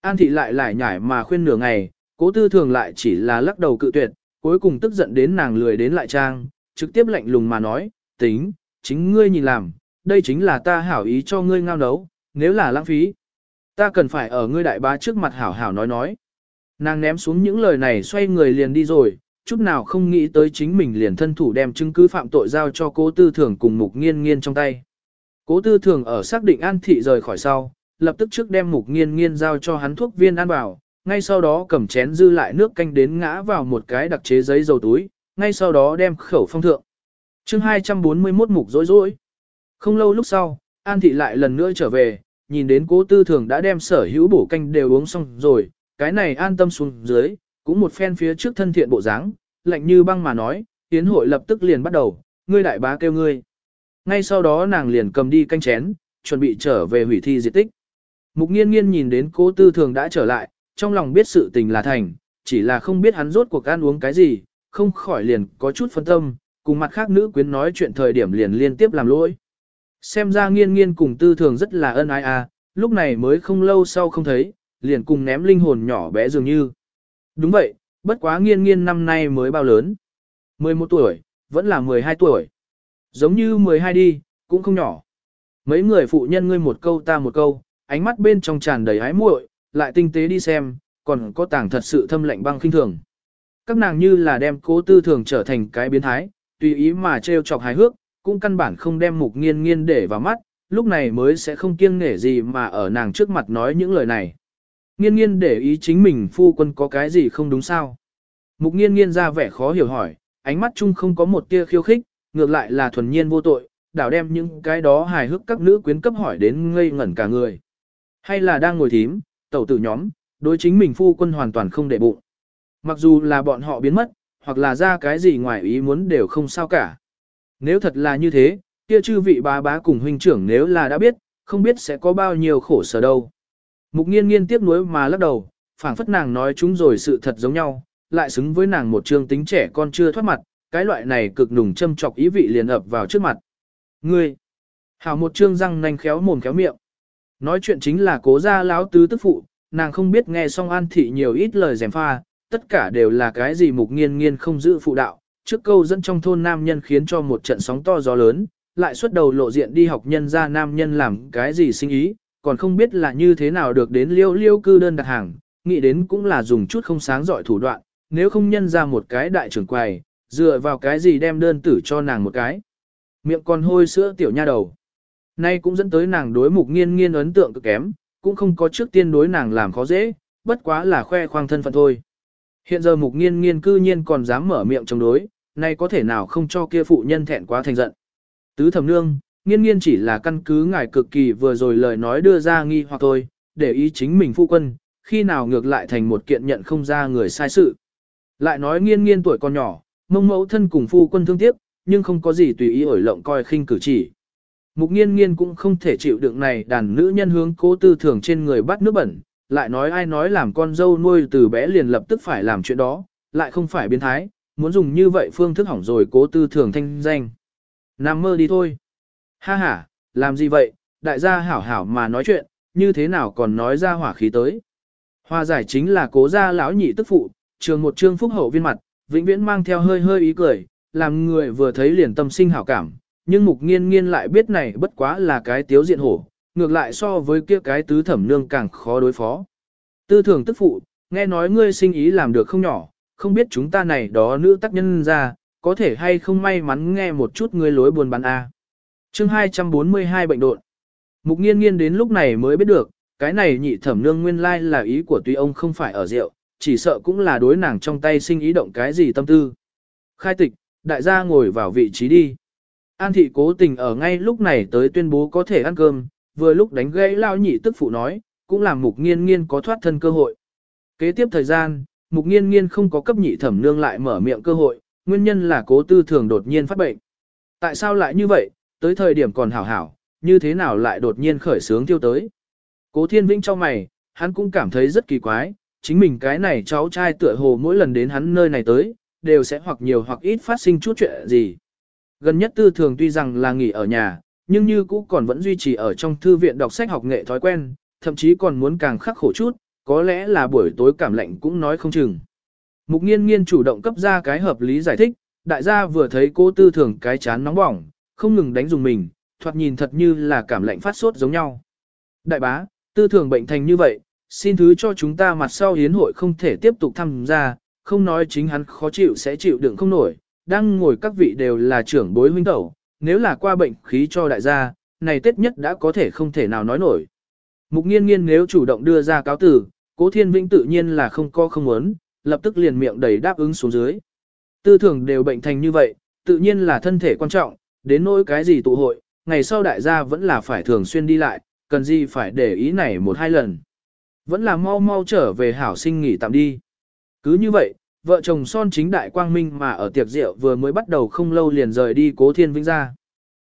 An thị lại lại nhải mà khuyên nửa ngày, cố tư thường lại chỉ là lắc đầu cự tuyệt, cuối cùng tức giận đến nàng lười đến lại trang, trực tiếp lạnh lùng mà nói, tính, chính ngươi nhìn làm, đây chính là ta hảo ý cho ngươi ngao nấu, nếu là lãng phí. Ta cần phải ở ngươi đại bá trước mặt hảo hảo nói nói. Nàng ném xuống những lời này xoay người liền đi rồi, chút nào không nghĩ tới chính mình liền thân thủ đem chứng cứ phạm tội giao cho cố tư thường cùng mục nghiên nghiên trong tay. Cố tư thường ở xác định an thị rời khỏi sau, lập tức trước đem mục nghiên nghiên giao cho hắn thuốc viên ăn bảo, ngay sau đó cầm chén dư lại nước canh đến ngã vào một cái đặc chế giấy dầu túi, ngay sau đó đem khẩu phong thượng. chương 241 mục rối rối. Không lâu lúc sau, An thị lại lần nữa trở về, nhìn đến cố tư thường đã đem sở hữu bổ canh đều uống xong rồi, cái này an tâm xuống dưới, cũng một phen phía trước thân thiện bộ dáng, lạnh như băng mà nói, tiến hội lập tức liền bắt đầu, ngươi đại bá kêu ngươi. Ngay sau đó nàng liền cầm đi canh chén, chuẩn bị trở về hủy thi diệt tích. Mục nghiên nghiên nhìn đến cố tư thường đã trở lại, trong lòng biết sự tình là thành, chỉ là không biết hắn rốt cuộc ăn uống cái gì, không khỏi liền có chút phân tâm, cùng mặt khác nữ quyến nói chuyện thời điểm liền liên tiếp làm lỗi. Xem ra nghiên nghiên cùng tư thường rất là ân ai à, lúc này mới không lâu sau không thấy, liền cùng ném linh hồn nhỏ bé dường như. Đúng vậy, bất quá nghiên nghiên năm nay mới bao lớn. 11 tuổi, vẫn là 12 tuổi. Giống như 12 đi, cũng không nhỏ. Mấy người phụ nhân ngươi một câu ta một câu, ánh mắt bên trong tràn đầy ái muội, lại tinh tế đi xem, còn có tảng thật sự thâm lạnh băng khinh thường. Các nàng như là đem cố tư thường trở thành cái biến thái, tùy ý mà trêu chọc hài hước, cũng căn bản không đem mục nghiên nghiên để vào mắt, lúc này mới sẽ không kiêng nể gì mà ở nàng trước mặt nói những lời này. Nghiên nghiên để ý chính mình phu quân có cái gì không đúng sao. Mục nghiên nghiên ra vẻ khó hiểu hỏi, ánh mắt chung không có một tia khiêu khích, ngược lại là thuần nhiên vô tội, đảo đem những cái đó hài hước các nữ quyến cấp hỏi đến ngây ngẩn cả người. Hay là đang ngồi thím, tẩu tử nhóm, đối chính mình phu quân hoàn toàn không để bụng. Mặc dù là bọn họ biến mất, hoặc là ra cái gì ngoài ý muốn đều không sao cả. Nếu thật là như thế, kia chư vị bá bá cùng huynh trưởng nếu là đã biết, không biết sẽ có bao nhiêu khổ sở đâu. Mục nghiên nghiên tiếp nối mà lắc đầu, phảng phất nàng nói chúng rồi sự thật giống nhau, lại xứng với nàng một trương tính trẻ con chưa thoát mặt, cái loại này cực nùng châm chọc ý vị liền ập vào trước mặt. Ngươi, hảo một trương răng nanh khéo mồm khéo miệng. Nói chuyện chính là cố gia lão tứ tức phụ, nàng không biết nghe xong an thị nhiều ít lời dèm pha, tất cả đều là cái gì mục nghiên nghiên không giữ phụ đạo, trước câu dẫn trong thôn nam nhân khiến cho một trận sóng to gió lớn, lại xuất đầu lộ diện đi học nhân ra nam nhân làm cái gì sinh ý, còn không biết là như thế nào được đến liêu liêu cư đơn đặt hàng, nghĩ đến cũng là dùng chút không sáng giỏi thủ đoạn, nếu không nhân ra một cái đại trưởng quầy, dựa vào cái gì đem đơn tử cho nàng một cái. Miệng còn hôi sữa tiểu nha đầu. Nay cũng dẫn tới nàng đối mục nghiên nghiên ấn tượng cực kém, cũng không có trước tiên đối nàng làm khó dễ, bất quá là khoe khoang thân phận thôi. Hiện giờ mục nghiên nghiên cư nhiên còn dám mở miệng chống đối, nay có thể nào không cho kia phụ nhân thẹn quá thành giận. Tứ thẩm nương, nghiên nghiên chỉ là căn cứ ngài cực kỳ vừa rồi lời nói đưa ra nghi hoặc thôi, để ý chính mình phu quân, khi nào ngược lại thành một kiện nhận không ra người sai sự. Lại nói nghiên nghiên tuổi còn nhỏ, mông mẫu thân cùng phu quân thương tiếc, nhưng không có gì tùy ý ổi lộng coi khinh cử chỉ. Mục nghiên nghiên cũng không thể chịu đựng này đàn nữ nhân hướng cố tư thường trên người bắt nước bẩn, lại nói ai nói làm con dâu nuôi từ bé liền lập tức phải làm chuyện đó, lại không phải biến thái, muốn dùng như vậy phương thức hỏng rồi cố tư thường thanh danh. Nằm mơ đi thôi. Ha ha, làm gì vậy, đại gia hảo hảo mà nói chuyện, như thế nào còn nói ra hỏa khí tới. Hoa giải chính là cố gia lão nhị tức phụ, trường một trương phúc hậu viên mặt, vĩnh viễn mang theo hơi hơi ý cười, làm người vừa thấy liền tâm sinh hảo cảm, nhưng mục nghiên nghiên lại biết này bất quá là cái tiếu diện hổ, ngược lại so với kia cái tứ thẩm nương càng khó đối phó. Tư thường tức phụ, nghe nói ngươi sinh ý làm được không nhỏ, không biết chúng ta này đó nữ tác nhân ra, có thể hay không may mắn nghe một chút ngươi lối buồn bán a. À. Chương 242 bệnh độn. Mục nghiên nghiên đến lúc này mới biết được, cái này nhị thẩm nương nguyên lai là ý của tuy ông không phải ở rượu, chỉ sợ cũng là đối nàng trong tay sinh ý động cái gì tâm tư. Khai tịch, đại gia ngồi vào vị trí đi. An thị cố tình ở ngay lúc này tới tuyên bố có thể ăn cơm, vừa lúc đánh gãy lao nhị tức phụ nói, cũng làm mục nghiên nghiên có thoát thân cơ hội. Kế tiếp thời gian, mục nghiên nghiên không có cấp nhị thẩm nương lại mở miệng cơ hội, nguyên nhân là cố tư thường đột nhiên phát bệnh. Tại sao lại như vậy, tới thời điểm còn hảo hảo, như thế nào lại đột nhiên khởi sướng tiêu tới. Cố thiên vĩnh cho mày, hắn cũng cảm thấy rất kỳ quái, chính mình cái này cháu trai tựa hồ mỗi lần đến hắn nơi này tới, đều sẽ hoặc nhiều hoặc ít phát sinh chút chuyện gì. Gần nhất tư thường tuy rằng là nghỉ ở nhà, nhưng như cũ còn vẫn duy trì ở trong thư viện đọc sách học nghệ thói quen, thậm chí còn muốn càng khắc khổ chút, có lẽ là buổi tối cảm lạnh cũng nói không chừng. Mục nghiên nghiên chủ động cấp ra cái hợp lý giải thích, đại gia vừa thấy cô tư thường cái chán nóng bỏng, không ngừng đánh dùng mình, thoạt nhìn thật như là cảm lạnh phát sốt giống nhau. Đại bá, tư thường bệnh thành như vậy, xin thứ cho chúng ta mặt sau hiến hội không thể tiếp tục tham gia, không nói chính hắn khó chịu sẽ chịu đựng không nổi, đang ngồi các vị đều là trưởng bối huynh tẩu, nếu là qua bệnh khí cho đại gia, này tết nhất đã có thể không thể nào nói nổi. Mục nghiên nghiên nếu chủ động đưa ra cáo tử, cố thiên vĩnh tự nhiên là không có không muốn, lập tức liền miệng đầy đáp ứng xuống dưới. Tư thường đều bệnh thành như vậy, tự nhiên là thân thể quan trọng, đến nỗi cái gì tụ hội, ngày sau đại gia vẫn là phải thường xuyên đi lại, cần gì phải để ý này một hai lần. Vẫn là mau mau trở về hảo sinh nghỉ tạm đi. Cứ như vậy, vợ chồng son chính đại quang minh mà ở tiệc rượu vừa mới bắt đầu không lâu liền rời đi cố thiên vĩnh ra.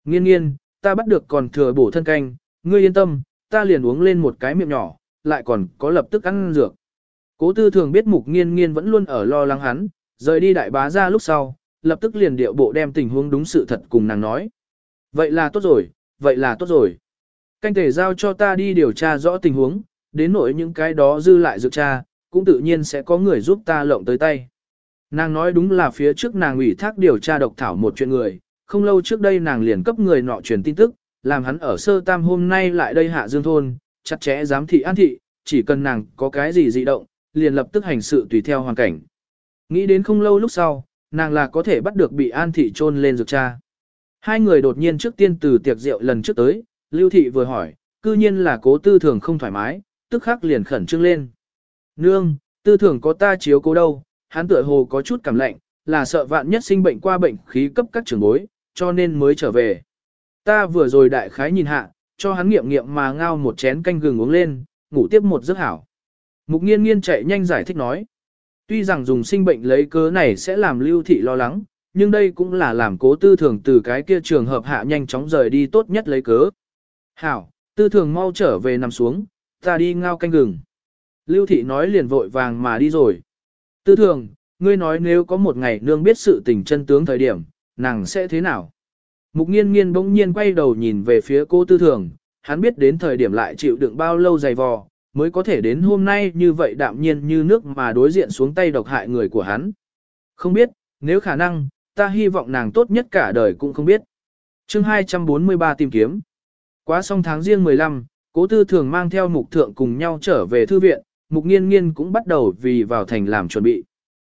Nghiên nghiên, ta bắt được còn thừa bổ thân canh, ngươi yên tâm, ta liền uống lên một cái miệng nhỏ, lại còn có lập tức ăn dược. Cố tư thường biết mục nghiên nghiên vẫn luôn ở lo lắng hắn, rời đi đại bá ra lúc sau, lập tức liền điệu bộ đem tình huống đúng sự thật cùng nàng nói. Vậy là tốt rồi, vậy là tốt rồi. Canh thể giao cho ta đi điều tra rõ tình huống, đến nỗi những cái đó dư lại dược tra, cũng tự nhiên sẽ có người giúp ta lộng tới tay. Nàng nói đúng là phía trước nàng ủy thác điều tra độc thảo một chuyện người, không lâu trước đây nàng liền cấp người nọ truyền tin tức, làm hắn ở sơ tam hôm nay lại đây hạ dương thôn, chặt chẽ giám thị an thị, chỉ cần nàng có cái gì dị động, liền lập tức hành sự tùy theo hoàn cảnh. Nghĩ đến không lâu lúc sau, nàng là có thể bắt được bị an thị trôn lên dược cha. Hai người đột nhiên trước tiên từ tiệc rượu lần trước tới, lưu thị vừa hỏi, cư nhiên là cố tư thường không thoải mái, tức khắc liền khẩn trương lên. Nương, tư Thưởng có ta chiếu cố đâu, hắn tựa hồ có chút cảm lạnh, là sợ vạn nhất sinh bệnh qua bệnh khí cấp các trưởng bối, cho nên mới trở về. Ta vừa rồi đại khái nhìn hạ, cho hắn nghiệm nghiệm mà ngao một chén canh gừng uống lên, ngủ tiếp một giấc hảo. Mục nghiên nghiên chạy nhanh giải thích nói. Tuy rằng dùng sinh bệnh lấy cớ này sẽ làm lưu thị lo lắng, nhưng đây cũng là làm cố tư thường từ cái kia trường hợp hạ nhanh chóng rời đi tốt nhất lấy cớ. Hảo, tư thường mau trở về nằm xuống, ta đi ngao canh gừng. Lưu thị nói liền vội vàng mà đi rồi. Tư thường, ngươi nói nếu có một ngày nương biết sự tình chân tướng thời điểm, nàng sẽ thế nào? Mục nghiên nghiên bỗng nhiên quay đầu nhìn về phía cô tư thường, hắn biết đến thời điểm lại chịu đựng bao lâu dày vò, mới có thể đến hôm nay như vậy đạm nhiên như nước mà đối diện xuống tay độc hại người của hắn. Không biết, nếu khả năng, ta hy vọng nàng tốt nhất cả đời cũng không biết. chương 243 tìm kiếm. Quá xong tháng riêng 15, cố tư thường mang theo mục thượng cùng nhau trở về thư viện, mục nghiên nghiên cũng bắt đầu vì vào thành làm chuẩn bị.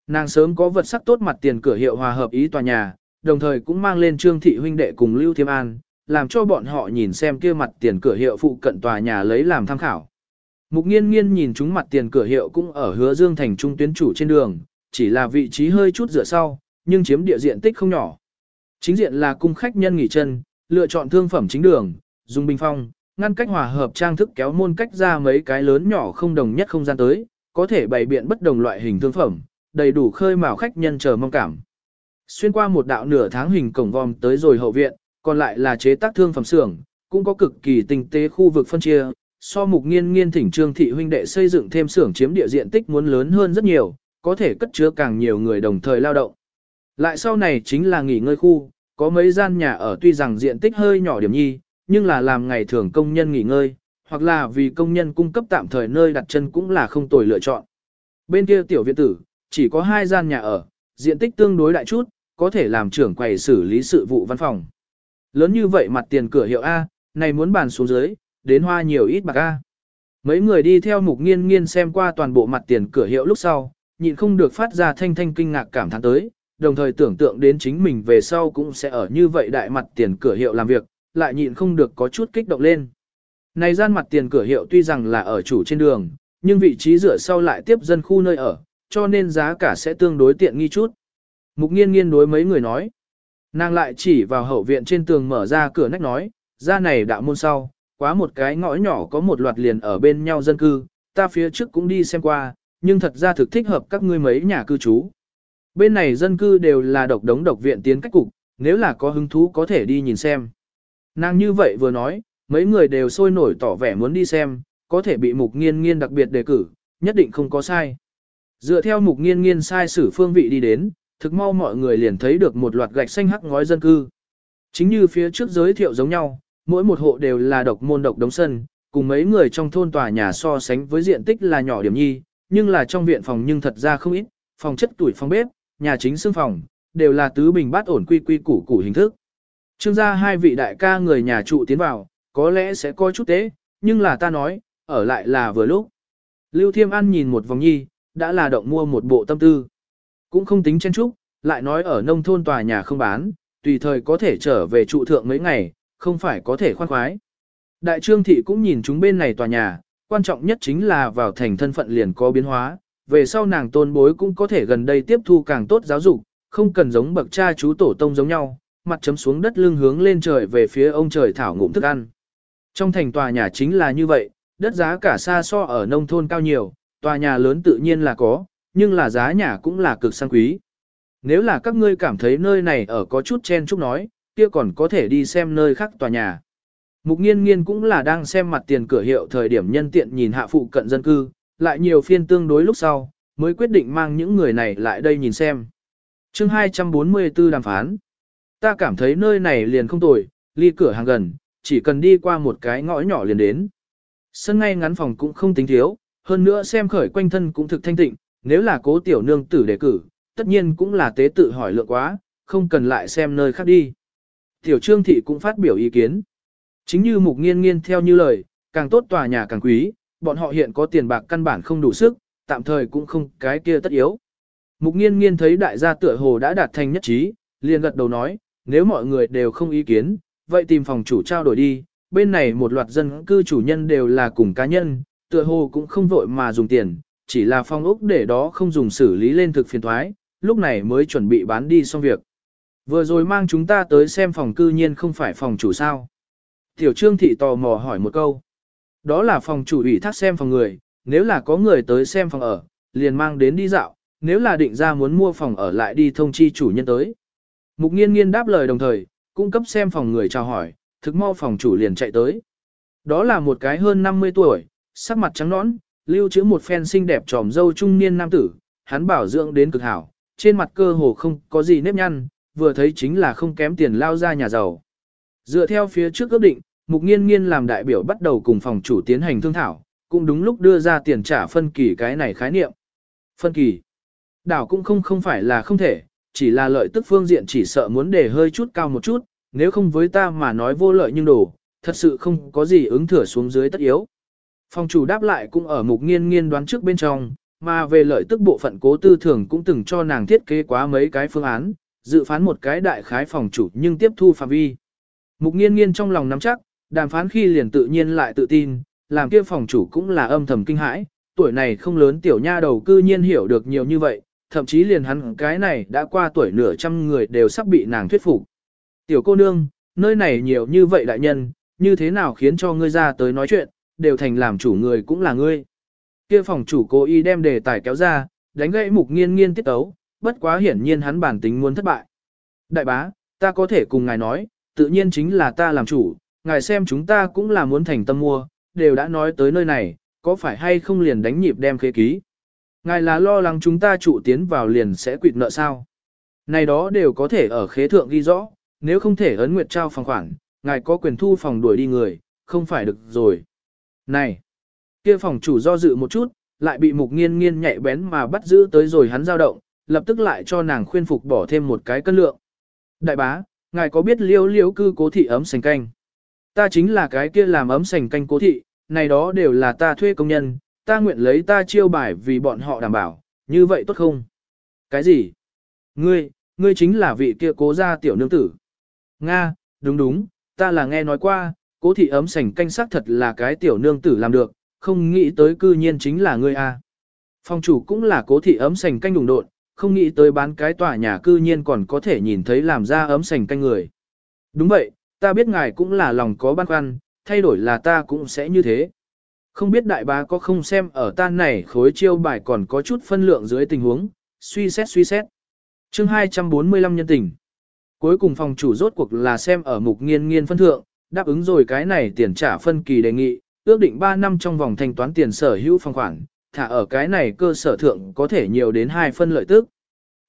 Nàng sớm có vật sắc tốt mặt tiền cửa hiệu hòa hợp ý tòa nhà, đồng thời cũng mang lên trương thị huynh đệ cùng Lưu Thiêm An, làm cho bọn họ nhìn xem kia mặt tiền cửa hiệu phụ cận tòa nhà lấy làm tham khảo. Mục nghiên nghiên nhìn chúng mặt tiền cửa hiệu cũng ở hứa dương thành trung tuyến chủ trên đường, chỉ là vị trí hơi chút rửa sau, nhưng chiếm địa diện tích không nhỏ. Chính diện là cung khách nhân nghỉ chân, lựa chọn thương phẩm chính đường, dùng bình phong, ngăn cách hòa hợp trang thức kéo môn cách ra mấy cái lớn nhỏ không đồng nhất không gian tới, có thể bày biện bất đồng loại hình thương phẩm, đầy đủ khơi mào khách nhân chờ mong cảm. Xuyên qua một đạo nửa tháng hình cổng vòm tới rồi hậu viện, còn lại là chế tác thương phẩm xưởng, cũng có cực kỳ tinh tế khu vực phân chia, so mục nghiên nghiên thỉnh trương thị huynh đệ xây dựng thêm xưởng chiếm địa diện tích muốn lớn hơn rất nhiều, có thể cất chứa càng nhiều người đồng thời lao động. Lại sau này chính là nghỉ ngơi khu, có mấy gian nhà ở tuy rằng diện tích hơi nhỏ điểm nhi, nhưng là làm ngày thường công nhân nghỉ ngơi, hoặc là vì công nhân cung cấp tạm thời nơi đặt chân cũng là không tồi lựa chọn. Bên kia tiểu viện tử, chỉ có hai gian nhà ở, diện tích tương đối đại chút, có thể làm trưởng quầy xử lý sự vụ văn phòng. Lớn như vậy mặt tiền cửa hiệu A, này muốn bàn xuống dưới, đến hoa nhiều ít bạc A. Mấy người đi theo mục nghiên nghiên xem qua toàn bộ mặt tiền cửa hiệu lúc sau, nhịn không được phát ra thanh thanh kinh ngạc cảm thán tới, đồng thời tưởng tượng đến chính mình về sau cũng sẽ ở như vậy đại mặt tiền cửa hiệu làm việc, lại nhịn không được có chút kích động lên. Này gian mặt tiền cửa hiệu tuy rằng là ở chủ trên đường, nhưng vị trí dựa sau lại tiếp dân khu nơi ở, cho nên giá cả sẽ tương đối tiện nghi chút. Mục nghiên nghiên đối mấy người nói. Nàng lại chỉ vào hậu viện trên tường mở ra cửa nách nói, ra này đạo môn sau, quá một cái ngõ nhỏ có một loạt liền ở bên nhau dân cư, ta phía trước cũng đi xem qua, nhưng thật ra thực thích hợp các ngươi mấy nhà cư trú. Bên này dân cư đều là độc đống độc viện tiến cách cục, nếu là có hứng thú có thể đi nhìn xem. Nàng như vậy vừa nói, mấy người đều sôi nổi tỏ vẻ muốn đi xem, có thể bị mục nghiên nghiên đặc biệt đề cử, nhất định không có sai. Dựa theo mục nghiên nghiên sai sử phương vị đi đến, thực mau mọi người liền thấy được một loạt gạch xanh hắc ngói dân cư. Chính như phía trước giới thiệu giống nhau, mỗi một hộ đều là độc môn độc đống sân, cùng mấy người trong thôn tòa nhà so sánh với diện tích là nhỏ điểm nhi, nhưng là trong viện phòng nhưng thật ra không ít, phòng chất tuổi phòng bếp, nhà chính xương phòng, đều là tứ bình bát ổn quy quy củ củ hình thức. Trương gia hai vị đại ca người nhà trụ tiến vào, có lẽ sẽ coi chút tế, nhưng là ta nói, ở lại là vừa lúc. Lưu Thiêm An nhìn một vòng nhi, đã là động mua một bộ tâm tư. Cũng không tính chen trúc, lại nói ở nông thôn tòa nhà không bán, tùy thời có thể trở về trụ thượng mấy ngày, không phải có thể khoan khoái. Đại trương thị cũng nhìn chúng bên này tòa nhà, quan trọng nhất chính là vào thành thân phận liền có biến hóa, về sau nàng tôn bối cũng có thể gần đây tiếp thu càng tốt giáo dục, không cần giống bậc cha chú tổ tông giống nhau, mặt chấm xuống đất lưng hướng lên trời về phía ông trời thảo ngụm thức ăn. Trong thành tòa nhà chính là như vậy, đất giá cả xa so ở nông thôn cao nhiều, tòa nhà lớn tự nhiên là có, nhưng là giá nhà cũng là cực sang quý. Nếu là các ngươi cảm thấy nơi này ở có chút chen chúc nói, kia còn có thể đi xem nơi khác tòa nhà. Mục nghiên nghiên cũng là đang xem mặt tiền cửa hiệu thời điểm nhân tiện nhìn hạ phụ cận dân cư, lại nhiều phiên tương đối lúc sau, mới quyết định mang những người này lại đây nhìn xem. chương 244 đàm phán. Ta cảm thấy nơi này liền không tồi, ly cửa hàng gần, chỉ cần đi qua một cái ngõ nhỏ liền đến. Sân ngay ngắn phòng cũng không tính thiếu, hơn nữa xem khởi quanh thân cũng thực thanh tịnh, nếu là cố tiểu nương tử đề cử, tất nhiên cũng là tế tự hỏi lượng quá, không cần lại xem nơi khác đi. Tiểu trương thị cũng phát biểu ý kiến. Chính như mục nghiên nghiên theo như lời, càng tốt tòa nhà càng quý, bọn họ hiện có tiền bạc căn bản không đủ sức, tạm thời cũng không cái kia tất yếu. Mục nghiên nghiên thấy đại gia tựa hồ đã đạt thành nhất trí, liền gật đầu nói, nếu mọi người đều không ý kiến, vậy tìm phòng chủ trao đổi đi, bên này một loạt dân cư chủ nhân đều là cùng cá nhân, tựa hồ cũng không vội mà dùng tiền, chỉ là phong ốc để đó không dùng xử lý lên thực phiền thoái, lúc này mới chuẩn bị bán đi xong việc. Vừa rồi mang chúng ta tới xem phòng cư nhiên không phải phòng chủ sao. Tiểu trương thị tò mò hỏi một câu. Đó là phòng chủ ủy thác xem phòng người, nếu là có người tới xem phòng ở, liền mang đến đi dạo, nếu là định ra muốn mua phòng ở lại đi thông chi chủ nhân tới. Mục nghiên nghiên đáp lời đồng thời, cung cấp xem phòng người chào hỏi, thực mau phòng chủ liền chạy tới. Đó là một cái hơn 50 tuổi, sắc mặt trắng nõn, lưu trữ một phen xinh đẹp tròm dâu trung niên nam tử, hắn bảo dưỡng đến cực hảo, trên mặt cơ hồ không có gì nếp nhăn, vừa thấy chính là không kém tiền lao ra nhà giàu. Dựa theo phía trước ước định, Mục Nghiên Nghiên làm đại biểu bắt đầu cùng phòng chủ tiến hành thương thảo, cũng đúng lúc đưa ra tiền trả phân kỳ cái này khái niệm. Phân kỳ. Đảo cũng không không phải là không thể, chỉ là lợi tức phương diện chỉ sợ muốn để hơi chút cao một chút, nếu không với ta mà nói vô lợi nhưng đủ, thật sự không có gì ứng thừa xuống dưới tất yếu. Phòng chủ đáp lại cũng ở mục nghiên nghiên đoán trước bên trong, mà về lợi tức bộ phận cố tư thường cũng từng cho nàng thiết kế quá mấy cái phương án, dự phán một cái đại khái phòng chủ nhưng tiếp thu phạm vi. Mục nghiên nghiên trong lòng nắm chắc, đàm phán khi liền tự nhiên lại tự tin, làm kia phòng chủ cũng là âm thầm kinh hãi, tuổi này không lớn tiểu nha đầu cư nhiên hiểu được nhiều như vậy, thậm chí liền hắn cái này đã qua tuổi nửa trăm người đều sắp bị nàng thuyết phục. Tiểu cô nương, nơi này nhiều như vậy đại nhân, như thế nào khiến cho ngươi ra tới nói chuyện, đều thành làm chủ người cũng là ngươi. Kia phòng chủ cố ý đem đề tài kéo ra, đánh gãy mục nghiên nghiên tiết tấu, bất quá hiển nhiên hắn bản tính muốn thất bại. Đại bá, ta có thể cùng ngài nói, tự nhiên chính là ta làm chủ, ngài xem chúng ta cũng là muốn thành tâm mua, đều đã nói tới nơi này, có phải hay không liền đánh nhịp đem khế ký. Ngài là lo lắng chúng ta trụ tiến vào liền sẽ quỵt nợ sao. Này đó đều có thể ở khế thượng ghi rõ, nếu không thể ấn nguyệt trao phòng khoản, ngài có quyền thu phòng đuổi đi người, không phải được rồi. Này, kia phòng chủ do dự một chút, lại bị mục nghiên nghiên nhạy bén mà bắt giữ tới rồi hắn dao động, lập tức lại cho nàng khuyên phục bỏ thêm một cái cân lượng. Đại bá, ngài có biết liêu liêu cư cố thị ấm sành canh? Ta chính là cái kia làm ấm sành canh cố thị, này đó đều là ta thuê công nhân, ta nguyện lấy ta chiêu bài vì bọn họ đảm bảo, như vậy tốt không? Cái gì? Ngươi, ngươi chính là vị kia cố gia tiểu nương tử. Nga, đúng đúng, ta là nghe nói qua, cố thị ấm sành canh sắc thật là cái tiểu nương tử làm được, không nghĩ tới cư nhiên chính là ngươi a. Phong chủ cũng là cố thị ấm sành canh đùng độn, không nghĩ tới bán cái tòa nhà cư nhiên còn có thể nhìn thấy làm ra ấm sành canh người. Đúng vậy, ta biết ngài cũng là lòng có băn khoăn, thay đổi là ta cũng sẽ như thế. Không biết đại bá có không xem ở tan này khối chiêu bài còn có chút phân lượng dưới tình huống, suy xét suy xét. chương 245 nhân tình. Cuối cùng phòng chủ rốt cuộc là xem ở mục nghiên nghiên phân thượng, đáp ứng rồi cái này tiền trả phân kỳ đề nghị, ước định 3 năm trong vòng thanh toán tiền sở hữu phòng khoản, thả ở cái này cơ sở thượng có thể nhiều đến hai phân lợi tức.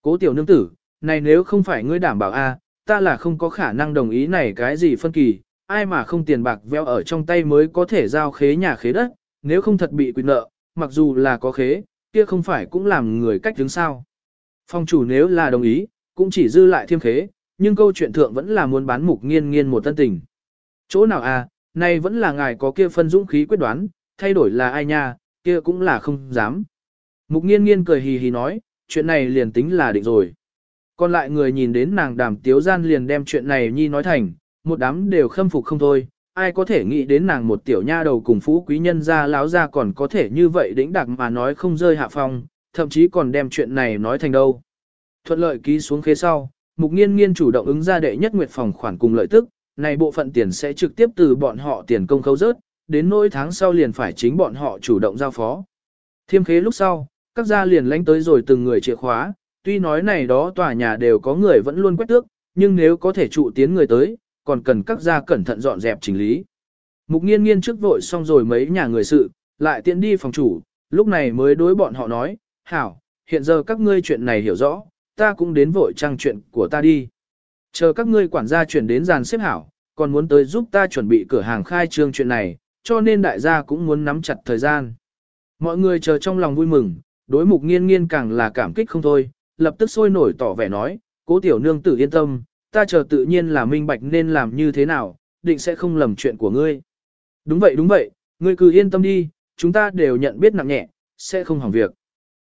Cố tiểu nương tử, này nếu không phải ngươi đảm bảo a, ta là không có khả năng đồng ý này cái gì phân kỳ, ai mà không tiền bạc veo ở trong tay mới có thể giao khế nhà khế đất, nếu không thật bị quyền nợ, mặc dù là có khế, kia không phải cũng làm người cách đứng sao. Phong chủ nếu là đồng ý, cũng chỉ dư lại thiêm khế, nhưng câu chuyện thượng vẫn là muốn bán mục nghiên nghiên một tân tình. Chỗ nào à, nay vẫn là ngài có kia phân dũng khí quyết đoán, thay đổi là ai nha, kia cũng là không dám. Mục nghiên nghiên cười hì hì nói, chuyện này liền tính là định rồi. Còn lại người nhìn đến nàng đàm tiếu gian liền đem chuyện này nhi nói thành, một đám đều khâm phục không thôi, ai có thể nghĩ đến nàng một tiểu nha đầu cùng phú quý nhân gia láo ra còn có thể như vậy đĩnh đặc mà nói không rơi hạ phong, thậm chí còn đem chuyện này nói thành đâu. Thuận lợi ký xuống khế sau, mục nghiên nghiên chủ động ứng ra đệ nhất nguyệt phòng khoản cùng lợi tức, này bộ phận tiền sẽ trực tiếp từ bọn họ tiền công khấu rớt, đến nỗi tháng sau liền phải chính bọn họ chủ động giao phó. Thiêm khế lúc sau, các gia liền lánh tới rồi từng người chìa khóa, tuy nói này đó tòa nhà đều có người vẫn luôn quét tước, nhưng nếu có thể trụ tiến người tới, còn cần các gia cẩn thận dọn dẹp chỉnh lý. Mục nghiên nghiên trước vội xong rồi mấy nhà người sự, lại tiện đi phòng chủ, lúc này mới đối bọn họ nói, hảo, hiện giờ các ngươi chuyện này hiểu rõ, ta cũng đến vội trang chuyện của ta đi. Chờ các ngươi quản gia chuyển đến dàn xếp hảo, còn muốn tới giúp ta chuẩn bị cửa hàng khai trương chuyện này, cho nên đại gia cũng muốn nắm chặt thời gian. Mọi người chờ trong lòng vui mừng, đối mục nghiên nghiên càng là cảm kích không thôi, lập tức sôi nổi tỏ vẻ nói, cố tiểu nương tử yên tâm, ta chờ tự nhiên là minh bạch nên làm như thế nào, định sẽ không lầm chuyện của ngươi. Đúng vậy đúng vậy, ngươi cứ yên tâm đi, chúng ta đều nhận biết nặng nhẹ, sẽ không hỏng việc.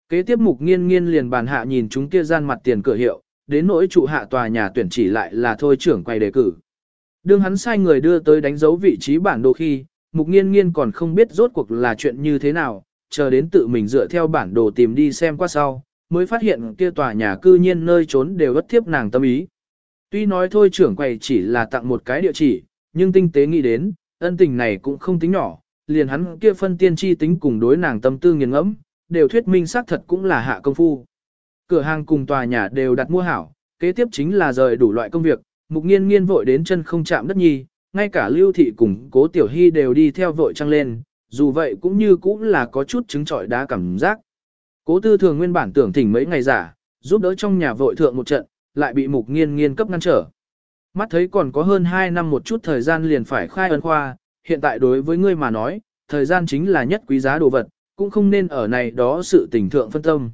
Kế tiếp mục nghiên nghiên liền bàn hạ nhìn chúng kia gian mặt tiền cửa hiệu, đến nỗi trụ hạ tòa nhà tuyển chỉ lại là thôi trưởng quay đề cử. Đương hắn sai người đưa tới đánh dấu vị trí bản đồ khi, mục nghiên nghiên còn không biết rốt cuộc là chuyện như thế nào, chờ đến tự mình dựa theo bản đồ tìm đi xem qua sau, mới phát hiện kia tòa nhà cư nhiên nơi trốn đều bất thiếp nàng tâm ý. Tuy nói thôi trưởng quầy chỉ là tặng một cái địa chỉ, nhưng tinh tế nghĩ đến, ân tình này cũng không tính nhỏ, liền hắn kia phân tiên tri tính cùng đối nàng tâm tư nghiền ngẫm, đều thuyết minh xác thật cũng là hạ công phu. Cửa hàng cùng tòa nhà đều đặt mua hảo, kế tiếp chính là rời đủ loại công việc, mục nghiên nghiên vội đến chân không chạm đất nhi, ngay cả lưu thị cùng cố tiểu hy đều đi theo vội trăng lên, dù vậy cũng như cũng là có chút chứng trọi đá cảm giác. Cố tư thường nguyên bản tưởng thỉnh mấy ngày giả, giúp đỡ trong nhà vội thượng một trận, lại bị mục nghiên nghiên cấp ngăn trở. Mắt thấy còn có hơn 2 năm một chút thời gian liền phải khai ấn khoa, hiện tại đối với ngươi mà nói, thời gian chính là nhất quý giá đồ vật, cũng không nên ở này đó sự tình thượng phân tâm.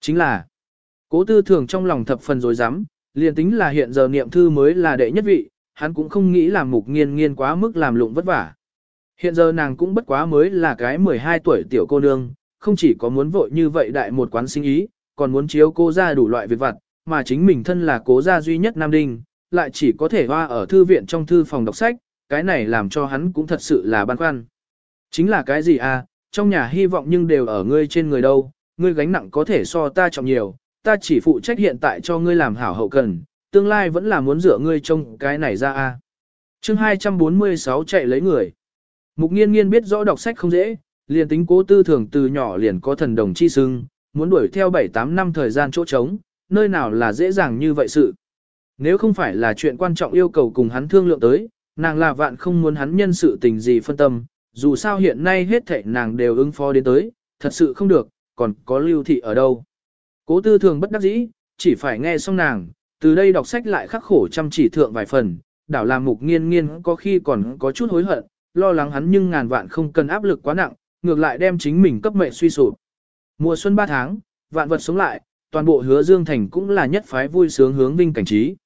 Chính là, cố tư thường trong lòng thập phần rồi dám, liền tính là hiện giờ niệm thư mới là đệ nhất vị, hắn cũng không nghĩ làm mục nghiên nghiên quá mức làm lụng vất vả. Hiện giờ nàng cũng bất quá mới là cái 12 tuổi tiểu cô nương, không chỉ có muốn vội như vậy đại một quán sinh ý, còn muốn chiếu cô ra đủ loại việc vặt, mà chính mình thân là cố gia duy nhất Nam Đinh, lại chỉ có thể hoa ở thư viện trong thư phòng đọc sách, cái này làm cho hắn cũng thật sự là băn khoăn. Chính là cái gì à, trong nhà hy vọng nhưng đều ở ngươi trên người đâu, ngươi gánh nặng có thể so ta trọng nhiều, ta chỉ phụ trách hiện tại cho ngươi làm hảo hậu cần, tương lai vẫn là muốn dựa ngươi trông cái này ra a. À. Chương 246 chạy lấy người. Mục Nghiên Nghiên biết rõ đọc sách không dễ, liền tính cố tư thường từ nhỏ liền có thần đồng chi sưng, muốn đuổi theo 7-8 năm thời gian chỗ trống, nơi nào là dễ dàng như vậy sự. Nếu không phải là chuyện quan trọng yêu cầu cùng hắn thương lượng tới, nàng là vạn không muốn hắn nhân sự tình gì phân tâm, dù sao hiện nay hết thảy nàng đều ứng phó đến tới, thật sự không được, còn có lưu thị ở đâu. Cố tư thường bất đắc dĩ, chỉ phải nghe xong nàng, từ đây đọc sách lại khắc khổ chăm chỉ thượng vài phần, đảo làm mục nghiên nghiên có khi còn có chút hối hận, lo lắng hắn nhưng ngàn vạn không cần áp lực quá nặng, ngược lại đem chính mình cấp mệnh suy sụp. Mùa xuân 3 tháng, vạn vật sống lại, toàn bộ hứa dương thành cũng là nhất phái vui sướng hướng vinh cảnh trí.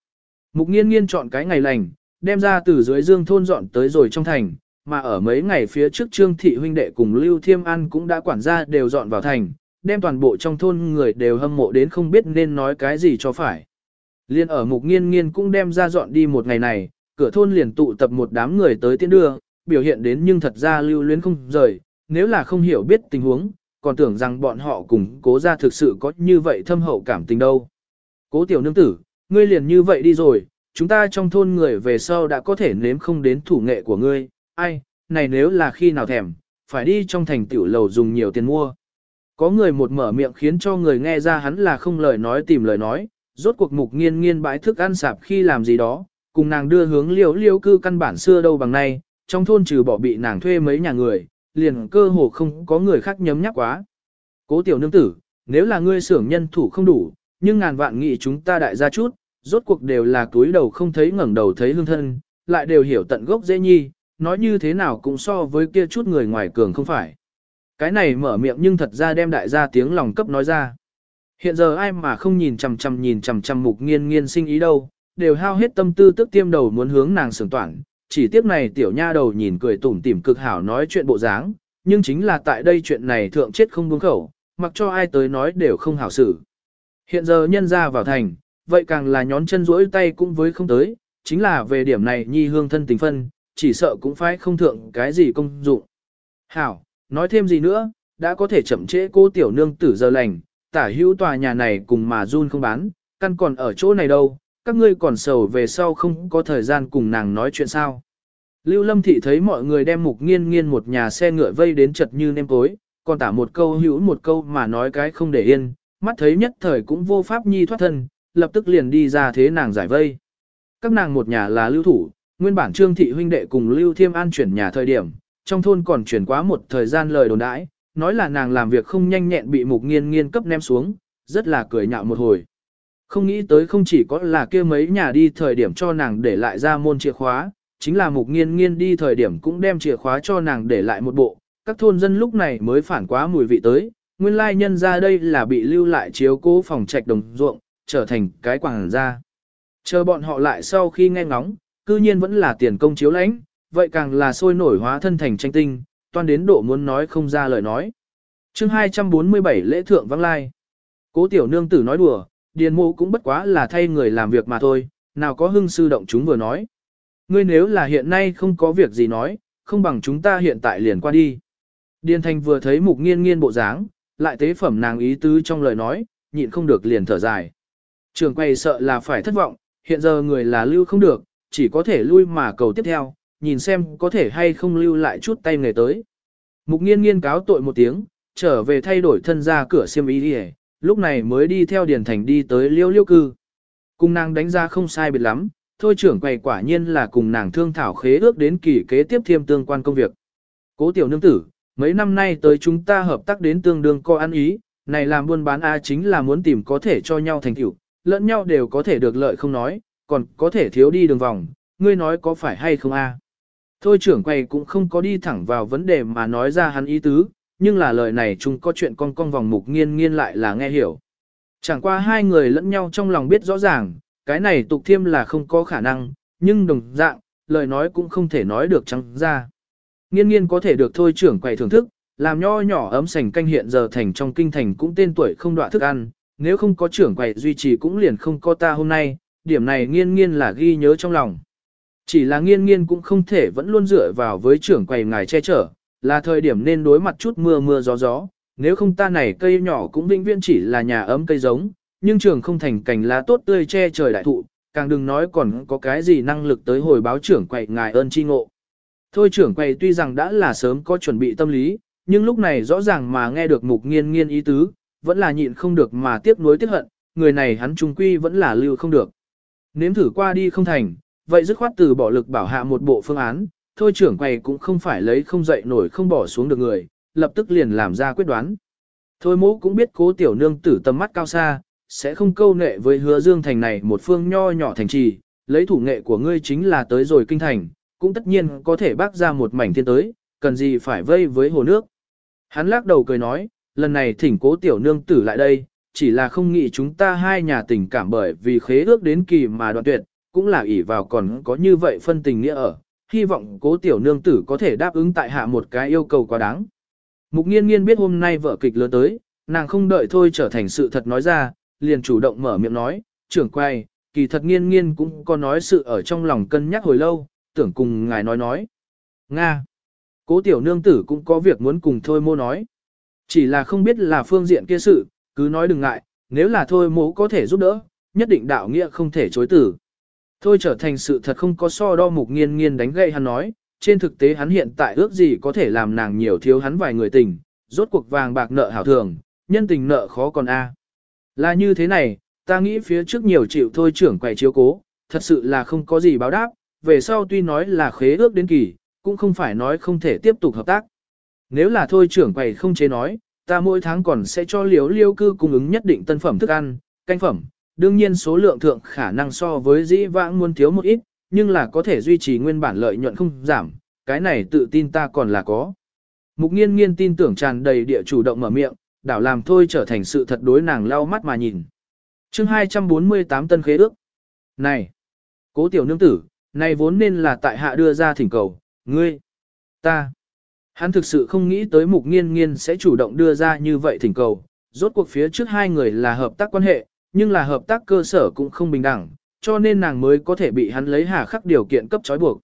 Mục nghiên nghiên chọn cái ngày lành, đem ra từ dưới dương thôn dọn tới rồi trong thành, mà ở mấy ngày phía trước trương thị huynh đệ cùng Lưu Thiêm An cũng đã quản gia đều dọn vào thành, đem toàn bộ trong thôn người đều hâm mộ đến không biết nên nói cái gì cho phải. Liên ở mục nghiên nghiên cũng đem ra dọn đi một ngày này, cửa thôn liền tụ tập một đám người tới tiễn đưa, biểu hiện đến nhưng thật ra lưu luyến không rời, nếu là không hiểu biết tình huống, còn tưởng rằng bọn họ cùng cố ra thực sự có như vậy thâm hậu cảm tình đâu. Cố tiểu nương tử, ngươi liền như vậy đi rồi, chúng ta trong thôn người về sau đã có thể nếm không đến thủ nghệ của ngươi, ai, này nếu là khi nào thèm, phải đi trong thành tiểu lầu dùng nhiều tiền mua. Có người một mở miệng khiến cho người nghe ra hắn là không lời nói tìm lời nói, rốt cuộc mục nghiên nghiên bãi thức ăn sạp khi làm gì đó, cùng nàng đưa hướng liễu liễu cư căn bản xưa đâu bằng nay, trong thôn trừ bỏ bị nàng thuê mấy nhà người, liền cơ hồ không có người khác nhấm nhắc quá. Cố tiểu nương tử, nếu là ngươi xưởng nhân thủ không đủ, nhưng ngàn vạn nghị chúng ta đại gia chút, rốt cuộc đều là túi đầu không thấy ngẩng đầu thấy lương thân, lại đều hiểu tận gốc dễ nhi, nói như thế nào cũng so với kia chút người ngoài cường không phải. Cái này mở miệng nhưng thật ra đem đại gia tiếng lòng cấp nói ra. Hiện giờ ai mà không nhìn chằm chằm nhìn chằm chằm mục nghiên nghiên sinh ý đâu, đều hao hết tâm tư tức tiêm đầu muốn hướng nàng sưởng toản, chỉ tiếc này tiểu nha đầu nhìn cười tủm tỉm cực hảo nói chuyện bộ dáng, nhưng chính là tại đây chuyện này thượng chết không buông khẩu, mặc cho ai tới nói đều không hảo xử. Hiện giờ nhân ra vào thành, vậy càng là nhón chân rỗi tay cũng với không tới, chính là về điểm này nhi hương thân tình phân, chỉ sợ cũng phải không thượng cái gì công dụng. Hảo, nói thêm gì nữa, đã có thể chậm trễ cô tiểu nương tử giờ lành, tả hữu tòa nhà này cùng mà run không bán, căn còn ở chỗ này đâu, các ngươi còn sầu về sau không có thời gian cùng nàng nói chuyện sao. Lưu Lâm Thị thấy mọi người đem mục nghiên nghiên một nhà xe ngựa vây đến chật như nêm tối, còn tả một câu hữu một câu mà nói cái không để yên, mắt thấy nhất thời cũng vô pháp nhi thoát thân, lập tức liền đi ra thế nàng giải vây. Các nàng một nhà là lưu thủ, nguyên bản trương thị huynh đệ cùng lưu thiêm an chuyển nhà thời điểm, trong thôn còn chuyển quá một thời gian lời đồn đãi, nói là nàng làm việc không nhanh nhẹn bị mục nghiên nghiên cấp ném xuống, rất là cười nhạo một hồi. Không nghĩ tới không chỉ có là kia mấy nhà đi thời điểm cho nàng để lại ra môn chìa khóa, chính là mục nghiên nghiên đi thời điểm cũng đem chìa khóa cho nàng để lại một bộ, các thôn dân lúc này mới phản quá mùi vị tới, nguyên lai nhân ra đây là bị lưu lại chiếu cố phòng trạch đồng ruộng, trở thành cái quảng gia. Chờ bọn họ lại sau khi nghe ngóng, cư nhiên vẫn là tiền công chiếu lãnh, vậy càng là sôi nổi hóa thân thành tranh tinh, toan đến độ muốn nói không ra lời nói. chương 247 lễ thượng vắng lai. Cố tiểu nương tử nói đùa, điền mộ cũng bất quá là thay người làm việc mà thôi, nào có hưng sư động chúng vừa nói. Ngươi nếu là hiện nay không có việc gì nói, không bằng chúng ta hiện tại liền qua đi. Điền thành vừa thấy mục nghiên nghiên bộ dáng, lại tế phẩm nàng ý tứ trong lời nói, nhịn không được liền thở dài. Trường quay sợ là phải thất vọng, hiện giờ người là lưu không được, chỉ có thể lui mà cầu tiếp theo, nhìn xem có thể hay không lưu lại chút tay nghề tới. Mục nghiên nghiên cáo tội một tiếng, trở về thay đổi thân ra cửa xiêm ý đi lúc này mới đi theo Điền Thành đi tới liêu liêu cư. Cùng nàng đánh ra không sai biệt lắm, thôi trưởng quầy quả nhiên là cùng nàng thương thảo khế ước đến kỳ kế tiếp thêm tương quan công việc. Cố tiểu nương tử, mấy năm nay tới chúng ta hợp tác đến tương đương co ăn ý, này làm buôn bán A chính là muốn tìm có thể cho nhau thành tựu, lẫn nhau đều có thể được lợi không nói, còn có thể thiếu đi đường vòng, ngươi nói có phải hay không A. Thôi trưởng quầy cũng không có đi thẳng vào vấn đề mà nói ra hắn ý tứ, nhưng là lời này chúng có chuyện con con vòng mục nghiên nghiên lại là nghe hiểu. Chẳng qua hai người lẫn nhau trong lòng biết rõ ràng, cái này tục thiêm là không có khả năng, nhưng đồng dạng, lời nói cũng không thể nói được trắng ra. Nghiên nghiên có thể được thôi trưởng quầy thưởng thức, làm nho nhỏ ấm sành canh hiện giờ thành trong kinh thành cũng tên tuổi không đọa thức ăn, nếu không có trưởng quầy duy trì cũng liền không có ta hôm nay, điểm này nghiên nghiên là ghi nhớ trong lòng. Chỉ là nghiên nghiên cũng không thể vẫn luôn dựa vào với trưởng quầy ngài che chở, là thời điểm nên đối mặt chút mưa mưa gió gió, nếu không ta này cây nhỏ cũng vĩnh viễn chỉ là nhà ấm cây giống, nhưng trường không thành cành lá tốt tươi che trời đại thụ, càng đừng nói còn có cái gì năng lực tới hồi báo trưởng quầy ngài ơn chi ngộ. Thôi trưởng quầy tuy rằng đã là sớm có chuẩn bị tâm lý, nhưng lúc này rõ ràng mà nghe được mục nghiên nghiên ý tứ, vẫn là nhịn không được mà tiếp nối tiếc hận, người này hắn trung quy vẫn là lưu không được. Nếm thử qua đi không thành, vậy dứt khoát từ bỏ lực bảo hạ một bộ phương án, thôi trưởng quầy cũng không phải lấy không dậy nổi không bỏ xuống được người, lập tức liền làm ra quyết đoán. Thôi mũ cũng biết cố tiểu nương tử tầm mắt cao xa, sẽ không câu nệ với hứa dương thành này một phương nho nhỏ thành trì, lấy thủ nghệ của ngươi chính là tới rồi kinh thành, cũng tất nhiên có thể bác ra một mảnh thiên tới, cần gì phải vây với hồ nước. Hắn lắc đầu cười nói, lần này thỉnh cố tiểu nương tử lại đây, chỉ là không nghĩ chúng ta hai nhà tình cảm bởi vì khế ước đến kỳ mà đoạn tuyệt, cũng là ỷ vào còn có như vậy phân tình nghĩa ở, hy vọng cố tiểu nương tử có thể đáp ứng tại hạ một cái yêu cầu quá đáng. Mục nghiên nghiên biết hôm nay vợ kịch lớn tới, nàng không đợi thôi trở thành sự thật nói ra, liền chủ động mở miệng nói, trưởng quay, kỳ thật nghiên nghiên cũng có nói sự ở trong lòng cân nhắc hồi lâu, tưởng cùng ngài nói nói. Nga. Cố tiểu nương tử cũng có việc muốn cùng thôi mô nói. Chỉ là không biết là phương diện kia sự, cứ nói đừng ngại, nếu là thôi mô có thể giúp đỡ, nhất định đạo nghĩa không thể chối tử. Thôi trở thành sự thật không có so đo mục nghiên nghiên đánh gậy hắn nói, trên thực tế hắn hiện tại ước gì có thể làm nàng nhiều thiếu hắn vài người tình, rốt cuộc vàng bạc nợ hảo thường, nhân tình nợ khó còn a. Là như thế này, ta nghĩ phía trước nhiều chịu thôi trưởng quầy chiếu cố, thật sự là không có gì báo đáp, về sau tuy nói là khế ước đến kỳ, cũng không phải nói không thể tiếp tục hợp tác. Nếu là thôi trưởng quầy không chế nói, ta mỗi tháng còn sẽ cho liếu liêu cư cung ứng nhất định tân phẩm thức ăn, canh phẩm, đương nhiên số lượng thượng khả năng so với dĩ vãng muốn thiếu một ít, nhưng là có thể duy trì nguyên bản lợi nhuận không giảm, cái này tự tin ta còn là có. Mục nghiên nghiên tin tưởng tràn đầy địa chủ động mở miệng, đảo làm thôi trở thành sự thật đối nàng lau mắt mà nhìn. chương 248 tân khế ước. Này, cố tiểu nương tử, này vốn nên là tại hạ đưa ra thỉnh cầu, ngươi, ta. Hắn thực sự không nghĩ tới mục nghiên nghiên sẽ chủ động đưa ra như vậy thỉnh cầu, rốt cuộc phía trước hai người là hợp tác quan hệ, nhưng là hợp tác cơ sở cũng không bình đẳng, cho nên nàng mới có thể bị hắn lấy hà khắc điều kiện cấp trói buộc.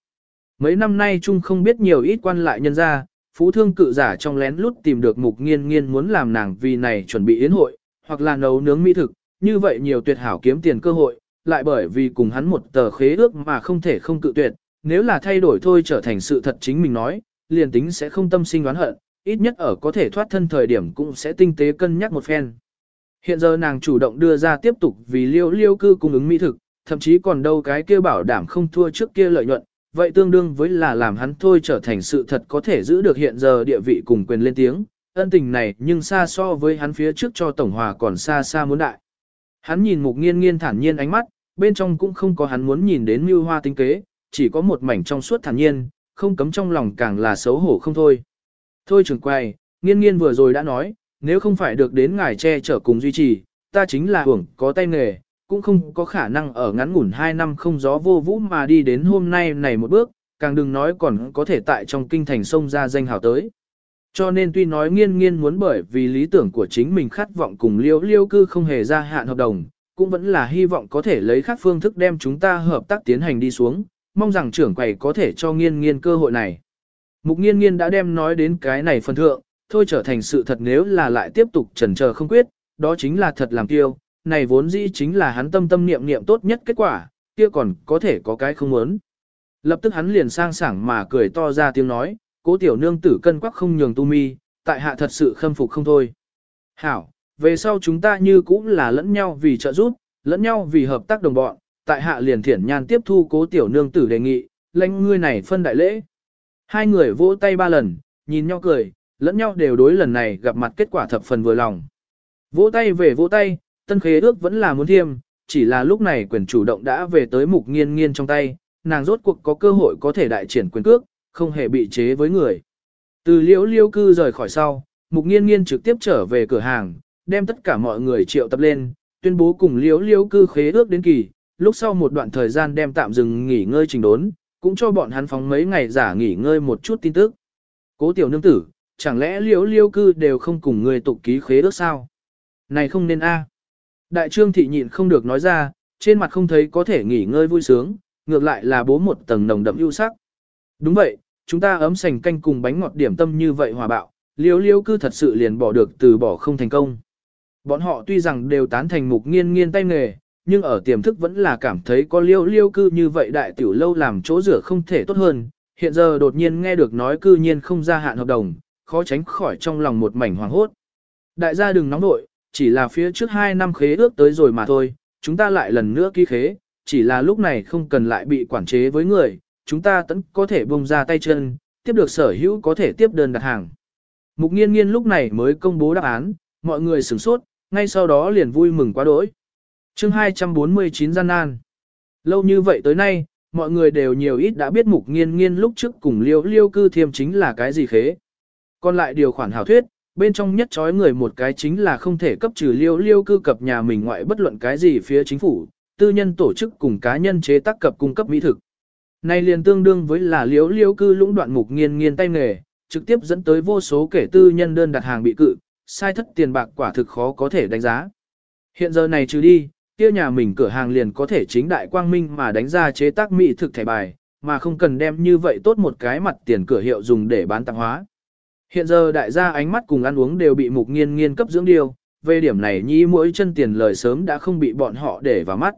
Mấy năm nay chung không biết nhiều ít quan lại nhân ra, phú thương cự giả trong lén lút tìm được mục nghiên nghiên muốn làm nàng vì này chuẩn bị yến hội, hoặc là nấu nướng mỹ thực, như vậy nhiều tuyệt hảo kiếm tiền cơ hội, lại bởi vì cùng hắn một tờ khế ước mà không thể không cự tuyệt, nếu là thay đổi thôi trở thành sự thật chính mình nói, liền tính sẽ không tâm sinh đoán hận, ít nhất ở có thể thoát thân thời điểm cũng sẽ tinh tế cân nhắc một phen. Hiện giờ nàng chủ động đưa ra tiếp tục vì liêu liêu cư cung ứng mỹ thực, thậm chí còn đâu cái kia bảo đảm không thua trước kia lợi nhuận, vậy tương đương với là làm hắn thôi trở thành sự thật có thể giữ được hiện giờ địa vị cùng quyền lên tiếng, ân tình này nhưng xa so với hắn phía trước cho Tổng Hòa còn xa xa muốn đại. Hắn nhìn mục nghiên nghiên thản nhiên ánh mắt, bên trong cũng không có hắn muốn nhìn đến mưu hoa tinh kế, chỉ có một mảnh trong suốt thản nhiên, không cấm trong lòng càng là xấu hổ không thôi. Thôi trưởng quay, nghiên nghiên vừa rồi đã nói, nếu không phải được đến ngài che chở cùng duy trì, ta chính là hưởng có tay nghề, cũng không có khả năng ở ngắn ngủn 2 năm không gió vô vũ mà đi đến hôm nay này một bước, càng đừng nói còn có thể tại trong kinh thành sông ra danh hào tới. Cho nên tuy nói nghiên nghiên muốn bởi vì lý tưởng của chính mình khát vọng cùng liêu liêu cư không hề gia hạn hợp đồng, cũng vẫn là hy vọng có thể lấy khác phương thức đem chúng ta hợp tác tiến hành đi xuống, mong rằng trưởng quầy có thể cho nghiên nghiên cơ hội này. Mục nghiên nghiên đã đem nói đến cái này phần thượng, thôi trở thành sự thật nếu là lại tiếp tục chần chờ không quyết, đó chính là thật làm tiêu, này vốn dĩ chính là hắn tâm tâm niệm niệm tốt nhất kết quả, kia còn có thể có cái không muốn. Lập tức hắn liền sang sảng mà cười to ra tiếng nói, cố tiểu nương tử cân quắc không nhường tu mi, tại hạ thật sự khâm phục không thôi. Hảo, về sau chúng ta như cũng là lẫn nhau vì trợ giúp, lẫn nhau vì hợp tác đồng bọn, tại hạ liền thiển nhan tiếp thu cố tiểu nương tử đề nghị, lãnh ngươi này phân đại lễ. Hai người vỗ tay ba lần, nhìn nhau cười, lẫn nhau đều đối lần này gặp mặt kết quả thập phần vừa lòng. Vỗ tay về vỗ tay, tân khế ước vẫn là muốn thiêm, chỉ là lúc này quyền chủ động đã về tới mục nghiên nghiên trong tay, nàng rốt cuộc có cơ hội có thể đại triển quyền cước, không hề bị chế với người. Từ liễu liêu cư rời khỏi sau, mục nghiên nghiên trực tiếp trở về cửa hàng, đem tất cả mọi người triệu tập lên, tuyên bố cùng liễu liêu cư khế ước đến kỳ, lúc sau một đoạn thời gian đem tạm dừng nghỉ ngơi trình đốn, cũng cho bọn hắn phóng mấy ngày giả nghỉ ngơi một chút tin tức. Cố tiểu nương tử, chẳng lẽ liễu liêu cư đều không cùng người tục ký khế ước sao? Này không nên a. Đại trương thị nhịn không được nói ra, trên mặt không thấy có thể nghỉ ngơi vui sướng, ngược lại là bố một tầng nồng đậm ưu sắc. Đúng vậy, chúng ta ấm sành canh cùng bánh ngọt điểm tâm như vậy hòa bạo, liễu liêu cư thật sự liền bỏ được từ bỏ không thành công. Bọn họ tuy rằng đều tán thành mục nghiên nghiên tay nghề, nhưng ở tiềm thức vẫn là cảm thấy có liêu liêu cư như vậy đại tiểu lâu làm chỗ rửa không thể tốt hơn. Hiện giờ đột nhiên nghe được nói cư nhiên không gia hạn hợp đồng, khó tránh khỏi trong lòng một mảnh hoàng hốt. Đại gia đừng nóng nội, chỉ là phía trước hai năm khế ước tới rồi mà thôi, chúng ta lại lần nữa ký khế, chỉ là lúc này không cần lại bị quản chế với người, chúng ta tẫn có thể bông ra tay chân, tiếp được sở hữu có thể tiếp đơn đặt hàng. Mục nghiên nghiên lúc này mới công bố đáp án, mọi người sửng sốt, ngay sau đó liền vui mừng quá đỗi. chương 249 gian nan. Lâu như vậy tới nay, mọi người đều nhiều ít đã biết mục nghiên nghiên lúc trước cùng liêu liêu cư thiêm chính là cái gì khế. Còn lại điều khoản hảo thuyết, bên trong nhất trói người một cái chính là không thể cấp trừ liêu liêu cư cập nhà mình ngoại bất luận cái gì phía chính phủ, tư nhân tổ chức cùng cá nhân chế tác cập cung cấp mỹ thực. Này liền tương đương với là liêu liêu cư lũng đoạn mục nghiên nghiên tay nghề, trực tiếp dẫn tới vô số kể tư nhân đơn đặt hàng bị cự, sai thất tiền bạc quả thực khó có thể đánh giá. Hiện giờ này trừ đi, kia nhà mình cửa hàng liền có thể chính đại quang minh mà đánh ra chế tác mỹ thực thẻ bài, mà không cần đem như vậy tốt một cái mặt tiền cửa hiệu dùng để bán tạp hóa. Hiện giờ đại gia ánh mắt cùng ăn uống đều bị mục nghiên nghiên cấp dưỡng điều, về điểm này nhi mỗi chân tiền lời sớm đã không bị bọn họ để vào mắt.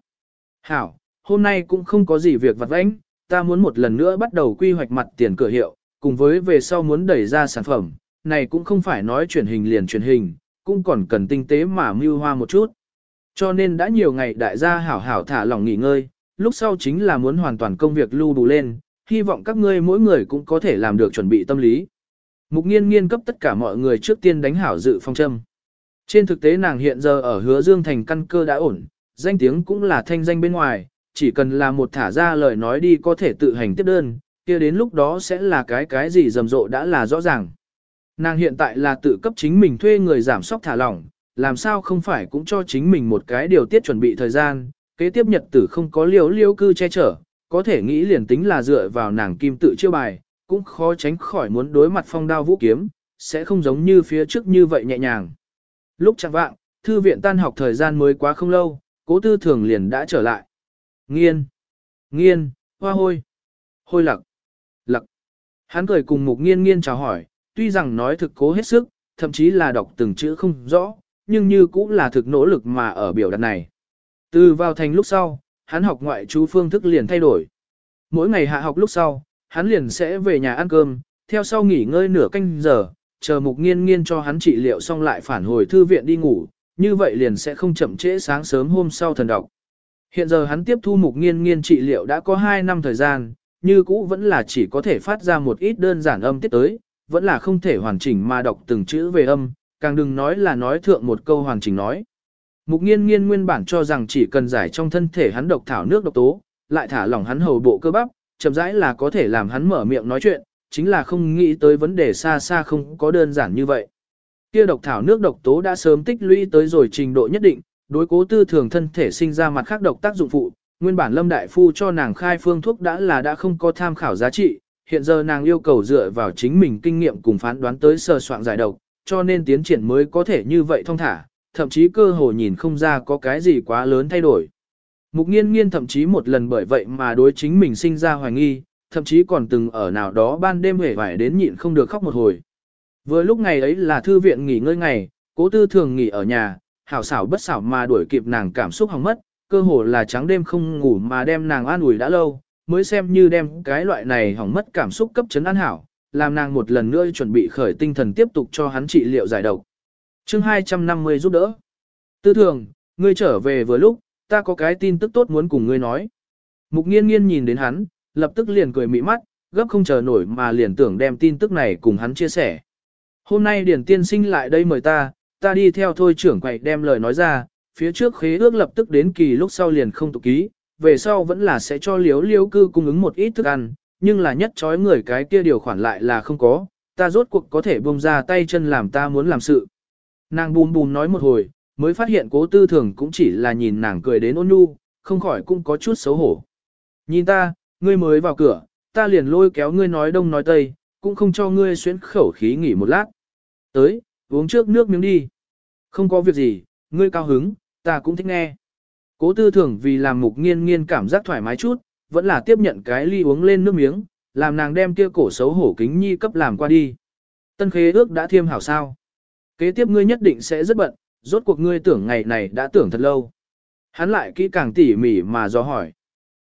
Hảo, hôm nay cũng không có gì việc vặt vãnh, ta muốn một lần nữa bắt đầu quy hoạch mặt tiền cửa hiệu, cùng với về sau muốn đẩy ra sản phẩm, này cũng không phải nói truyền hình liền truyền hình, cũng còn cần tinh tế mà mưu hoa một chút. Cho nên đã nhiều ngày đại gia hảo hảo thả lỏng nghỉ ngơi, lúc sau chính là muốn hoàn toàn công việc lưu đủ lên, hy vọng các ngươi mỗi người cũng có thể làm được chuẩn bị tâm lý. Mục nghiên nghiên cấp tất cả mọi người trước tiên đánh hảo dự phong châm. Trên thực tế nàng hiện giờ ở hứa dương thành căn cơ đã ổn, danh tiếng cũng là thanh danh bên ngoài, chỉ cần là một thả ra lời nói đi có thể tự hành tiếp đơn, kia đến lúc đó sẽ là cái cái gì rầm rộ đã là rõ ràng. Nàng hiện tại là tự cấp chính mình thuê người giảm sóc thả lỏng, làm sao không phải cũng cho chính mình một cái điều tiết chuẩn bị thời gian, kế tiếp nhật tử không có liều liêu cư che chở, có thể nghĩ liền tính là dựa vào nàng kim tự chiêu bài, cũng khó tránh khỏi muốn đối mặt phong đao vũ kiếm, sẽ không giống như phía trước như vậy nhẹ nhàng. Lúc chẳng vạng, thư viện tan học thời gian mới quá không lâu, cố tư thường liền đã trở lại. Nghiên, nghiên, hoa hôi, hôi lặc, lặc. Hắn cười cùng mục nghiên nghiên chào hỏi, tuy rằng nói thực cố hết sức, thậm chí là đọc từng chữ không rõ, nhưng như cũng là thực nỗ lực mà ở biểu đặt này. Từ vào thành lúc sau, hắn học ngoại chú phương thức liền thay đổi. Mỗi ngày hạ học lúc sau, hắn liền sẽ về nhà ăn cơm, theo sau nghỉ ngơi nửa canh giờ, chờ mục nghiên nghiên cho hắn trị liệu xong lại phản hồi thư viện đi ngủ, như vậy liền sẽ không chậm trễ sáng sớm hôm sau thần đọc. Hiện giờ hắn tiếp thu mục nghiên nghiên trị liệu đã có 2 năm thời gian, như cũ vẫn là chỉ có thể phát ra một ít đơn giản âm tiết tới, vẫn là không thể hoàn chỉnh mà đọc từng chữ về âm, càng đừng nói là nói thượng một câu hoàn chỉnh nói. Mục nghiên nghiên nguyên bản cho rằng chỉ cần giải trong thân thể hắn độc thảo nước độc tố, lại thả lỏng hắn hầu bộ cơ bắp, chậm rãi là có thể làm hắn mở miệng nói chuyện, chính là không nghĩ tới vấn đề xa xa không có đơn giản như vậy. Kia độc thảo nước độc tố đã sớm tích lũy tới rồi trình độ nhất định, đối cố tư thường thân thể sinh ra mặt khác độc tác dụng phụ, nguyên bản Lâm đại phu cho nàng khai phương thuốc đã là đã không có tham khảo giá trị, hiện giờ nàng yêu cầu dựa vào chính mình kinh nghiệm cùng phán đoán tới sơ soạn giải độc, cho nên tiến triển mới có thể như vậy thông thả, thậm chí cơ hồ nhìn không ra có cái gì quá lớn thay đổi. Mục nghiên nghiên thậm chí một lần bởi vậy mà đối chính mình sinh ra hoài nghi, thậm chí còn từng ở nào đó ban đêm hề vải đến nhịn không được khóc một hồi. Vừa lúc ngày ấy là thư viện nghỉ ngơi ngày, cố tư thường nghỉ ở nhà, hảo xảo bất xảo mà đuổi kịp nàng cảm xúc hỏng mất, cơ hồ là trắng đêm không ngủ mà đem nàng an ủi đã lâu, mới xem như đem cái loại này hỏng mất cảm xúc cấp chấn an hảo, làm nàng một lần nữa chuẩn bị khởi tinh thần tiếp tục cho hắn trị liệu giải độc. chương 250 giúp đỡ. Tư thường, ngươi trở về vừa lúc, ta có cái tin tức tốt muốn cùng ngươi nói. Mục nghiên nghiên nhìn đến hắn, lập tức liền cười mỹ mắt, gấp không chờ nổi mà liền tưởng đem tin tức này cùng hắn chia sẻ. Hôm nay Điển Tiên Sinh lại đây mời ta, ta đi theo thôi trưởng quậy đem lời nói ra, phía trước khế ước lập tức đến kỳ lúc sau liền không tục ký, về sau vẫn là sẽ cho liếu liếu cư cung ứng một ít thức ăn, nhưng là nhất trói người cái kia điều khoản lại là không có, ta rốt cuộc có thể buông ra tay chân làm ta muốn làm sự. Nàng bùm bùm nói một hồi, mới phát hiện cố tư thường cũng chỉ là nhìn nàng cười đến ôn nhu, không khỏi cũng có chút xấu hổ. Nhìn ta, ngươi mới vào cửa, ta liền lôi kéo ngươi nói đông nói tây, cũng không cho ngươi xuyến khẩu khí nghỉ một lát. Tới, uống trước nước miếng đi. Không có việc gì, ngươi cao hứng, ta cũng thích nghe. Cố tư thường vì làm mục nghiên nghiên cảm giác thoải mái chút, vẫn là tiếp nhận cái ly uống lên nước miếng, làm nàng đem kia cổ xấu hổ kính nhi cấp làm qua đi. Tân khế ước đã thiêm hảo sao. Kế tiếp ngươi nhất định sẽ rất bận, rốt cuộc ngươi tưởng ngày này đã tưởng thật lâu. Hắn lại kỹ càng tỉ mỉ mà do hỏi.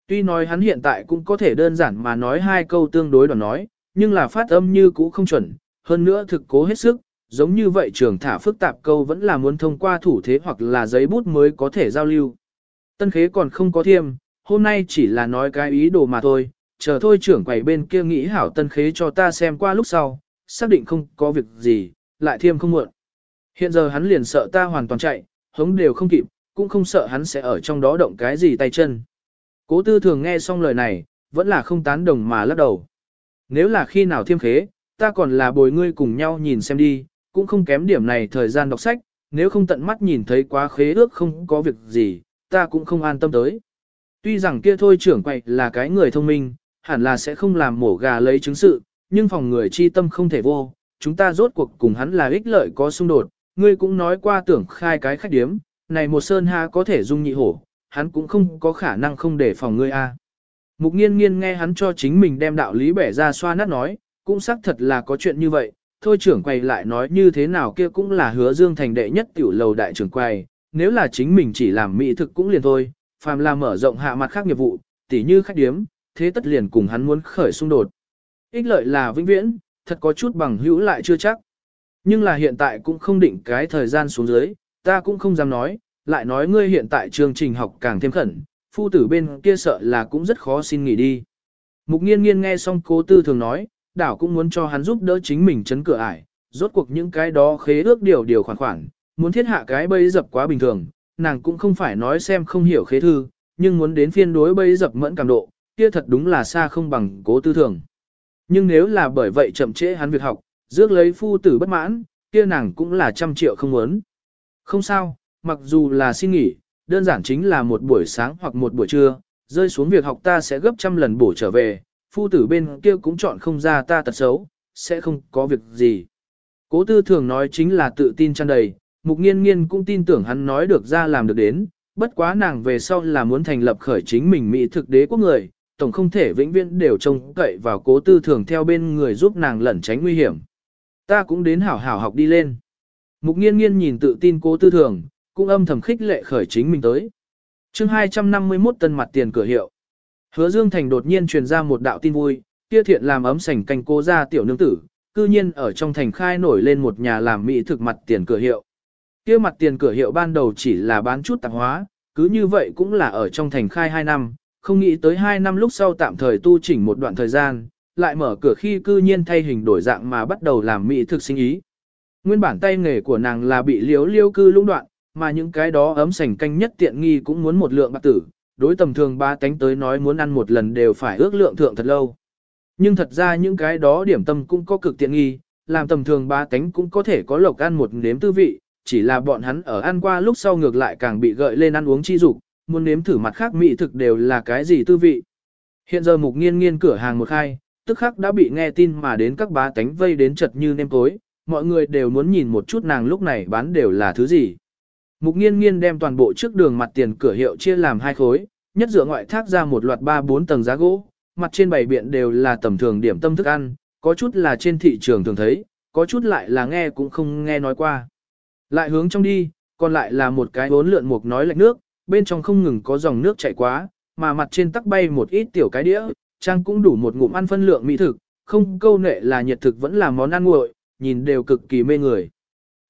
Tuy nói hắn hiện tại cũng có thể đơn giản mà nói hai câu tương đối đoạn nói, nhưng là phát âm như cũ không chuẩn, hơn nữa thực cố hết sức, giống như vậy trường thả phức tạp câu vẫn là muốn thông qua thủ thế hoặc là giấy bút mới có thể giao lưu. Tân khế còn không có thiêm, hôm nay chỉ là nói cái ý đồ mà thôi, chờ thôi trưởng quầy bên kia nghĩ hảo tân khế cho ta xem qua lúc sau, xác định không có việc gì, lại thiêm không muộn. Hiện giờ hắn liền sợ ta hoàn toàn chạy, hống đều không kịp, cũng không sợ hắn sẽ ở trong đó động cái gì tay chân. Cố tư thường nghe xong lời này, vẫn là không tán đồng mà lắc đầu. Nếu là khi nào thiêm khế, ta còn là bồi ngươi cùng nhau nhìn xem đi, cũng không kém điểm này thời gian đọc sách, nếu không tận mắt nhìn thấy quá khế ước không có việc gì, ta cũng không an tâm tới. Tuy rằng kia thôi trưởng quậy là cái người thông minh, hẳn là sẽ không làm mổ gà lấy chứng sự, nhưng phòng người chi tâm không thể vô, chúng ta rốt cuộc cùng hắn là ích lợi có xung đột, ngươi cũng nói qua tưởng khai cái khách điếm, này một sơn ha có thể dung nhị hổ, hắn cũng không có khả năng không để phòng ngươi a. Mục nghiên nghiên nghe hắn cho chính mình đem đạo lý bẻ ra xoa nát nói, cũng xác thật là có chuyện như vậy, thôi trưởng quầy lại nói như thế nào kia cũng là hứa dương thành đệ nhất tiểu lầu đại trưởng quầy, nếu là chính mình chỉ làm mỹ thực cũng liền thôi, phàm là mở rộng hạ mặt khác nghiệp vụ, tỉ như khách điếm, thế tất liền cùng hắn muốn khởi xung đột. Ích lợi là vĩnh viễn, thật có chút bằng hữu lại chưa chắc. Nhưng là hiện tại cũng không định cái thời gian xuống dưới, ta cũng không dám nói, lại nói ngươi hiện tại chương trình học càng thêm khẩn, phu tử bên kia sợ là cũng rất khó xin nghỉ đi. Mục nghiên nghiên nghe xong cố tư thường nói, đảo cũng muốn cho hắn giúp đỡ chính mình chấn cửa ải, rốt cuộc những cái đó khế ước điều điều khoản khoản, muốn thiết hạ cái bẫy dập quá bình thường, nàng cũng không phải nói xem không hiểu khế thư, nhưng muốn đến phiên đối bẫy dập mẫn cảm độ, kia thật đúng là xa không bằng cố tư thường. Nhưng nếu là bởi vậy chậm trễ hắn việc học, Dước lấy phu tử bất mãn, kia nàng cũng là trăm triệu không muốn. Không sao, mặc dù là xin nghỉ, đơn giản chính là một buổi sáng hoặc một buổi trưa, rơi xuống việc học ta sẽ gấp trăm lần bổ trở về, phu tử bên kia cũng chọn không ra ta tật xấu, sẽ không có việc gì. Cố tư thường nói chính là tự tin tràn đầy, mục nghiên nghiên cũng tin tưởng hắn nói được ra làm được đến, bất quá nàng về sau là muốn thành lập khởi chính mình mỹ thực đế quốc người, tổng không thể vĩnh viễn đều trông cậy vào cố tư thường theo bên người giúp nàng lẩn tránh nguy hiểm. Ta cũng đến hảo hảo học đi lên. Mục nghiên nghiên nhìn tự tin cố tư thường, cũng âm thầm khích lệ khởi chính mình tới. chương 251 tân mặt tiền cửa hiệu. Hứa Dương Thành đột nhiên truyền ra một đạo tin vui, kia thiện làm ấm sành canh cô ra tiểu nương tử, cư nhiên ở trong thành khai nổi lên một nhà làm mỹ thực mặt tiền cửa hiệu. Kia mặt tiền cửa hiệu ban đầu chỉ là bán chút tạp hóa, cứ như vậy cũng là ở trong thành khai 2 năm, không nghĩ tới 2 năm lúc sau tạm thời tu chỉnh một đoạn thời gian, lại mở cửa khi cư nhiên thay hình đổi dạng mà bắt đầu làm mỹ thực sinh ý. Nguyên bản tay nghề của nàng là bị liếu liêu cư lũng đoạn, mà những cái đó ấm sành canh nhất tiện nghi cũng muốn một lượng bạc tử, đối tầm thường ba tánh tới nói muốn ăn một lần đều phải ước lượng thượng thật lâu. Nhưng thật ra những cái đó điểm tâm cũng có cực tiện nghi, làm tầm thường ba tánh cũng có thể có lộc ăn một nếm tư vị, chỉ là bọn hắn ở ăn qua lúc sau ngược lại càng bị gợi lên ăn uống chi dục, muốn nếm thử mặt khác mỹ thực đều là cái gì tư vị. Hiện giờ mục nghiên nghiên cửa hàng một khai, tức khắc đã bị nghe tin mà đến các bá tánh vây đến chật như nêm tối, mọi người đều muốn nhìn một chút nàng lúc này bán đều là thứ gì. Mục nghiên nghiên đem toàn bộ trước đường mặt tiền cửa hiệu chia làm hai khối, nhất dựa ngoại thác ra một loạt ba bốn tầng giá gỗ, mặt trên bảy biện đều là tầm thường điểm tâm thức ăn, có chút là trên thị trường thường thấy, có chút lại là nghe cũng không nghe nói qua. Lại hướng trong đi, còn lại là một cái bốn lượn mục nói lạnh nước, bên trong không ngừng có dòng nước chảy quá, mà mặt trên tắc bay một ít tiểu cái đĩa, trang cũng đủ một ngụm ăn phân lượng mỹ thực, không câu nệ là nhiệt thực vẫn là món ăn nguội, nhìn đều cực kỳ mê người.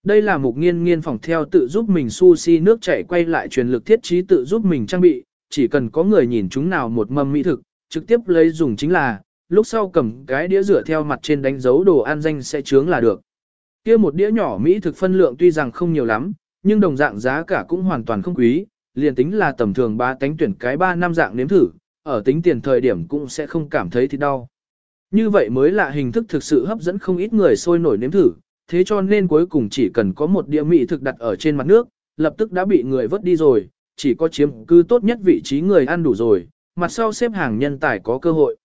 Đây là mục nghiên nghiên phòng theo tự giúp mình sushi nước chảy quay lại truyền lực thiết trí tự giúp mình trang bị, chỉ cần có người nhìn chúng nào một mâm mỹ thực, trực tiếp lấy dùng chính là, lúc sau cầm cái đĩa rửa theo mặt trên đánh dấu đồ ăn danh sẽ chướng là được. kia một đĩa nhỏ mỹ thực phân lượng tuy rằng không nhiều lắm, nhưng đồng dạng giá cả cũng hoàn toàn không quý, liền tính là tầm thường ba tánh tuyển cái ba năm dạng nếm thử, ở tính tiền thời điểm cũng sẽ không cảm thấy thì đau. Như vậy mới là hình thức thực sự hấp dẫn không ít người sôi nổi nếm thử, thế cho nên cuối cùng chỉ cần có một địa mị thực đặt ở trên mặt nước, lập tức đã bị người vớt đi rồi, chỉ có chiếm cư tốt nhất vị trí người ăn đủ rồi, mặt sau xếp hàng nhân tài có cơ hội.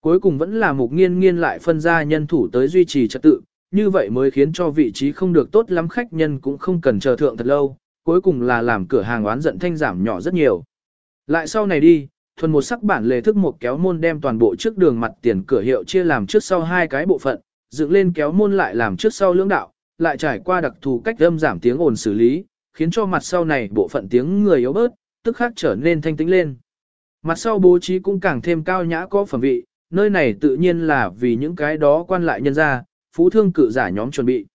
Cuối cùng vẫn là mục nghiên nghiên lại phân ra nhân thủ tới duy trì trật tự, như vậy mới khiến cho vị trí không được tốt lắm khách nhân cũng không cần chờ thượng thật lâu, cuối cùng là làm cửa hàng oán giận thanh giảm nhỏ rất nhiều. Lại sau này đi, thuần một sắc bản lề thức một kéo môn đem toàn bộ trước đường mặt tiền cửa hiệu chia làm trước sau hai cái bộ phận, dựng lên kéo môn lại làm trước sau lưỡng đạo, lại trải qua đặc thù cách âm giảm tiếng ồn xử lý, khiến cho mặt sau này bộ phận tiếng người yếu bớt, tức khác trở nên thanh tĩnh lên. Mặt sau bố trí cũng càng thêm cao nhã có phẩm vị, nơi này tự nhiên là vì những cái đó quan lại nhân ra, phú thương cự giả nhóm chuẩn bị.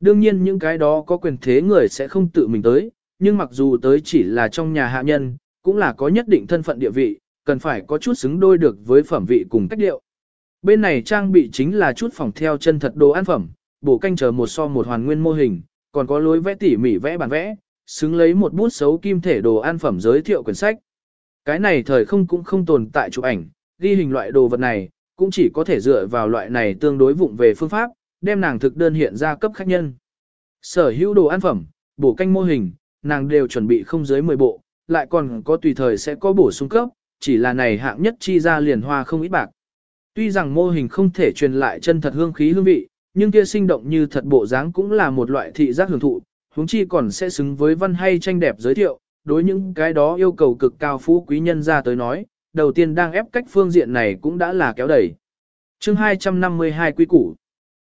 Đương nhiên những cái đó có quyền thế người sẽ không tự mình tới, nhưng mặc dù tới chỉ là trong nhà hạ nhân, cũng là có nhất định thân phận địa vị, cần phải có chút xứng đôi được với phẩm vị cùng cách điệu. Bên này trang bị chính là chút phòng theo chân thật đồ ăn phẩm, bổ canh chờ một so một hoàn nguyên mô hình, còn có lối vẽ tỉ mỉ vẽ bản vẽ, xứng lấy một bút xấu kim thể đồ ăn phẩm giới thiệu quyển sách. Cái này thời không cũng không tồn tại chụp ảnh, ghi hình loại đồ vật này, cũng chỉ có thể dựa vào loại này tương đối vụng về phương pháp, đem nàng thực đơn hiện ra cấp khách nhân. Sở hữu đồ ăn phẩm, bổ canh mô hình, nàng đều chuẩn bị không dưới 10 bộ, lại còn có tùy thời sẽ có bổ sung cấp, chỉ là này hạng nhất chi ra liền hoa không ít bạc. Tuy rằng mô hình không thể truyền lại chân thật hương khí hương vị, nhưng kia sinh động như thật bộ dáng cũng là một loại thị giác hưởng thụ, huống chi còn sẽ xứng với văn hay tranh đẹp giới thiệu, đối những cái đó yêu cầu cực cao phú quý nhân ra tới nói, đầu tiên đang ép cách phương diện này cũng đã là kéo đẩy. chương 252 quy củ.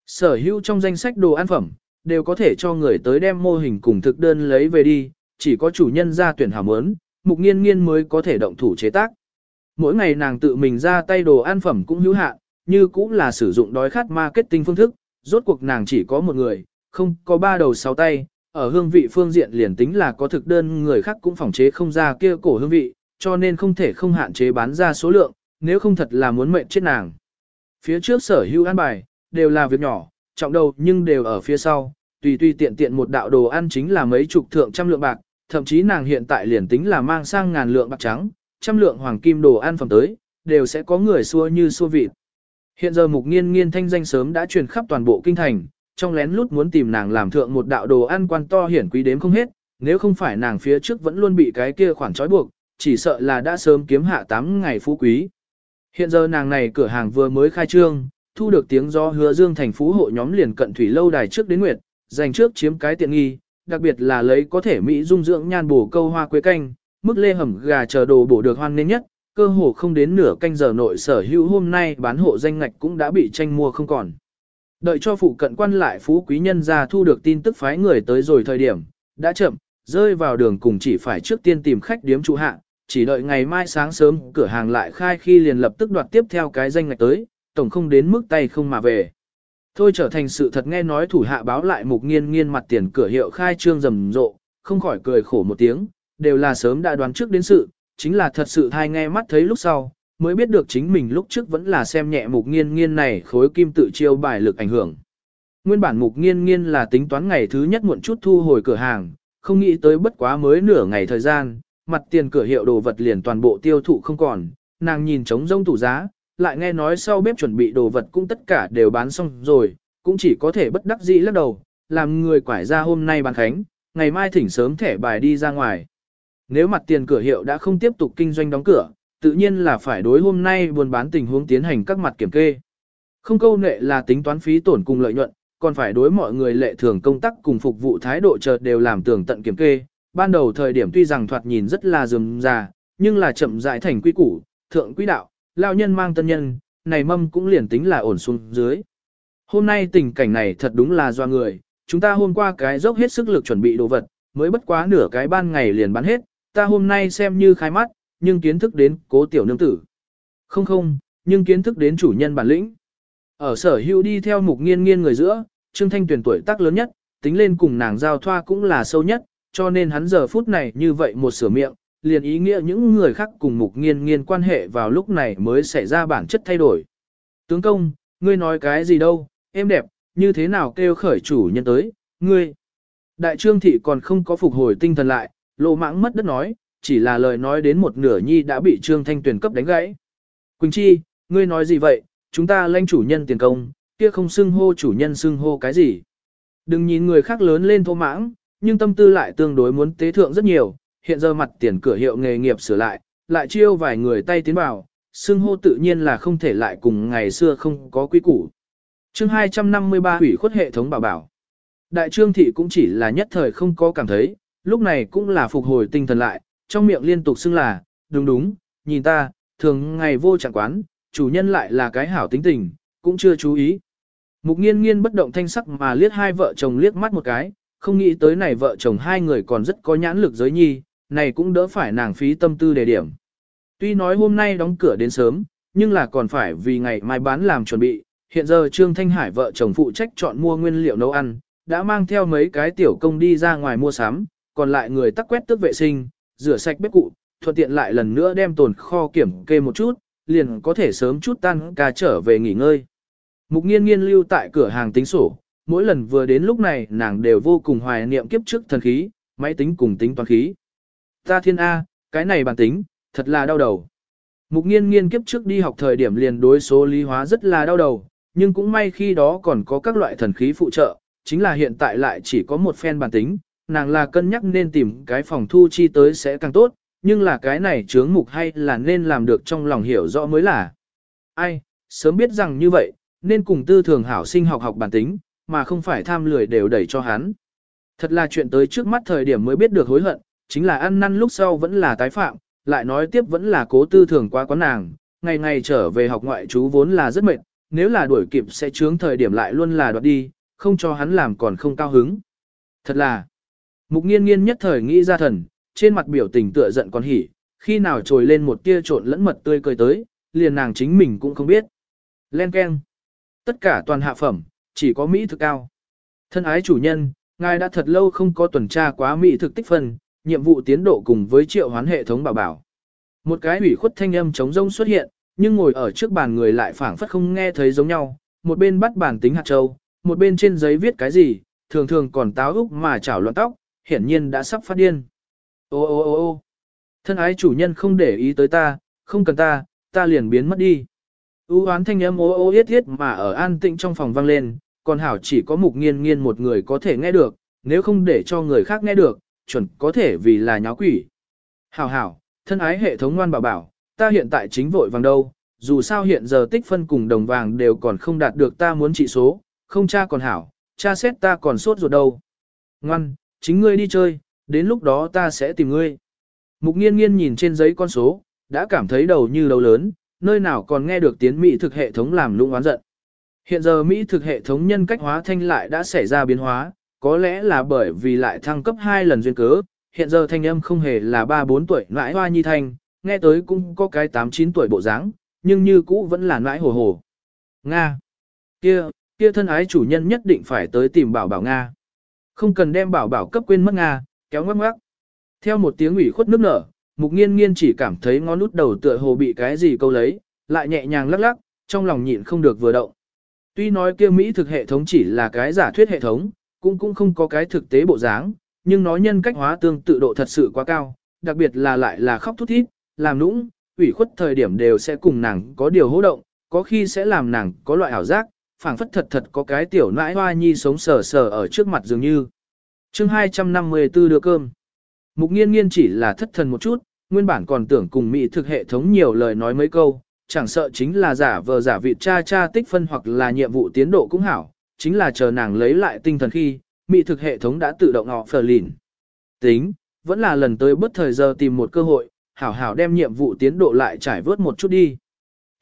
Sở hữu trong danh sách đồ ăn phẩm, đều có thể cho người tới đem mô hình cùng thực đơn lấy về đi, chỉ có chủ nhân ra tuyển hảo mớn, mục nghiên nghiên mới có thể động thủ chế tác. Mỗi ngày nàng tự mình ra tay đồ ăn phẩm cũng hữu hạn, như cũng là sử dụng đói khát marketing phương thức, rốt cuộc nàng chỉ có một người, không có ba đầu sáu tay, ở hương vị phương diện liền tính là có thực đơn người khác cũng phòng chế không ra kia cổ hương vị, cho nên không thể không hạn chế bán ra số lượng, nếu không thật là muốn mệnh chết nàng. Phía trước sở hữu ăn bài, đều là việc nhỏ, trọng đầu nhưng đều ở phía sau, tùy tùy tiện tiện một đạo đồ ăn chính là mấy chục thượng trăm lượng bạc, thậm chí nàng hiện tại liền tính là mang sang ngàn lượng bạc trắng, trăm lượng hoàng kim đồ ăn phẩm tới, đều sẽ có người xua như xua vịt. Hiện giờ mục nghiên nghiên thanh danh sớm đã truyền khắp toàn bộ kinh thành, trong lén lút muốn tìm nàng làm thượng một đạo đồ ăn quan to hiển quý đếm không hết, nếu không phải nàng phía trước vẫn luôn bị cái kia khoản trói buộc, chỉ sợ là đã sớm kiếm hạ 8 ngày phú quý. Hiện giờ nàng này cửa hàng vừa mới khai trương, thu được tiếng do hứa dương thành phú hộ nhóm liền cận thủy lâu đài trước đến nguyệt, dành trước chiếm cái tiện nghi, đặc biệt là lấy có thể mỹ dung dưỡng nhan bổ câu hoa quế canh, mức lê hầm gà chờ đồ bổ được hoan nên nhất, cơ hồ không đến nửa canh giờ nội sở hữu hôm nay bán hộ danh ngạch cũng đã bị tranh mua không còn. Đợi cho phụ cận quan lại phú quý nhân ra thu được tin tức phái người tới rồi thời điểm, đã chậm, rơi vào đường cùng chỉ phải trước tiên tìm khách điếm trụ hạ, chỉ đợi ngày mai sáng sớm cửa hàng lại khai khi liền lập tức đoạt tiếp theo cái danh ngạch tới, tổng không đến mức tay không mà về. Thôi trở thành sự thật nghe nói thủ hạ báo lại mục nghiên nghiên mặt tiền cửa hiệu khai trương rầm rộ, không khỏi cười khổ một tiếng, đều là sớm đã đoán trước đến sự, chính là thật sự thai nghe mắt thấy lúc sau, mới biết được chính mình lúc trước vẫn là xem nhẹ mục nghiên nghiên này khối kim tự chiêu bài lực ảnh hưởng. Nguyên bản mục nghiên nghiên là tính toán ngày thứ nhất muộn chút thu hồi cửa hàng, không nghĩ tới bất quá mới nửa ngày thời gian, mặt tiền cửa hiệu đồ vật liền toàn bộ tiêu thụ không còn, nàng nhìn trống rông tủ giá, lại nghe nói sau bếp chuẩn bị đồ vật cũng tất cả đều bán xong rồi, cũng chỉ có thể bất đắc dĩ lắc đầu, làm người quải ra hôm nay bán khánh, ngày mai thỉnh sớm thẻ bài đi ra ngoài. Nếu mặt tiền cửa hiệu đã không tiếp tục kinh doanh đóng cửa, tự nhiên là phải đối hôm nay buôn bán tình huống tiến hành các mặt kiểm kê. Không câu nệ là tính toán phí tổn cùng lợi nhuận, còn phải đối mọi người lệ thường công tác cùng phục vụ thái độ chợt đều làm tường tận kiểm kê. Ban đầu thời điểm tuy rằng thoạt nhìn rất là rườm rà, nhưng là chậm rãi thành quy củ, thượng quý đạo, lao nhân mang tân nhân, này mâm cũng liền tính là ổn xuống dưới. Hôm nay tình cảnh này thật đúng là do người, chúng ta hôm qua cái dốc hết sức lực chuẩn bị đồ vật, mới bất quá nửa cái ban ngày liền bán hết, ta hôm nay xem như khai mắt, nhưng kiến thức đến cố tiểu nương tử. Không không, nhưng kiến thức đến chủ nhân bản lĩnh. Ở sở hữu đi theo mục nghiên nghiên người giữa, Trương Thanh Tuyền tuổi tác lớn nhất, tính lên cùng nàng giao thoa cũng là sâu nhất, cho nên hắn giờ phút này như vậy một sửa miệng, liền ý nghĩa những người khác cùng mục nghiên nghiên quan hệ vào lúc này mới xảy ra bản chất thay đổi. Tướng công, ngươi nói cái gì đâu, em đẹp, như thế nào kêu khởi chủ nhân tới, ngươi. Đại trương thị còn không có phục hồi tinh thần lại, lộ mãng mất đất nói, chỉ là lời nói đến một nửa nhi đã bị trương thanh tuyển cấp đánh gãy. Quỳnh Chi, ngươi nói gì vậy, chúng ta lãnh chủ nhân tiền công, kia không xưng hô chủ nhân xưng hô cái gì. Đừng nhìn người khác lớn lên thô mãng, nhưng tâm tư lại tương đối muốn tế thượng rất nhiều, hiện giờ mặt tiền cửa hiệu nghề nghiệp sửa lại, lại chiêu vài người tay tiến vào, xưng hô tự nhiên là không thể lại cùng ngày xưa không có quy củ. Chương 253 hủy khuất hệ thống bảo bảo. Đại trương thị cũng chỉ là nhất thời không có cảm thấy, lúc này cũng là phục hồi tinh thần lại, trong miệng liên tục xưng là, đúng đúng, nhìn ta, thường ngày vô trạng quán, chủ nhân lại là cái hảo tính tình, cũng chưa chú ý. Mục nghiên nghiên bất động thanh sắc mà liếc hai vợ chồng liếc mắt một cái, không nghĩ tới này vợ chồng hai người còn rất có nhãn lực giới nhi, này cũng đỡ phải nàng phí tâm tư đề điểm. Tuy nói hôm nay đóng cửa đến sớm, nhưng là còn phải vì ngày mai bán làm chuẩn bị, hiện giờ Trương Thanh Hải vợ chồng phụ trách chọn mua nguyên liệu nấu ăn, đã mang theo mấy cái tiểu công đi ra ngoài mua sắm, còn lại người tắc quét tước vệ sinh, rửa sạch bếp cụ, thuận tiện lại lần nữa đem tồn kho kiểm kê một chút, liền có thể sớm chút tan ca trở về nghỉ ngơi. Mục nghiên nghiên lưu tại cửa hàng tính sổ, mỗi lần vừa đến lúc này nàng đều vô cùng hoài niệm kiếp trước thần khí, máy tính cùng tính toán khí. Ta thiên A, cái này bản tính, thật là đau đầu. Mục nghiên nghiên kiếp trước đi học thời điểm liền đối số lý hóa rất là đau đầu, nhưng cũng may khi đó còn có các loại thần khí phụ trợ, chính là hiện tại lại chỉ có một phen bản tính, nàng là cân nhắc nên tìm cái phòng thu chi tới sẽ càng tốt, nhưng là cái này chướng mục hay là nên làm được trong lòng hiểu rõ mới là. Ai, sớm biết rằng như vậy, nên cùng tư thường hảo sinh học học bản tính, mà không phải tham lười đều đẩy cho hắn. Thật là chuyện tới trước mắt thời điểm mới biết được hối hận, chính là ăn năn lúc sau vẫn là tái phạm, lại nói tiếp vẫn là cố tư thường quá quán nàng, ngày ngày trở về học ngoại chú vốn là rất mệt, nếu là đuổi kịp sẽ chướng thời điểm lại luôn là đoạt đi, không cho hắn làm còn không cao hứng. Thật là, mục nghiên nghiên nhất thời nghĩ ra thần, trên mặt biểu tình tựa giận còn hỉ, khi nào trồi lên một tia trộn lẫn mật tươi cười tới, liền nàng chính mình cũng không biết. Len keng. Tất cả toàn hạ phẩm, chỉ có Mỹ thực cao. Thân ái chủ nhân, ngài đã thật lâu không có tuần tra quá Mỹ thực tích phân, nhiệm vụ tiến độ cùng với triệu hoán hệ thống bảo bảo. Một cái ủy khuất thanh âm chống rông xuất hiện, nhưng ngồi ở trước bàn người lại phảng phất không nghe thấy giống nhau, một bên bắt bản tính hạt châu, một bên trên giấy viết cái gì, thường thường còn táo úc mà chảo loạn tóc, hiển nhiên đã sắp phát điên. Ô ô ô ô thân ái chủ nhân không để ý tới ta, không cần ta, ta liền biến mất đi. U oán thanh âm ô ô yết yết mà ở an tĩnh trong phòng vang lên, còn hảo chỉ có mục nghiên nghiên một người có thể nghe được, nếu không để cho người khác nghe được, chuẩn có thể vì là nháo quỷ. Hảo hảo, thân ái hệ thống ngoan bảo bảo, ta hiện tại chính vội vàng đâu, dù sao hiện giờ tích phân cùng đồng vàng đều còn không đạt được ta muốn trị số, không cha còn hảo, cha xét ta còn sốt ruột đâu. Ngoan, chính ngươi đi chơi, đến lúc đó ta sẽ tìm ngươi. Mục nghiên nghiên nhìn trên giấy con số, đã cảm thấy đầu như đầu lớn, nơi nào còn nghe được tiếng Mỹ thực hệ thống làm lũng oán giận. Hiện giờ Mỹ thực hệ thống nhân cách hóa thanh lại đã xảy ra biến hóa, có lẽ là bởi vì lại thăng cấp hai lần duyên cớ, hiện giờ thanh âm không hề là 3-4 tuổi nãi hoa nhi thanh, nghe tới cũng có cái 8-9 tuổi bộ dáng, nhưng như cũ vẫn là nãi hồ hồ. Nga! Kia, kia thân ái chủ nhân nhất định phải tới tìm bảo bảo Nga. Không cần đem bảo bảo cấp quên mất Nga, kéo ngoắc ngoắc. Theo một tiếng ủy khuất nước nở, mục nghiên nghiên chỉ cảm thấy ngón út đầu tựa hồ bị cái gì câu lấy, lại nhẹ nhàng lắc lắc, trong lòng nhịn không được vừa động. Tuy nói kia Mỹ thực hệ thống chỉ là cái giả thuyết hệ thống, cũng cũng không có cái thực tế bộ dáng, nhưng nó nhân cách hóa tương tự độ thật sự quá cao, đặc biệt là lại là khóc thút thít, làm nũng, ủy khuất thời điểm đều sẽ cùng nàng có điều hô động, có khi sẽ làm nàng có loại ảo giác, phảng phất thật thật có cái tiểu nãi hoa nhi sống sờ sờ ở trước mặt dường như. chương 254 đưa cơm. Mục nghiên nghiên chỉ là thất thần một chút, nguyên bản còn tưởng cùng Mỹ thực hệ thống nhiều lời nói mấy câu, chẳng sợ chính là giả vờ giả vị cha cha tích phân hoặc là nhiệm vụ tiến độ cũng hảo, chính là chờ nàng lấy lại tinh thần khi, Mỹ thực hệ thống đã tự động họ phờ lìn. Tính, vẫn là lần tới bất thời giờ tìm một cơ hội, hảo hảo đem nhiệm vụ tiến độ lại trải vớt một chút đi.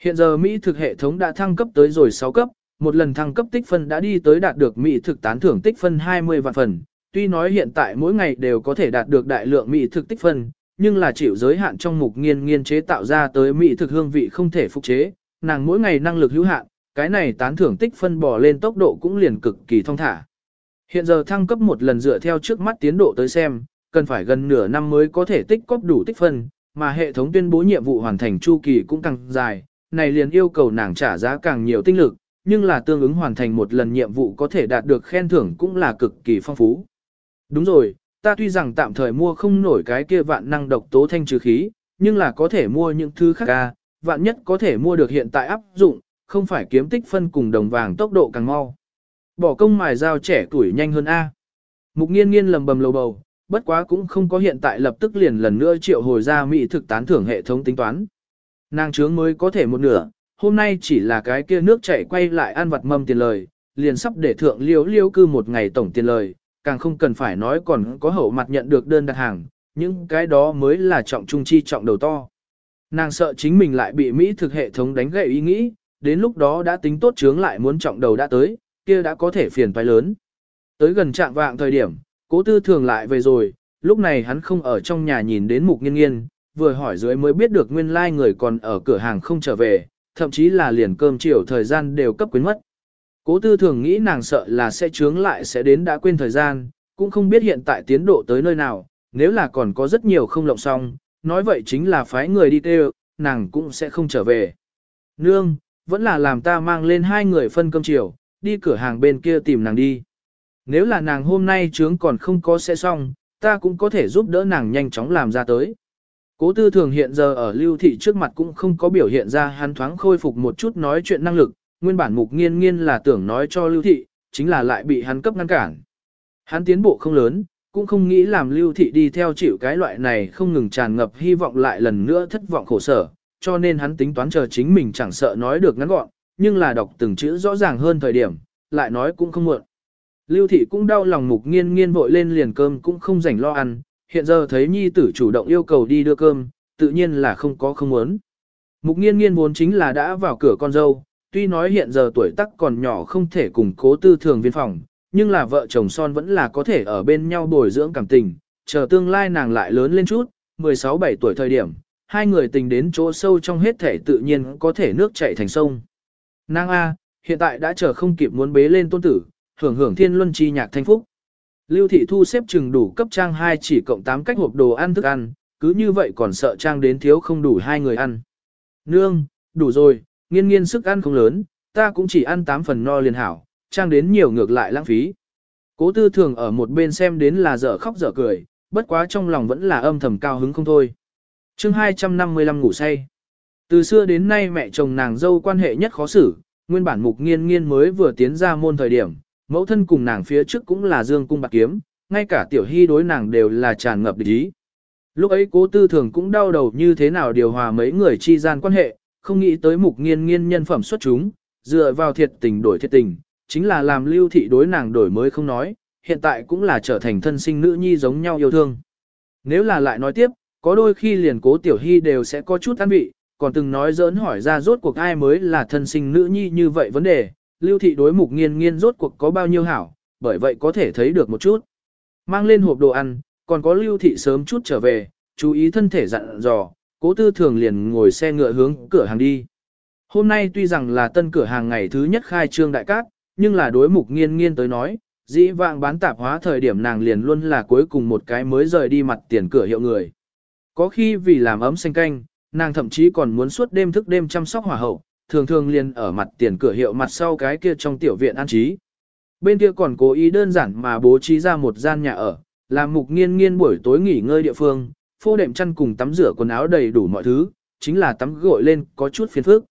Hiện giờ Mỹ thực hệ thống đã thăng cấp tới rồi 6 cấp, một lần thăng cấp tích phân đã đi tới đạt được Mỹ thực tán thưởng tích phân 20 vạn phần. Tuy nói hiện tại mỗi ngày đều có thể đạt được đại lượng Mỹ thực tích phân, nhưng là chịu giới hạn trong mục nghiên nghiên chế tạo ra tới Mỹ thực hương vị không thể phục chế, nàng mỗi ngày năng lực hữu hạn, cái này tán thưởng tích phân bò lên tốc độ cũng liền cực kỳ thông thả. Hiện giờ thăng cấp một lần dựa theo trước mắt tiến độ tới xem, cần phải gần nửa năm mới có thể tích cóp đủ tích phân, mà hệ thống tuyên bố nhiệm vụ hoàn thành chu kỳ cũng càng dài, này liền yêu cầu nàng trả giá càng nhiều tinh lực, nhưng là tương ứng hoàn thành một lần nhiệm vụ có thể đạt được khen thưởng cũng là cực kỳ phong phú. Đúng rồi, ta tuy rằng tạm thời mua không nổi cái kia vạn năng độc tố thanh trừ khí, nhưng là có thể mua những thứ khác ca, vạn nhất có thể mua được hiện tại áp dụng, không phải kiếm tích phân cùng đồng vàng tốc độ càng mau. Bỏ công mài dao trẻ tuổi nhanh hơn A. Mục nghiên nghiên lầm bầm lầu bầu, bất quá cũng không có hiện tại lập tức liền lần nữa triệu hồi ra mỹ thực tán thưởng hệ thống tính toán. Nàng trướng mới có thể một nửa, hôm nay chỉ là cái kia nước chảy quay lại ăn vặt mâm tiền lời, liền sắp để thượng liếu liêu cư một ngày tổng tiền lời, càng không cần phải nói còn có hậu mặt nhận được đơn đặt hàng, những cái đó mới là trọng trung chi trọng đầu to. Nàng sợ chính mình lại bị Mỹ thực hệ thống đánh gậy ý nghĩ, đến lúc đó đã tính tốt chướng lại muốn trọng đầu đã tới, kia đã có thể phiền toái lớn. Tới gần trạng vạng thời điểm, cố tư thường lại về rồi, lúc này hắn không ở trong nhà nhìn đến mục nghiên nghiên, vừa hỏi dưới mới biết được nguyên lai like người còn ở cửa hàng không trở về, thậm chí là liền cơm chiều thời gian đều cấp quyến mất. Cố tư thường nghĩ nàng sợ là sẽ chướng lại sẽ đến đã quên thời gian, cũng không biết hiện tại tiến độ tới nơi nào, nếu là còn có rất nhiều không lộng xong, nói vậy chính là phái người đi kêu, nàng cũng sẽ không trở về. Nương, vẫn là làm ta mang lên hai người phân cơm chiều, đi cửa hàng bên kia tìm nàng đi. Nếu là nàng hôm nay trướng còn không có sẽ xong, ta cũng có thể giúp đỡ nàng nhanh chóng làm ra tới. Cố tư thường hiện giờ ở lưu thị trước mặt cũng không có biểu hiện ra hắn thoáng khôi phục một chút nói chuyện năng lực, nguyên bản mục nghiên nghiên là tưởng nói cho lưu thị, chính là lại bị hắn cấp ngăn cản. Hắn tiến bộ không lớn, cũng không nghĩ làm lưu thị đi theo chịu cái loại này không ngừng tràn ngập hy vọng lại lần nữa thất vọng khổ sở, cho nên hắn tính toán chờ chính mình chẳng sợ nói được ngắn gọn, nhưng là đọc từng chữ rõ ràng hơn thời điểm, lại nói cũng không muộn. Lưu thị cũng đau lòng mục nghiên nghiên vội lên liền cơm cũng không rảnh lo ăn, hiện giờ thấy nhi tử chủ động yêu cầu đi đưa cơm, tự nhiên là không có không muốn. Mục nghiên nghiên vốn chính là đã vào cửa con dâu, tuy nói hiện giờ tuổi tác còn nhỏ không thể cùng cố tư thường viên phòng, nhưng là vợ chồng son vẫn là có thể ở bên nhau bồi dưỡng cảm tình, chờ tương lai nàng lại lớn lên chút, 16-17 tuổi thời điểm, hai người tình đến chỗ sâu trong hết thể tự nhiên có thể nước chảy thành sông. Nàng A, hiện tại đã chờ không kịp muốn bế lên tôn tử, hưởng hưởng thiên luân chi nhạc thanh phúc. Lưu thị thu xếp chừng đủ cấp trang 2 chỉ cộng 8 cách hộp đồ ăn thức ăn, cứ như vậy còn sợ trang đến thiếu không đủ hai người ăn. Nương, đủ rồi, nghiên nghiên sức ăn không lớn, ta cũng chỉ ăn 8 phần no liền hảo, trang đến nhiều ngược lại lãng phí. Cố tư thường ở một bên xem đến là dở khóc dở cười, bất quá trong lòng vẫn là âm thầm cao hứng không thôi chương 255 ngủ say. Từ xưa đến nay mẹ chồng nàng dâu quan hệ nhất khó xử, nguyên bản mục nghiên nghiên mới vừa tiến ra môn thời điểm, mẫu thân cùng nàng phía trước cũng là dương cung bạc kiếm, ngay cả tiểu hy đối nàng đều là tràn ngập địch ý. Lúc ấy cố tư thường cũng đau đầu như thế nào điều hòa mấy người chi gian quan hệ, không nghĩ tới mục nghiên nghiên nhân phẩm xuất chúng, dựa vào thiệt tình đổi thiệt tình, chính là làm lưu thị đối nàng đổi mới không nói, hiện tại cũng là trở thành thân sinh nữ nhi giống nhau yêu thương. Nếu là lại nói tiếp, có đôi khi liền cố tiểu hy đều sẽ có chút ăn vị, còn từng nói dỡn hỏi ra rốt cuộc ai mới là thân sinh nữ nhi như vậy vấn đề, lưu thị đối mục nghiên nghiên rốt cuộc có bao nhiêu hảo, bởi vậy có thể thấy được một chút. Mang lên hộp đồ ăn, còn có lưu thị sớm chút trở về, chú ý thân thể dặn dò, cố tư thường liền ngồi xe ngựa hướng cửa hàng đi. Hôm nay tuy rằng là tân cửa hàng ngày thứ nhất khai trương đại cát, nhưng là đối mục nghiên nghiên tới nói, dĩ vãng bán tạp hóa thời điểm nàng liền luôn là cuối cùng một cái mới rời đi mặt tiền cửa hiệu người. Có khi vì làm ấm xanh canh, nàng thậm chí còn muốn suốt đêm thức đêm chăm sóc hỏa hậu, thường thường liền ở mặt tiền cửa hiệu mặt sau cái kia trong tiểu viện an trí. Bên kia còn cố ý đơn giản mà bố trí ra một gian nhà ở, làm mục nghiên nghiên buổi tối nghỉ ngơi địa phương, phô đệm chăn cùng tắm rửa quần áo đầy đủ mọi thứ, chính là tắm gội lên có chút phiền phức.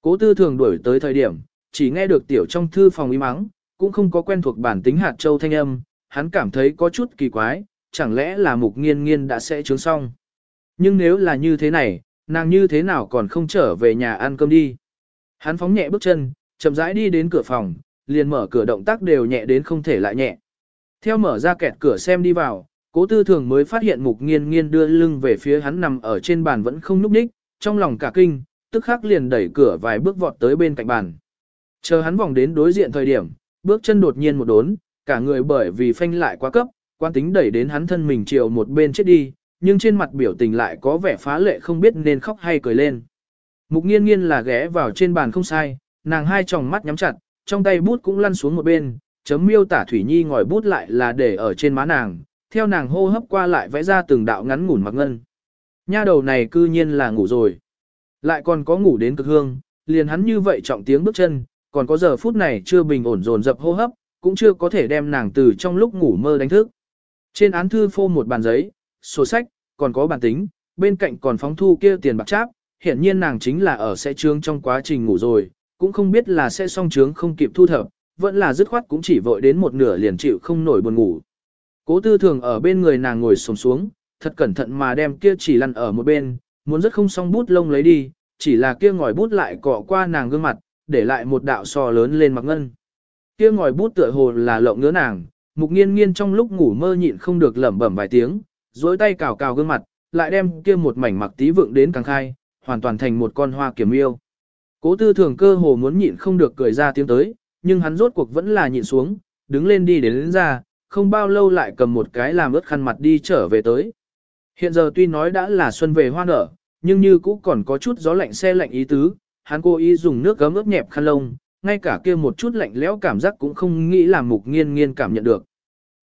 Cố tư thường đuổi tới thời điểm, chỉ nghe được tiểu trong thư phòng y mắng, cũng không có quen thuộc bản tính hạt châu thanh âm, hắn cảm thấy có chút kỳ quái, chẳng lẽ là mục nghiên nghiên đã sẽ trướng xong. Nhưng nếu là như thế này, nàng như thế nào còn không trở về nhà ăn cơm đi. Hắn phóng nhẹ bước chân, chậm rãi đi đến cửa phòng, liền mở cửa động tác đều nhẹ đến không thể lại nhẹ. Theo mở ra kẹt cửa xem đi vào, cố tư thường mới phát hiện mục nghiên nghiên đưa lưng về phía hắn nằm ở trên bàn vẫn không núp ních, trong lòng cả kinh, tức khắc liền đẩy cửa vài bước vọt tới bên cạnh bàn. Chờ hắn vòng đến đối diện thời điểm, bước chân đột nhiên một đốn, cả người bởi vì phanh lại quá cấp, quan tính đẩy đến hắn thân mình chiều một bên chết đi, nhưng trên mặt biểu tình lại có vẻ phá lệ không biết nên khóc hay cười lên. Mục nghiên nghiên là ghé vào trên bàn không sai, nàng hai tròng mắt nhắm chặt, trong tay bút cũng lăn xuống một bên, chấm miêu tả Thủy Nhi ngòi bút lại là để ở trên má nàng, theo nàng hô hấp qua lại vẽ ra từng đạo ngắn ngủn mặc ngân. Nha đầu này cư nhiên là ngủ rồi. Lại còn có ngủ đến cực hương, liền hắn như vậy trọng tiếng bước chân, còn có giờ phút này chưa bình ổn dồn dập hô hấp, cũng chưa có thể đem nàng từ trong lúc ngủ mơ đánh thức. Trên án thư phô một bàn giấy, sổ sách, còn có bản tính, bên cạnh còn phóng thu kia tiền bạc cháp, hiển nhiên nàng chính là ở sẽ trướng trong quá trình ngủ rồi, cũng không biết là sẽ xong trướng không kịp thu thập, vẫn là dứt khoát cũng chỉ vội đến một nửa liền chịu không nổi buồn ngủ. Cố tư thường ở bên người nàng ngồi sồm xuống, thật cẩn thận mà đem kia chỉ lăn ở một bên, muốn rất không xong bút lông lấy đi, chỉ là kia ngòi bút lại cọ qua nàng gương mặt, để lại một đạo sò lớn lên mặc ngân. Kia ngòi bút tựa hồ là lộng ngứa nàng, mục nghiên nghiên trong lúc ngủ mơ nhịn không được lẩm bẩm vài tiếng, dối tay cào cào gương mặt, lại đem kia một mảnh mặc tí vượng đến càng khai, hoàn toàn thành một con hoa kiểm yêu. Cố tư thường cơ hồ muốn nhịn không được cười ra tiếng tới, nhưng hắn rốt cuộc vẫn là nhịn xuống, đứng lên đi đến, đến ra, không bao lâu lại cầm một cái làm ướt khăn mặt đi trở về tới. Hiện giờ tuy nói đã là xuân về hoa nở, nhưng như cũ còn có chút gió lạnh xe lạnh ý tứ, hắn cố ý dùng nước gấm ướt nhẹp khăn lông, ngay cả kia một chút lạnh lẽo cảm giác cũng không nghĩ là mục nghiên nghiên cảm nhận được.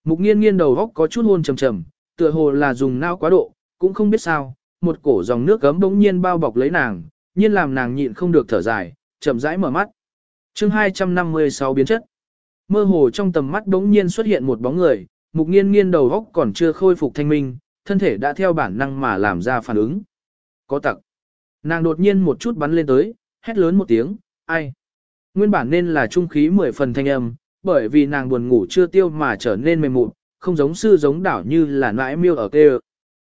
Mục nghiên nghiên đầu góc có chút hôn trầm trầm, tựa hồ là dùng nao quá độ, cũng không biết sao, một cổ dòng nước gấm bỗng nhiên bao bọc lấy nàng, nhiên làm nàng nhịn không được thở dài, chậm rãi mở mắt. chương 256 biến chất. Mơ hồ trong tầm mắt bỗng nhiên xuất hiện một bóng người, mục nghiên nghiên đầu góc còn chưa khôi phục thanh minh, thân thể đã theo bản năng mà làm ra phản ứng. Có tặc. Nàng đột nhiên một chút bắn lên tới, hét lớn một tiếng, ai? Nguyên bản nên là trung khí mười phần thanh âm, bởi vì nàng buồn ngủ chưa tiêu mà trở nên mềm mụn, không giống sư giống đảo như là nãi miêu ở kê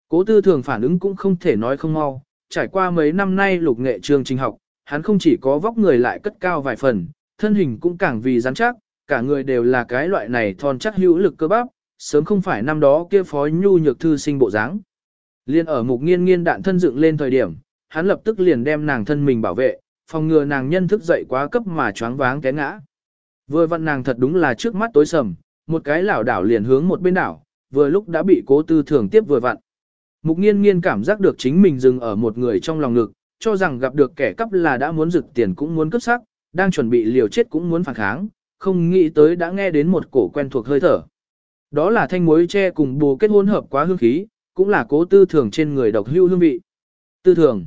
Cố tư thường phản ứng cũng không thể nói không mau, trải qua mấy năm nay lục nghệ trường trình học, hắn không chỉ có vóc người lại cất cao vài phần, thân hình cũng càng vì rắn chắc, cả người đều là cái loại này thon chắc hữu lực cơ bắp, sớm không phải năm đó kia phó nhu nhược thư sinh bộ dáng. Liên ở mục nghiên nghiên đạn thân dựng lên thời điểm, hắn lập tức liền đem nàng thân mình bảo vệ, phòng ngừa nàng nhân thức dậy quá cấp mà choáng váng té ngã. Vừa vặn nàng thật đúng là trước mắt tối sầm, một cái lảo đảo liền hướng một bên đảo, vừa lúc đã bị cố tư thường tiếp vừa vặn. Mục nghiên nghiên cảm giác được chính mình dừng ở một người trong lòng ngực, cho rằng gặp được kẻ cắp là đã muốn rực tiền cũng muốn cướp sắc, đang chuẩn bị liều chết cũng muốn phản kháng, không nghĩ tới đã nghe đến một cổ quen thuộc hơi thở. Đó là thanh muối tre cùng bồ kết hỗn hợp quá hương khí, cũng là cố tư thường trên người độc hưu hương vị. Tư thường.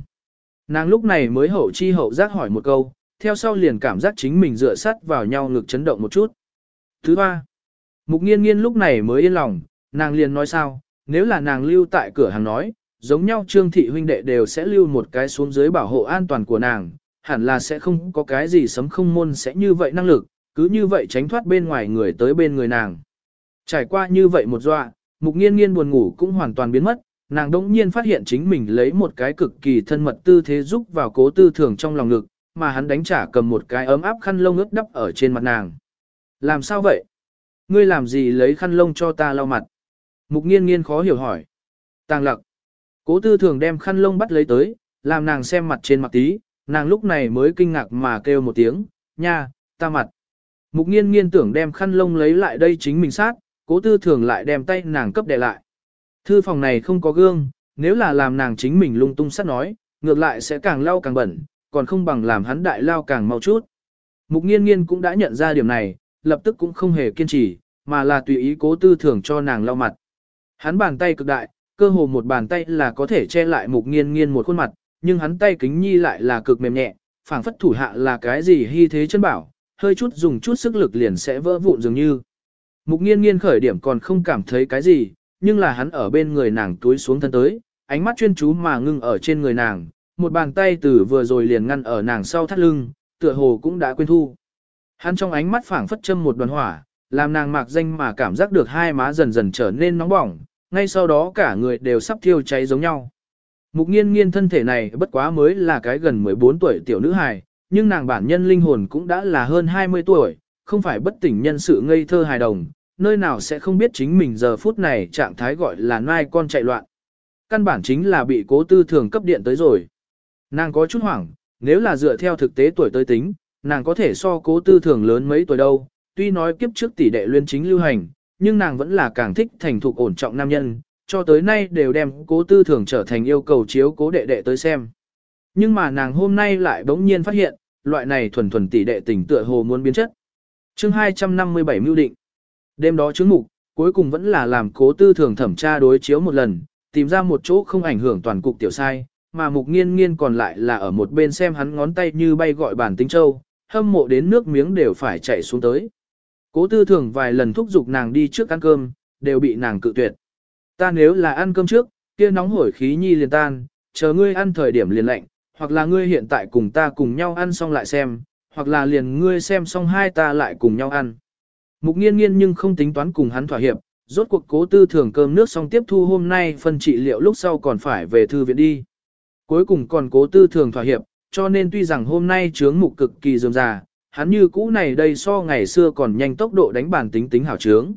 Nàng lúc này mới hậu chi hậu giác hỏi một câu, theo sau liền cảm giác chính mình dựa sát vào nhau ngực chấn động một chút. Thứ ba. Mục nghiên nghiên lúc này mới yên lòng, nàng liền nói sao, nếu là nàng lưu tại cửa hàng nói, giống nhau trương thị huynh đệ đều sẽ lưu một cái xuống dưới bảo hộ an toàn của nàng, hẳn là sẽ không có cái gì sấm không môn sẽ như vậy năng lực, cứ như vậy tránh thoát bên ngoài người tới bên người nàng. Trải qua như vậy một dọa, mục nghiên nghiên buồn ngủ cũng hoàn toàn biến mất, nàng đỗng nhiên phát hiện chính mình lấy một cái cực kỳ thân mật tư thế giúp vào cố tư thường trong lòng ngực, mà hắn đánh trả cầm một cái ấm áp khăn lông ướt đắp ở trên mặt nàng. Làm sao vậy? Ngươi làm gì lấy khăn lông cho ta lau mặt? Mục nghiên nghiên khó hiểu hỏi. Tàng lặc. Cố tư thường đem khăn lông bắt lấy tới, làm nàng xem mặt trên mặt tí, nàng lúc này mới kinh ngạc mà kêu một tiếng, nha, ta mặt. Mục nghiên nghiên tưởng đem khăn lông lấy lại đây chính mình sát, cố tư thường lại đem tay nàng cấp đè lại. Thư phòng này không có gương, nếu là làm nàng chính mình lung tung sát nói, ngược lại sẽ càng lau càng bẩn, còn không bằng làm hắn đại lao càng mau chút. Mục nghiên nghiên cũng đã nhận ra điểm này, lập tức cũng không hề kiên trì, mà là tùy ý cố tư thường cho nàng lau mặt. Hắn bàn tay cực đại, cơ hồ một bàn tay là có thể che lại mục nghiên nghiên một khuôn mặt, nhưng hắn tay kính nhi lại là cực mềm nhẹ, phảng phất thủ hạ là cái gì hy thế chân bảo, hơi chút dùng chút sức lực liền sẽ vỡ vụn dường như. Mục nghiên nghiên khởi điểm còn không cảm thấy cái gì, nhưng là hắn ở bên người nàng túi xuống thân tới, ánh mắt chuyên chú mà ngưng ở trên người nàng, một bàn tay từ vừa rồi liền ngăn ở nàng sau thắt lưng, tựa hồ cũng đã quên thu. Hắn trong ánh mắt phảng phất châm một đoàn hỏa, làm nàng mạc danh mà cảm giác được hai má dần dần trở nên nóng bỏng, ngay sau đó cả người đều sắp thiêu cháy giống nhau. Mục nghiên nghiên thân thể này bất quá mới là cái gần 14 tuổi tiểu nữ hài, nhưng nàng bản nhân linh hồn cũng đã là hơn 20 tuổi, không phải bất tỉnh nhân sự ngây thơ hài đồng, nơi nào sẽ không biết chính mình giờ phút này trạng thái gọi là nai con chạy loạn. Căn bản chính là bị cố tư thường cấp điện tới rồi. Nàng có chút hoảng, nếu là dựa theo thực tế tuổi tới tính, nàng có thể so cố tư thường lớn mấy tuổi đâu, tuy nói kiếp trước tỷ đệ luyên chính lưu hành, nhưng nàng vẫn là càng thích thành thục ổn trọng nam nhân, cho tới nay đều đem cố tư thường trở thành yêu cầu chiếu cố đệ đệ tới xem. Nhưng mà nàng hôm nay lại bỗng nhiên phát hiện, loại này thuần thuần tỷ đệ tình tựa hồ muốn biến chất. chương 257 mưu định. Đêm đó chứng mục, cuối cùng vẫn là làm cố tư thường thẩm tra đối chiếu một lần, tìm ra một chỗ không ảnh hưởng toàn cục tiểu sai, mà mục nghiên nghiên còn lại là ở một bên xem hắn ngón tay như bay gọi bản tính châu, hâm mộ đến nước miếng đều phải chạy xuống tới. Cố tư thường vài lần thúc giục nàng đi trước ăn cơm, đều bị nàng cự tuyệt. Ta nếu là ăn cơm trước, kia nóng hổi khí nhi liền tan, chờ ngươi ăn thời điểm liền lạnh, hoặc là ngươi hiện tại cùng ta cùng nhau ăn xong lại xem, hoặc là liền ngươi xem xong hai ta lại cùng nhau ăn. Mục nghiên nghiên nhưng không tính toán cùng hắn thỏa hiệp, rốt cuộc cố tư thường cơm nước xong tiếp thu hôm nay phân trị liệu lúc sau còn phải về thư viện đi. Cuối cùng còn cố tư thường thỏa hiệp, cho nên tuy rằng hôm nay chướng mục cực kỳ dườm già, hắn như cũ này đây so ngày xưa còn nhanh tốc độ đánh bản tính tính hảo trướng.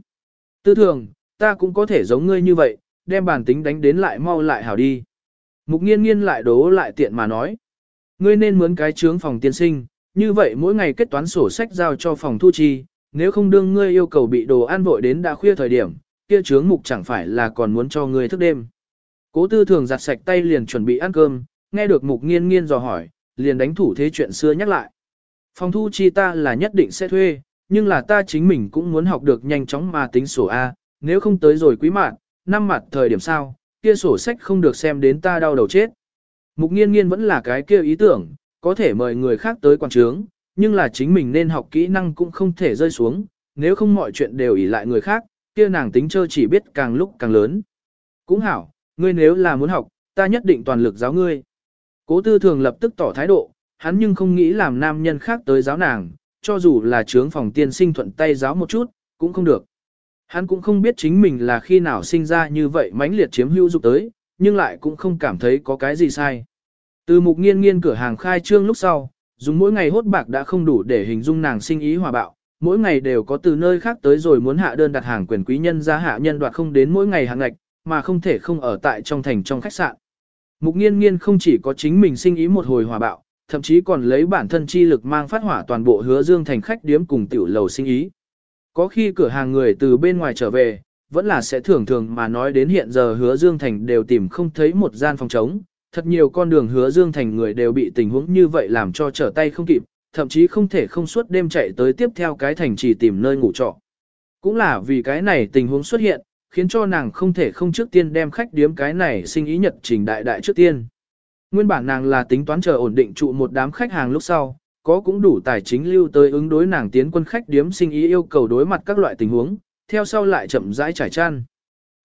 Tư thường, ta cũng có thể giống ngươi như vậy, đem bản tính đánh đến lại mau lại hảo đi. Mục nghiên nghiên lại đố lại tiện mà nói. Ngươi nên mướn cái trướng phòng tiên sinh, như vậy mỗi ngày kết toán sổ sách giao cho phòng thu chi, nếu không đương ngươi yêu cầu bị đồ ăn vội đến đã khuya thời điểm, kia trướng mục chẳng phải là còn muốn cho ngươi thức đêm. Cố tư thường giặt sạch tay liền chuẩn bị ăn cơm, nghe được mục nghiên nghiên dò hỏi, liền đánh thủ thế chuyện xưa nhắc lại. Phòng thu chi ta là nhất định sẽ thuê, nhưng là ta chính mình cũng muốn học được nhanh chóng mà tính sổ A, nếu không tới rồi quý mạn, năm mặt thời điểm sao, kia sổ sách không được xem đến ta đau đầu chết. Mục nghiên nghiên vẫn là cái kia ý tưởng, có thể mời người khác tới quan trướng, nhưng là chính mình nên học kỹ năng cũng không thể rơi xuống, nếu không mọi chuyện đều ỷ lại người khác, kia nàng tính chơi chỉ biết càng lúc càng lớn. Cũng hảo, ngươi nếu là muốn học, ta nhất định toàn lực giáo ngươi. Cố tư thường lập tức tỏ thái độ, hắn nhưng không nghĩ làm nam nhân khác tới giáo nàng, cho dù là trướng phòng tiên sinh thuận tay giáo một chút, cũng không được. Hắn cũng không biết chính mình là khi nào sinh ra như vậy mãnh liệt chiếm hữu dục tới, nhưng lại cũng không cảm thấy có cái gì sai. Từ mục nghiên nghiên cửa hàng khai trương lúc sau, dùng mỗi ngày hốt bạc đã không đủ để hình dung nàng sinh ý hòa bạo, mỗi ngày đều có từ nơi khác tới rồi muốn hạ đơn đặt hàng quyền quý nhân ra hạ nhân đoạt không đến mỗi ngày hàng ngạch, mà không thể không ở tại trong thành trong khách sạn. Mục nghiên nghiên không chỉ có chính mình sinh ý một hồi hòa bạo, thậm chí còn lấy bản thân chi lực mang phát hỏa toàn bộ hứa dương thành khách điếm cùng tiểu lầu sinh ý. Có khi cửa hàng người từ bên ngoài trở về, vẫn là sẽ thường thường mà nói đến hiện giờ hứa dương thành đều tìm không thấy một gian phòng trống, thật nhiều con đường hứa dương thành người đều bị tình huống như vậy làm cho trở tay không kịp, thậm chí không thể không suốt đêm chạy tới tiếp theo cái thành chỉ tìm nơi ngủ trọ. Cũng là vì cái này tình huống xuất hiện, khiến cho nàng không thể không trước tiên đem khách điếm cái này sinh ý nhật trình đại đại trước tiên. Nguyên bản nàng là tính toán chờ ổn định trụ một đám khách hàng lúc sau, có cũng đủ tài chính lưu tới ứng đối nàng tiến quân khách điếm sinh ý yêu cầu đối mặt các loại tình huống, theo sau lại chậm rãi trải chăn.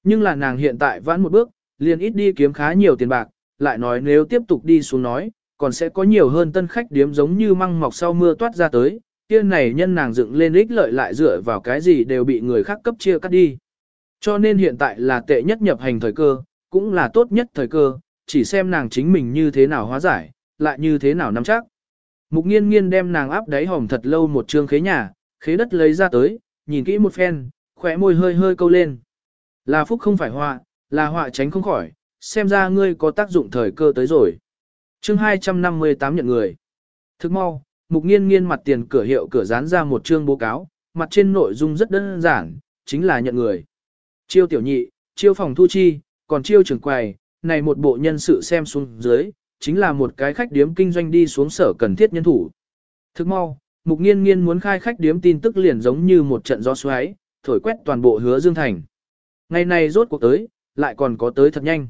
Nhưng là nàng hiện tại vãn một bước, liền ít đi kiếm khá nhiều tiền bạc, lại nói nếu tiếp tục đi xuống nói, còn sẽ có nhiều hơn tân khách điếm giống như măng mọc sau mưa toát ra tới, kia này nhân nàng dựng lên ích lợi lại dựa vào cái gì đều bị người khác cấp chia cắt đi. Cho nên hiện tại là tệ nhất nhập hành thời cơ, cũng là tốt nhất thời cơ, chỉ xem nàng chính mình như thế nào hóa giải, lại như thế nào nắm chắc. Mục nghiên nghiên đem nàng áp đáy hỏng thật lâu một trương khế nhà, khế đất lấy ra tới, nhìn kỹ một phen, khỏe môi hơi hơi câu lên. Là phúc không phải họa, là họa tránh không khỏi, xem ra ngươi có tác dụng thời cơ tới rồi. chương 258 nhận người. Thức mau, mục nghiên nghiên mặt tiền cửa hiệu cửa dán ra một chương bố cáo, mặt trên nội dung rất đơn giản, chính là nhận người. Chiêu tiểu nhị, chiêu phòng thu chi, còn chiêu trưởng quầy, này một bộ nhân sự xem xuống dưới, chính là một cái khách điếm kinh doanh đi xuống sở cần thiết nhân thủ. Thức mau, mục nghiên nghiên muốn khai khách điếm tin tức liền giống như một trận gió xoáy, thổi quét toàn bộ hứa dương thành. Ngày này rốt cuộc tới, lại còn có tới thật nhanh.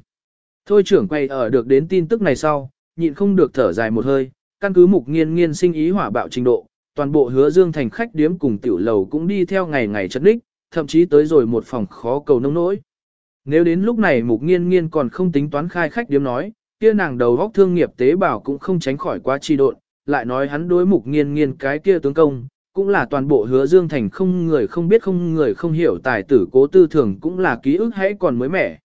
Thôi trưởng quay ở được đến tin tức này sau, nhịn không được thở dài một hơi, căn cứ mục nghiên nghiên sinh ý hỏa bạo trình độ, toàn bộ hứa dương thành khách điếm cùng tiểu lầu cũng đi theo ngày ngày chất đích, thậm chí tới rồi một phòng khó cầu nông nỗi. Nếu đến lúc này mục nghiên nghiên còn không tính toán khai khách điếm nói, kia nàng đầu góc thương nghiệp tế bào cũng không tránh khỏi quá chi độn, lại nói hắn đối mục nghiên nghiên cái kia tướng công, cũng là toàn bộ hứa dương thành không người không biết không người không hiểu tài tử cố tư thường cũng là ký ức hãy còn mới mẻ.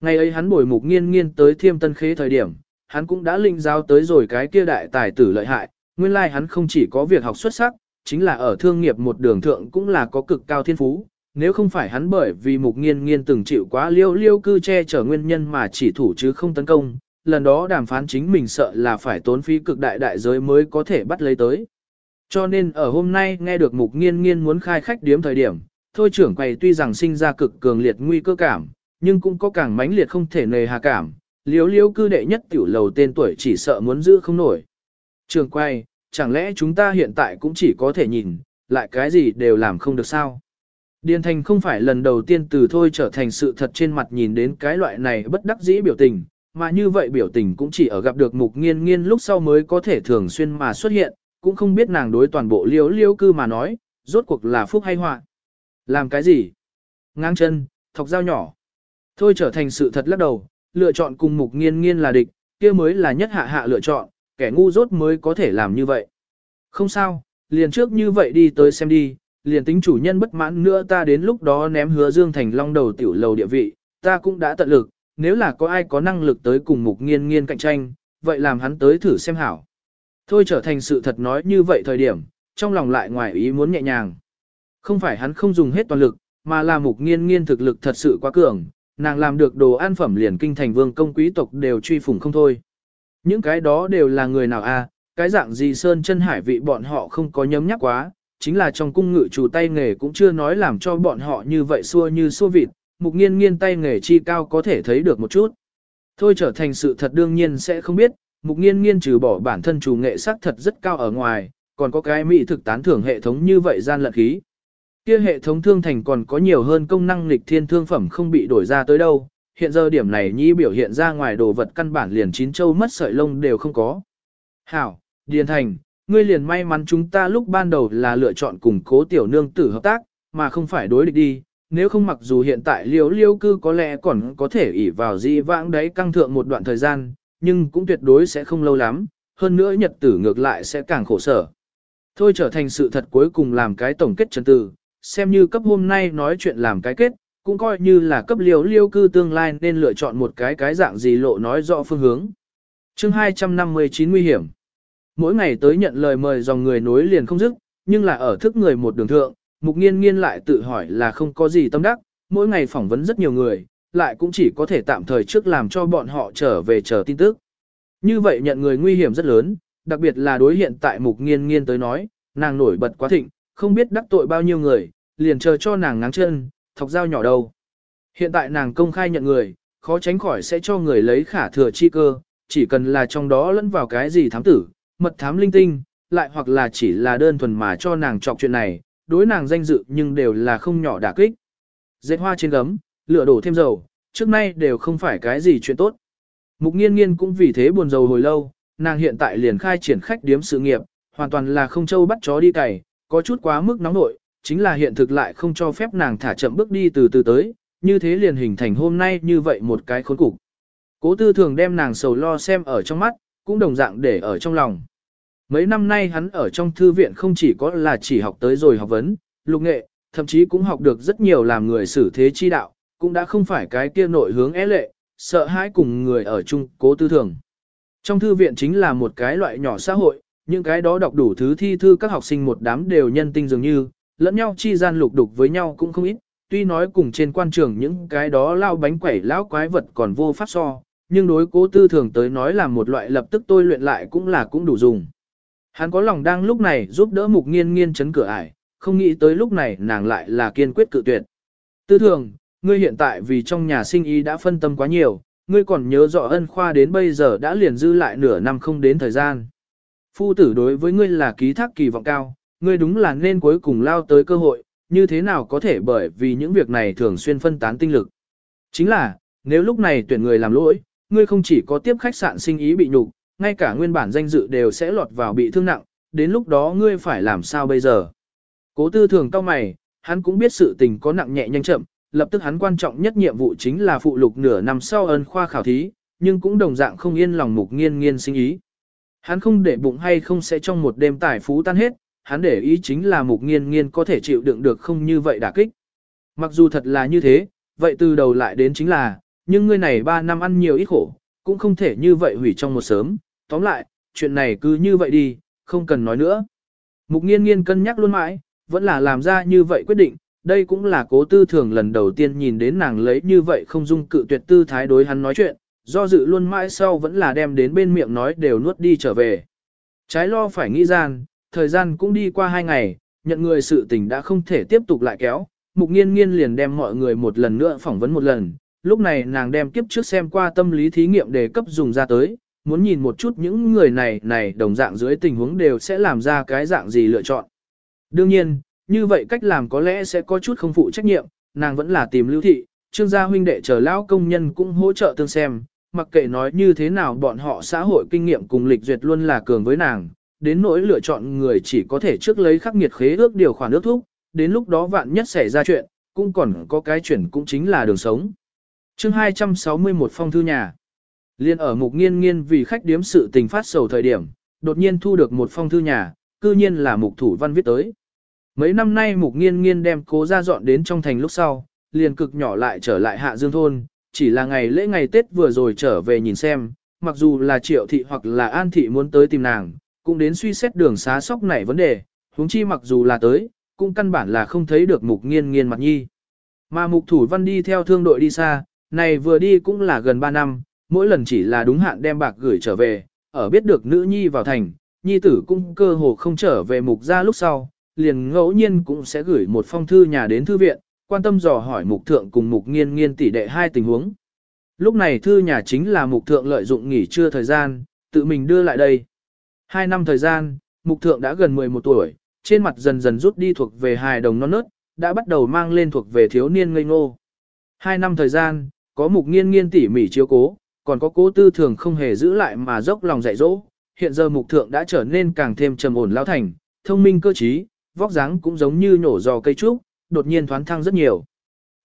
Ngày ấy hắn bồi mục nghiên nghiên tới thiêm tân khế thời điểm, hắn cũng đã linh giao tới rồi cái kia đại tài tử lợi hại, nguyên lai like hắn không chỉ có việc học xuất sắc, chính là ở thương nghiệp một đường thượng cũng là có cực cao thiên phú. Nếu không phải hắn bởi vì mục nghiên nghiên từng chịu quá liêu liêu cư che chở nguyên nhân mà chỉ thủ chứ không tấn công, lần đó đàm phán chính mình sợ là phải tốn phí cực đại đại giới mới có thể bắt lấy tới. Cho nên ở hôm nay nghe được mục nghiên nghiên muốn khai khách điếm thời điểm, thôi trưởng quầy tuy rằng sinh ra cực cường liệt nguy cơ cảm, nhưng cũng có càng mãnh liệt không thể nề hà cảm, liếu liếu cư đệ nhất tiểu lầu tên tuổi chỉ sợ muốn giữ không nổi. Trường quay, chẳng lẽ chúng ta hiện tại cũng chỉ có thể nhìn, lại cái gì đều làm không được sao? Điền Thành không phải lần đầu tiên từ thôi trở thành sự thật trên mặt nhìn đến cái loại này bất đắc dĩ biểu tình, mà như vậy biểu tình cũng chỉ ở gặp được mục nghiên nghiên lúc sau mới có thể thường xuyên mà xuất hiện, cũng không biết nàng đối toàn bộ liêu liêu cư mà nói, rốt cuộc là phúc hay họa. Làm cái gì? Ngang chân, thọc dao nhỏ. Thôi trở thành sự thật lắc đầu, lựa chọn cùng mục nghiên nghiên là địch, kia mới là nhất hạ hạ lựa chọn, kẻ ngu rốt mới có thể làm như vậy. Không sao, liền trước như vậy đi tới xem đi, liền tính chủ nhân bất mãn nữa ta đến lúc đó ném hứa Dương Thành long đầu tiểu lầu địa vị, ta cũng đã tận lực, nếu là có ai có năng lực tới cùng mục nghiên nghiên cạnh tranh, vậy làm hắn tới thử xem hảo. Thôi trở thành sự thật nói như vậy thời điểm, trong lòng lại ngoài ý muốn nhẹ nhàng. Không phải hắn không dùng hết toàn lực, mà là mục nghiên nghiên thực lực thật sự quá cường, nàng làm được đồ ăn phẩm liền kinh thành vương công quý tộc đều truy phủng không thôi. Những cái đó đều là người nào a? À, cái dạng gì sơn chân hải vị bọn họ không có nhấm nhắc quá, chính là trong cung ngự chủ tay nghề cũng chưa nói làm cho bọn họ như vậy xua như xua vịt, mục nghiên nghiên tay nghề chi cao có thể thấy được một chút. Thôi trở thành sự thật đương nhiên sẽ không biết, mục nghiên nghiên trừ bỏ bản thân chủ nghệ sắc thật rất cao ở ngoài, còn có cái mỹ thực tán thưởng hệ thống như vậy gian lận khí. Kia hệ thống thương thành còn có nhiều hơn công năng lịch thiên thương phẩm không bị đổi ra tới đâu, hiện giờ điểm này nhi biểu hiện ra ngoài đồ vật căn bản liền chín châu mất sợi lông đều không có. Hảo, Điền Thành, ngươi liền may mắn chúng ta lúc ban đầu là lựa chọn cùng cố tiểu nương tử hợp tác, mà không phải đối địch đi, nếu không mặc dù hiện tại liễu liêu cư có lẽ còn có thể ỉ vào di vãng đấy căng thượng một đoạn thời gian, nhưng cũng tuyệt đối sẽ không lâu lắm, hơn nữa nhật tử ngược lại sẽ càng khổ sở. Thôi trở thành sự thật cuối cùng làm cái tổng kết chân tử, xem như cấp hôm nay nói chuyện làm cái kết, cũng coi như là cấp liễu liêu cư tương lai nên lựa chọn một cái cái dạng gì lộ nói rõ phương hướng. chương 259 nguy hiểm. Mỗi ngày tới nhận lời mời dòng người nối liền không dứt, nhưng là ở thức người một đường thượng, mục nghiên nghiên lại tự hỏi là không có gì tâm đắc, mỗi ngày phỏng vấn rất nhiều người, lại cũng chỉ có thể tạm thời trước làm cho bọn họ trở về chờ tin tức. Như vậy nhận người nguy hiểm rất lớn, đặc biệt là đối hiện tại mục nghiên nghiên tới nói, nàng nổi bật quá thịnh, không biết đắc tội bao nhiêu người, liền chờ cho nàng ngáng chân, thọc dao nhỏ đầu. Hiện tại nàng công khai nhận người, khó tránh khỏi sẽ cho người lấy khả thừa chi cơ, chỉ cần là trong đó lẫn vào cái gì thám tử, mật thám linh tinh, lại hoặc là chỉ là đơn thuần mà cho nàng chọc chuyện này, đối nàng danh dự nhưng đều là không nhỏ đả kích. Dệt hoa trên gấm, lửa đổ thêm dầu, trước nay đều không phải cái gì chuyện tốt. Mục nghiên nghiên cũng vì thế buồn rầu hồi lâu, nàng hiện tại liền khai triển khách điếm sự nghiệp, hoàn toàn là không châu bắt chó đi cày, có chút quá mức nóng nội, chính là hiện thực lại không cho phép nàng thả chậm bước đi từ từ tới, như thế liền hình thành hôm nay như vậy một cái khốn cục. Cố tư thường đem nàng sầu lo xem ở trong mắt, cũng đồng dạng để ở trong lòng. Mấy năm nay hắn ở trong thư viện không chỉ có là chỉ học tới rồi học vấn, lục nghệ, thậm chí cũng học được rất nhiều làm người xử thế chi đạo, cũng đã không phải cái kia nội hướng é lệ, sợ hãi cùng người ở chung cố tư thường. Trong thư viện chính là một cái loại nhỏ xã hội, những cái đó đọc đủ thứ thi thư các học sinh một đám đều nhân tinh dường như, lẫn nhau chi gian lục đục với nhau cũng không ít, tuy nói cùng trên quan trường những cái đó lao bánh quẩy lão quái vật còn vô pháp so, nhưng đối cố tư thường tới nói là một loại lập tức tôi luyện lại cũng là cũng đủ dùng. Hắn có lòng đang lúc này giúp đỡ mục nghiên nghiên chấn cửa ải, không nghĩ tới lúc này nàng lại là kiên quyết cự tuyệt. Tư thường, ngươi hiện tại vì trong nhà sinh ý đã phân tâm quá nhiều, ngươi còn nhớ rõ ân khoa đến bây giờ đã liền dư lại nửa năm không đến thời gian. Phu tử đối với ngươi là ký thác kỳ vọng cao, ngươi đúng là nên cuối cùng lao tới cơ hội, như thế nào có thể bởi vì những việc này thường xuyên phân tán tinh lực. Chính là, nếu lúc này tuyển người làm lỗi, ngươi không chỉ có tiếp khách sạn sinh ý bị nhục, ngay cả nguyên bản danh dự đều sẽ lọt vào bị thương nặng, đến lúc đó ngươi phải làm sao bây giờ. Cố tư thường cao mày, hắn cũng biết sự tình có nặng nhẹ nhanh chậm, lập tức hắn quan trọng nhất nhiệm vụ chính là phụ lục nửa năm sau ân khoa khảo thí, nhưng cũng đồng dạng không yên lòng mục nghiên nghiên sinh ý. Hắn không để bụng hay không sẽ trong một đêm tài phú tan hết, hắn để ý chính là mục nghiên nghiên có thể chịu đựng được không như vậy đả kích. Mặc dù thật là như thế, vậy từ đầu lại đến chính là, nhưng ngươi này 3 năm ăn nhiều ít khổ, cũng không thể như vậy hủy trong một sớm, tóm lại, chuyện này cứ như vậy đi, không cần nói nữa. Mục nghiên nghiên cân nhắc luôn mãi, vẫn là làm ra như vậy quyết định, đây cũng là cố tư thường lần đầu tiên nhìn đến nàng lấy như vậy không dung cự tuyệt tư thái đối hắn nói chuyện, do dự luôn mãi sau vẫn là đem đến bên miệng nói đều nuốt đi trở về. Trái lo phải nghĩ gian, thời gian cũng đi qua hai ngày, nhận người sự tình đã không thể tiếp tục lại kéo, mục nghiên nghiên liền đem mọi người một lần nữa phỏng vấn một lần, lúc này nàng đem kiếp trước xem qua tâm lý thí nghiệm để cấp dùng ra tới, muốn nhìn một chút những người này này đồng dạng dưới tình huống đều sẽ làm ra cái dạng gì lựa chọn. Đương nhiên, như vậy cách làm có lẽ sẽ có chút không phụ trách nhiệm, nàng vẫn là tìm lưu thị, trương gia huynh đệ chờ lão công nhân cũng hỗ trợ tương xem, mặc kệ nói như thế nào bọn họ xã hội kinh nghiệm cùng lịch duyệt luôn là cường với nàng, đến nỗi lựa chọn người chỉ có thể trước lấy khắc nghiệt khế ước điều khoản ước thúc, đến lúc đó vạn nhất xảy ra chuyện, cũng còn có cái chuyển cũng chính là đường sống chương 261 phong thư nhà. Liên ở mục nghiên nghiên vì khách điếm sự tình phát sầu thời điểm, đột nhiên thu được một phong thư nhà, cư nhiên là mục thủ văn viết tới. Mấy năm nay mục nghiên nghiên đem cố ra dọn đến trong thành lúc sau, liền cực nhỏ lại trở lại hạ dương thôn, chỉ là ngày lễ ngày Tết vừa rồi trở về nhìn xem, mặc dù là triệu thị hoặc là an thị muốn tới tìm nàng, cũng đến suy xét đường xá sóc này vấn đề, huống chi mặc dù là tới, cũng căn bản là không thấy được mục nghiên nghiên mặt nhi. Mà mục thủ văn đi theo thương đội đi xa, này vừa đi cũng là gần 3 năm, mỗi lần chỉ là đúng hạn đem bạc gửi trở về, ở biết được nữ nhi vào thành, nhi tử cũng cơ hồ không trở về mục ra lúc sau, liền ngẫu nhiên cũng sẽ gửi một phong thư nhà đến thư viện, quan tâm dò hỏi mục thượng cùng mục nghiên nghiên tỷ đệ hai tình huống. Lúc này thư nhà chính là mục thượng lợi dụng nghỉ trưa thời gian, tự mình đưa lại đây. Hai năm thời gian, mục thượng đã gần 11 tuổi, trên mặt dần dần rút đi thuộc về hài đồng non nớt, đã bắt đầu mang lên thuộc về thiếu niên ngây ngô. Hai năm thời gian, có mục nghiên nghiên tỉ mỉ chiếu cố, còn có cố tư thường không hề giữ lại mà dốc lòng dạy dỗ. Hiện giờ mục thượng đã trở nên càng thêm trầm ổn lao thành, thông minh cơ trí, vóc dáng cũng giống như nổ giò cây trúc, đột nhiên thoáng thăng rất nhiều.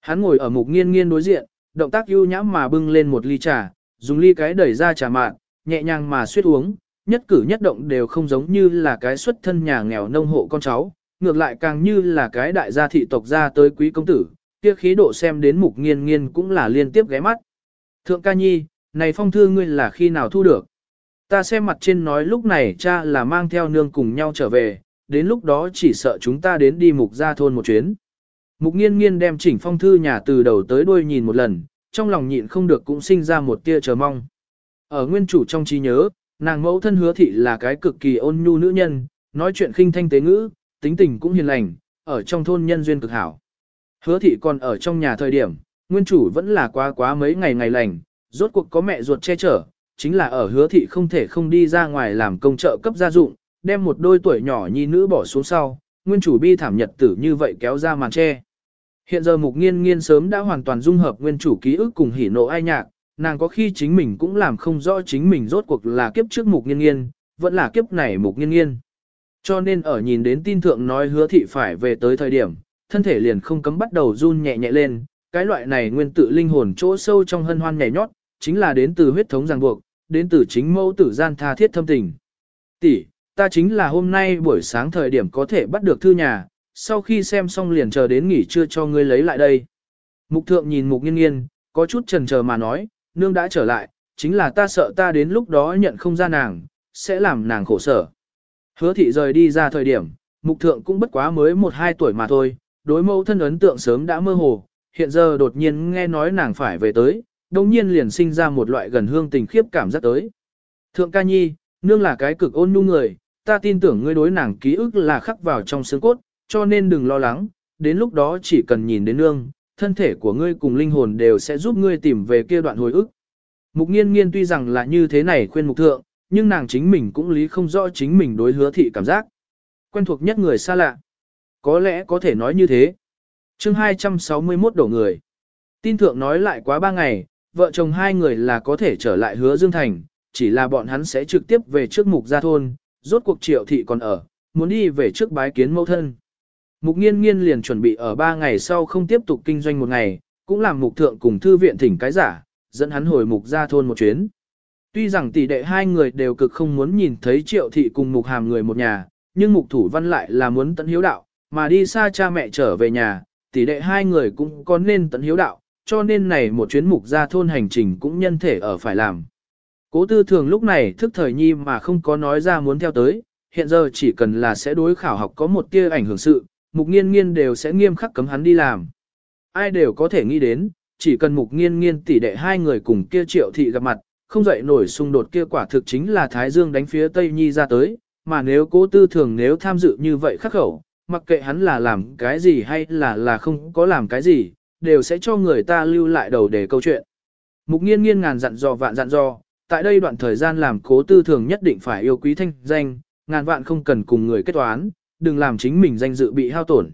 Hắn ngồi ở mục nghiên nghiên đối diện, động tác ưu nhãm mà bưng lên một ly trà, dùng ly cái đẩy ra trà mạn, nhẹ nhàng mà suýt uống, nhất cử nhất động đều không giống như là cái xuất thân nhà nghèo nông hộ con cháu, ngược lại càng như là cái đại gia thị tộc ra tới quý công tử, kia khí độ xem đến mục nghiên nghiên cũng là liên tiếp ghé mắt. Thượng ca nhi, này phong thư ngươi là khi nào thu được? Ta xem mặt trên nói lúc này cha là mang theo nương cùng nhau trở về, đến lúc đó chỉ sợ chúng ta đến đi mục ra thôn một chuyến. Mục nghiên nghiên đem chỉnh phong thư nhà từ đầu tới đuôi nhìn một lần, trong lòng nhịn không được cũng sinh ra một tia chờ mong. Ở nguyên chủ trong trí nhớ, nàng mẫu thân hứa thị là cái cực kỳ ôn nhu nữ nhân, nói chuyện khinh thanh tế ngữ, tính tình cũng hiền lành, ở trong thôn nhân duyên cực hảo. Hứa thị còn ở trong nhà thời điểm, nguyên chủ vẫn là quá quá mấy ngày ngày lành, rốt cuộc có mẹ ruột che chở, chính là ở hứa thị không thể không đi ra ngoài làm công trợ cấp gia dụng, đem một đôi tuổi nhỏ nhi nữ bỏ xuống sau, nguyên chủ bi thảm nhật tử như vậy kéo ra màn che. Hiện giờ mục nghiên nghiên sớm đã hoàn toàn dung hợp nguyên chủ ký ức cùng hỉ nộ ai nhạc, nàng có khi chính mình cũng làm không rõ chính mình rốt cuộc là kiếp trước mục nghiên nghiên, vẫn là kiếp này mục nghiên nghiên. Cho nên ở nhìn đến tin thượng nói hứa thị phải về tới thời điểm, thân thể liền không cấm bắt đầu run nhẹ nhẹ lên, cái loại này nguyên tự linh hồn chỗ sâu trong hân hoan nhảy nhót, chính là đến từ huyết thống ràng buộc, đến từ chính mẫu tử gian tha thiết thâm tình. Tỷ, ta chính là hôm nay buổi sáng thời điểm có thể bắt được thư nhà, sau khi xem xong liền chờ đến nghỉ trưa cho ngươi lấy lại đây. Mục thượng nhìn mục nghiên nghiên, có chút chần chờ mà nói, nương đã trở lại, chính là ta sợ ta đến lúc đó nhận không ra nàng, sẽ làm nàng khổ sở. Hứa thị rời đi ra thời điểm, mục thượng cũng bất quá mới 1-2 tuổi mà thôi, đối mẫu thân ấn tượng sớm đã mơ hồ, hiện giờ đột nhiên nghe nói nàng phải về tới, đồng nhiên liền sinh ra một loại gần hương tình khiếp cảm giác tới. Thượng ca nhi, nương là cái cực ôn nhu người, ta tin tưởng ngươi đối nàng ký ức là khắc vào trong xương cốt, cho nên đừng lo lắng, đến lúc đó chỉ cần nhìn đến nương, thân thể của ngươi cùng linh hồn đều sẽ giúp ngươi tìm về kia đoạn hồi ức. Mục nghiên nghiên tuy rằng là như thế này khuyên mục thượng, nhưng nàng chính mình cũng lý không rõ chính mình đối hứa thị cảm giác. Quen thuộc nhất người xa lạ. Có lẽ có thể nói như thế. chương 261 đổ người. Tin thượng nói lại quá ba ngày, vợ chồng hai người là có thể trở lại hứa Dương Thành, chỉ là bọn hắn sẽ trực tiếp về trước mục gia thôn, rốt cuộc triệu thị còn ở, muốn đi về trước bái kiến mẫu thân. Mục nghiên nghiên liền chuẩn bị ở ba ngày sau không tiếp tục kinh doanh một ngày, cũng làm mục thượng cùng thư viện thỉnh cái giả, dẫn hắn hồi mục gia thôn một chuyến. Tuy rằng tỷ đệ hai người đều cực không muốn nhìn thấy triệu thị cùng mục hàm người một nhà, nhưng mục thủ văn lại là muốn tận hiếu đạo, mà đi xa cha mẹ trở về nhà, tỷ đệ hai người cũng có nên tận hiếu đạo, cho nên này một chuyến mục gia thôn hành trình cũng nhân thể ở phải làm. Cố tư thường lúc này thức thời nhi mà không có nói ra muốn theo tới, hiện giờ chỉ cần là sẽ đối khảo học có một tia ảnh hưởng sự, mục nghiên nghiên đều sẽ nghiêm khắc cấm hắn đi làm. Ai đều có thể nghĩ đến, chỉ cần mục nghiên nghiên tỷ đệ hai người cùng kia triệu thị gặp mặt, không dậy nổi xung đột kia quả thực chính là Thái Dương đánh phía Tây Nhi ra tới, mà nếu cố tư thường nếu tham dự như vậy khắc khẩu, mặc kệ hắn là làm cái gì hay là là không có làm cái gì, đều sẽ cho người ta lưu lại đầu để câu chuyện. Mục nghiên nghiên ngàn dặn dò vạn dặn dò, tại đây đoạn thời gian làm cố tư thường nhất định phải yêu quý thanh danh, ngàn vạn không cần cùng người kết toán, đừng làm chính mình danh dự bị hao tổn.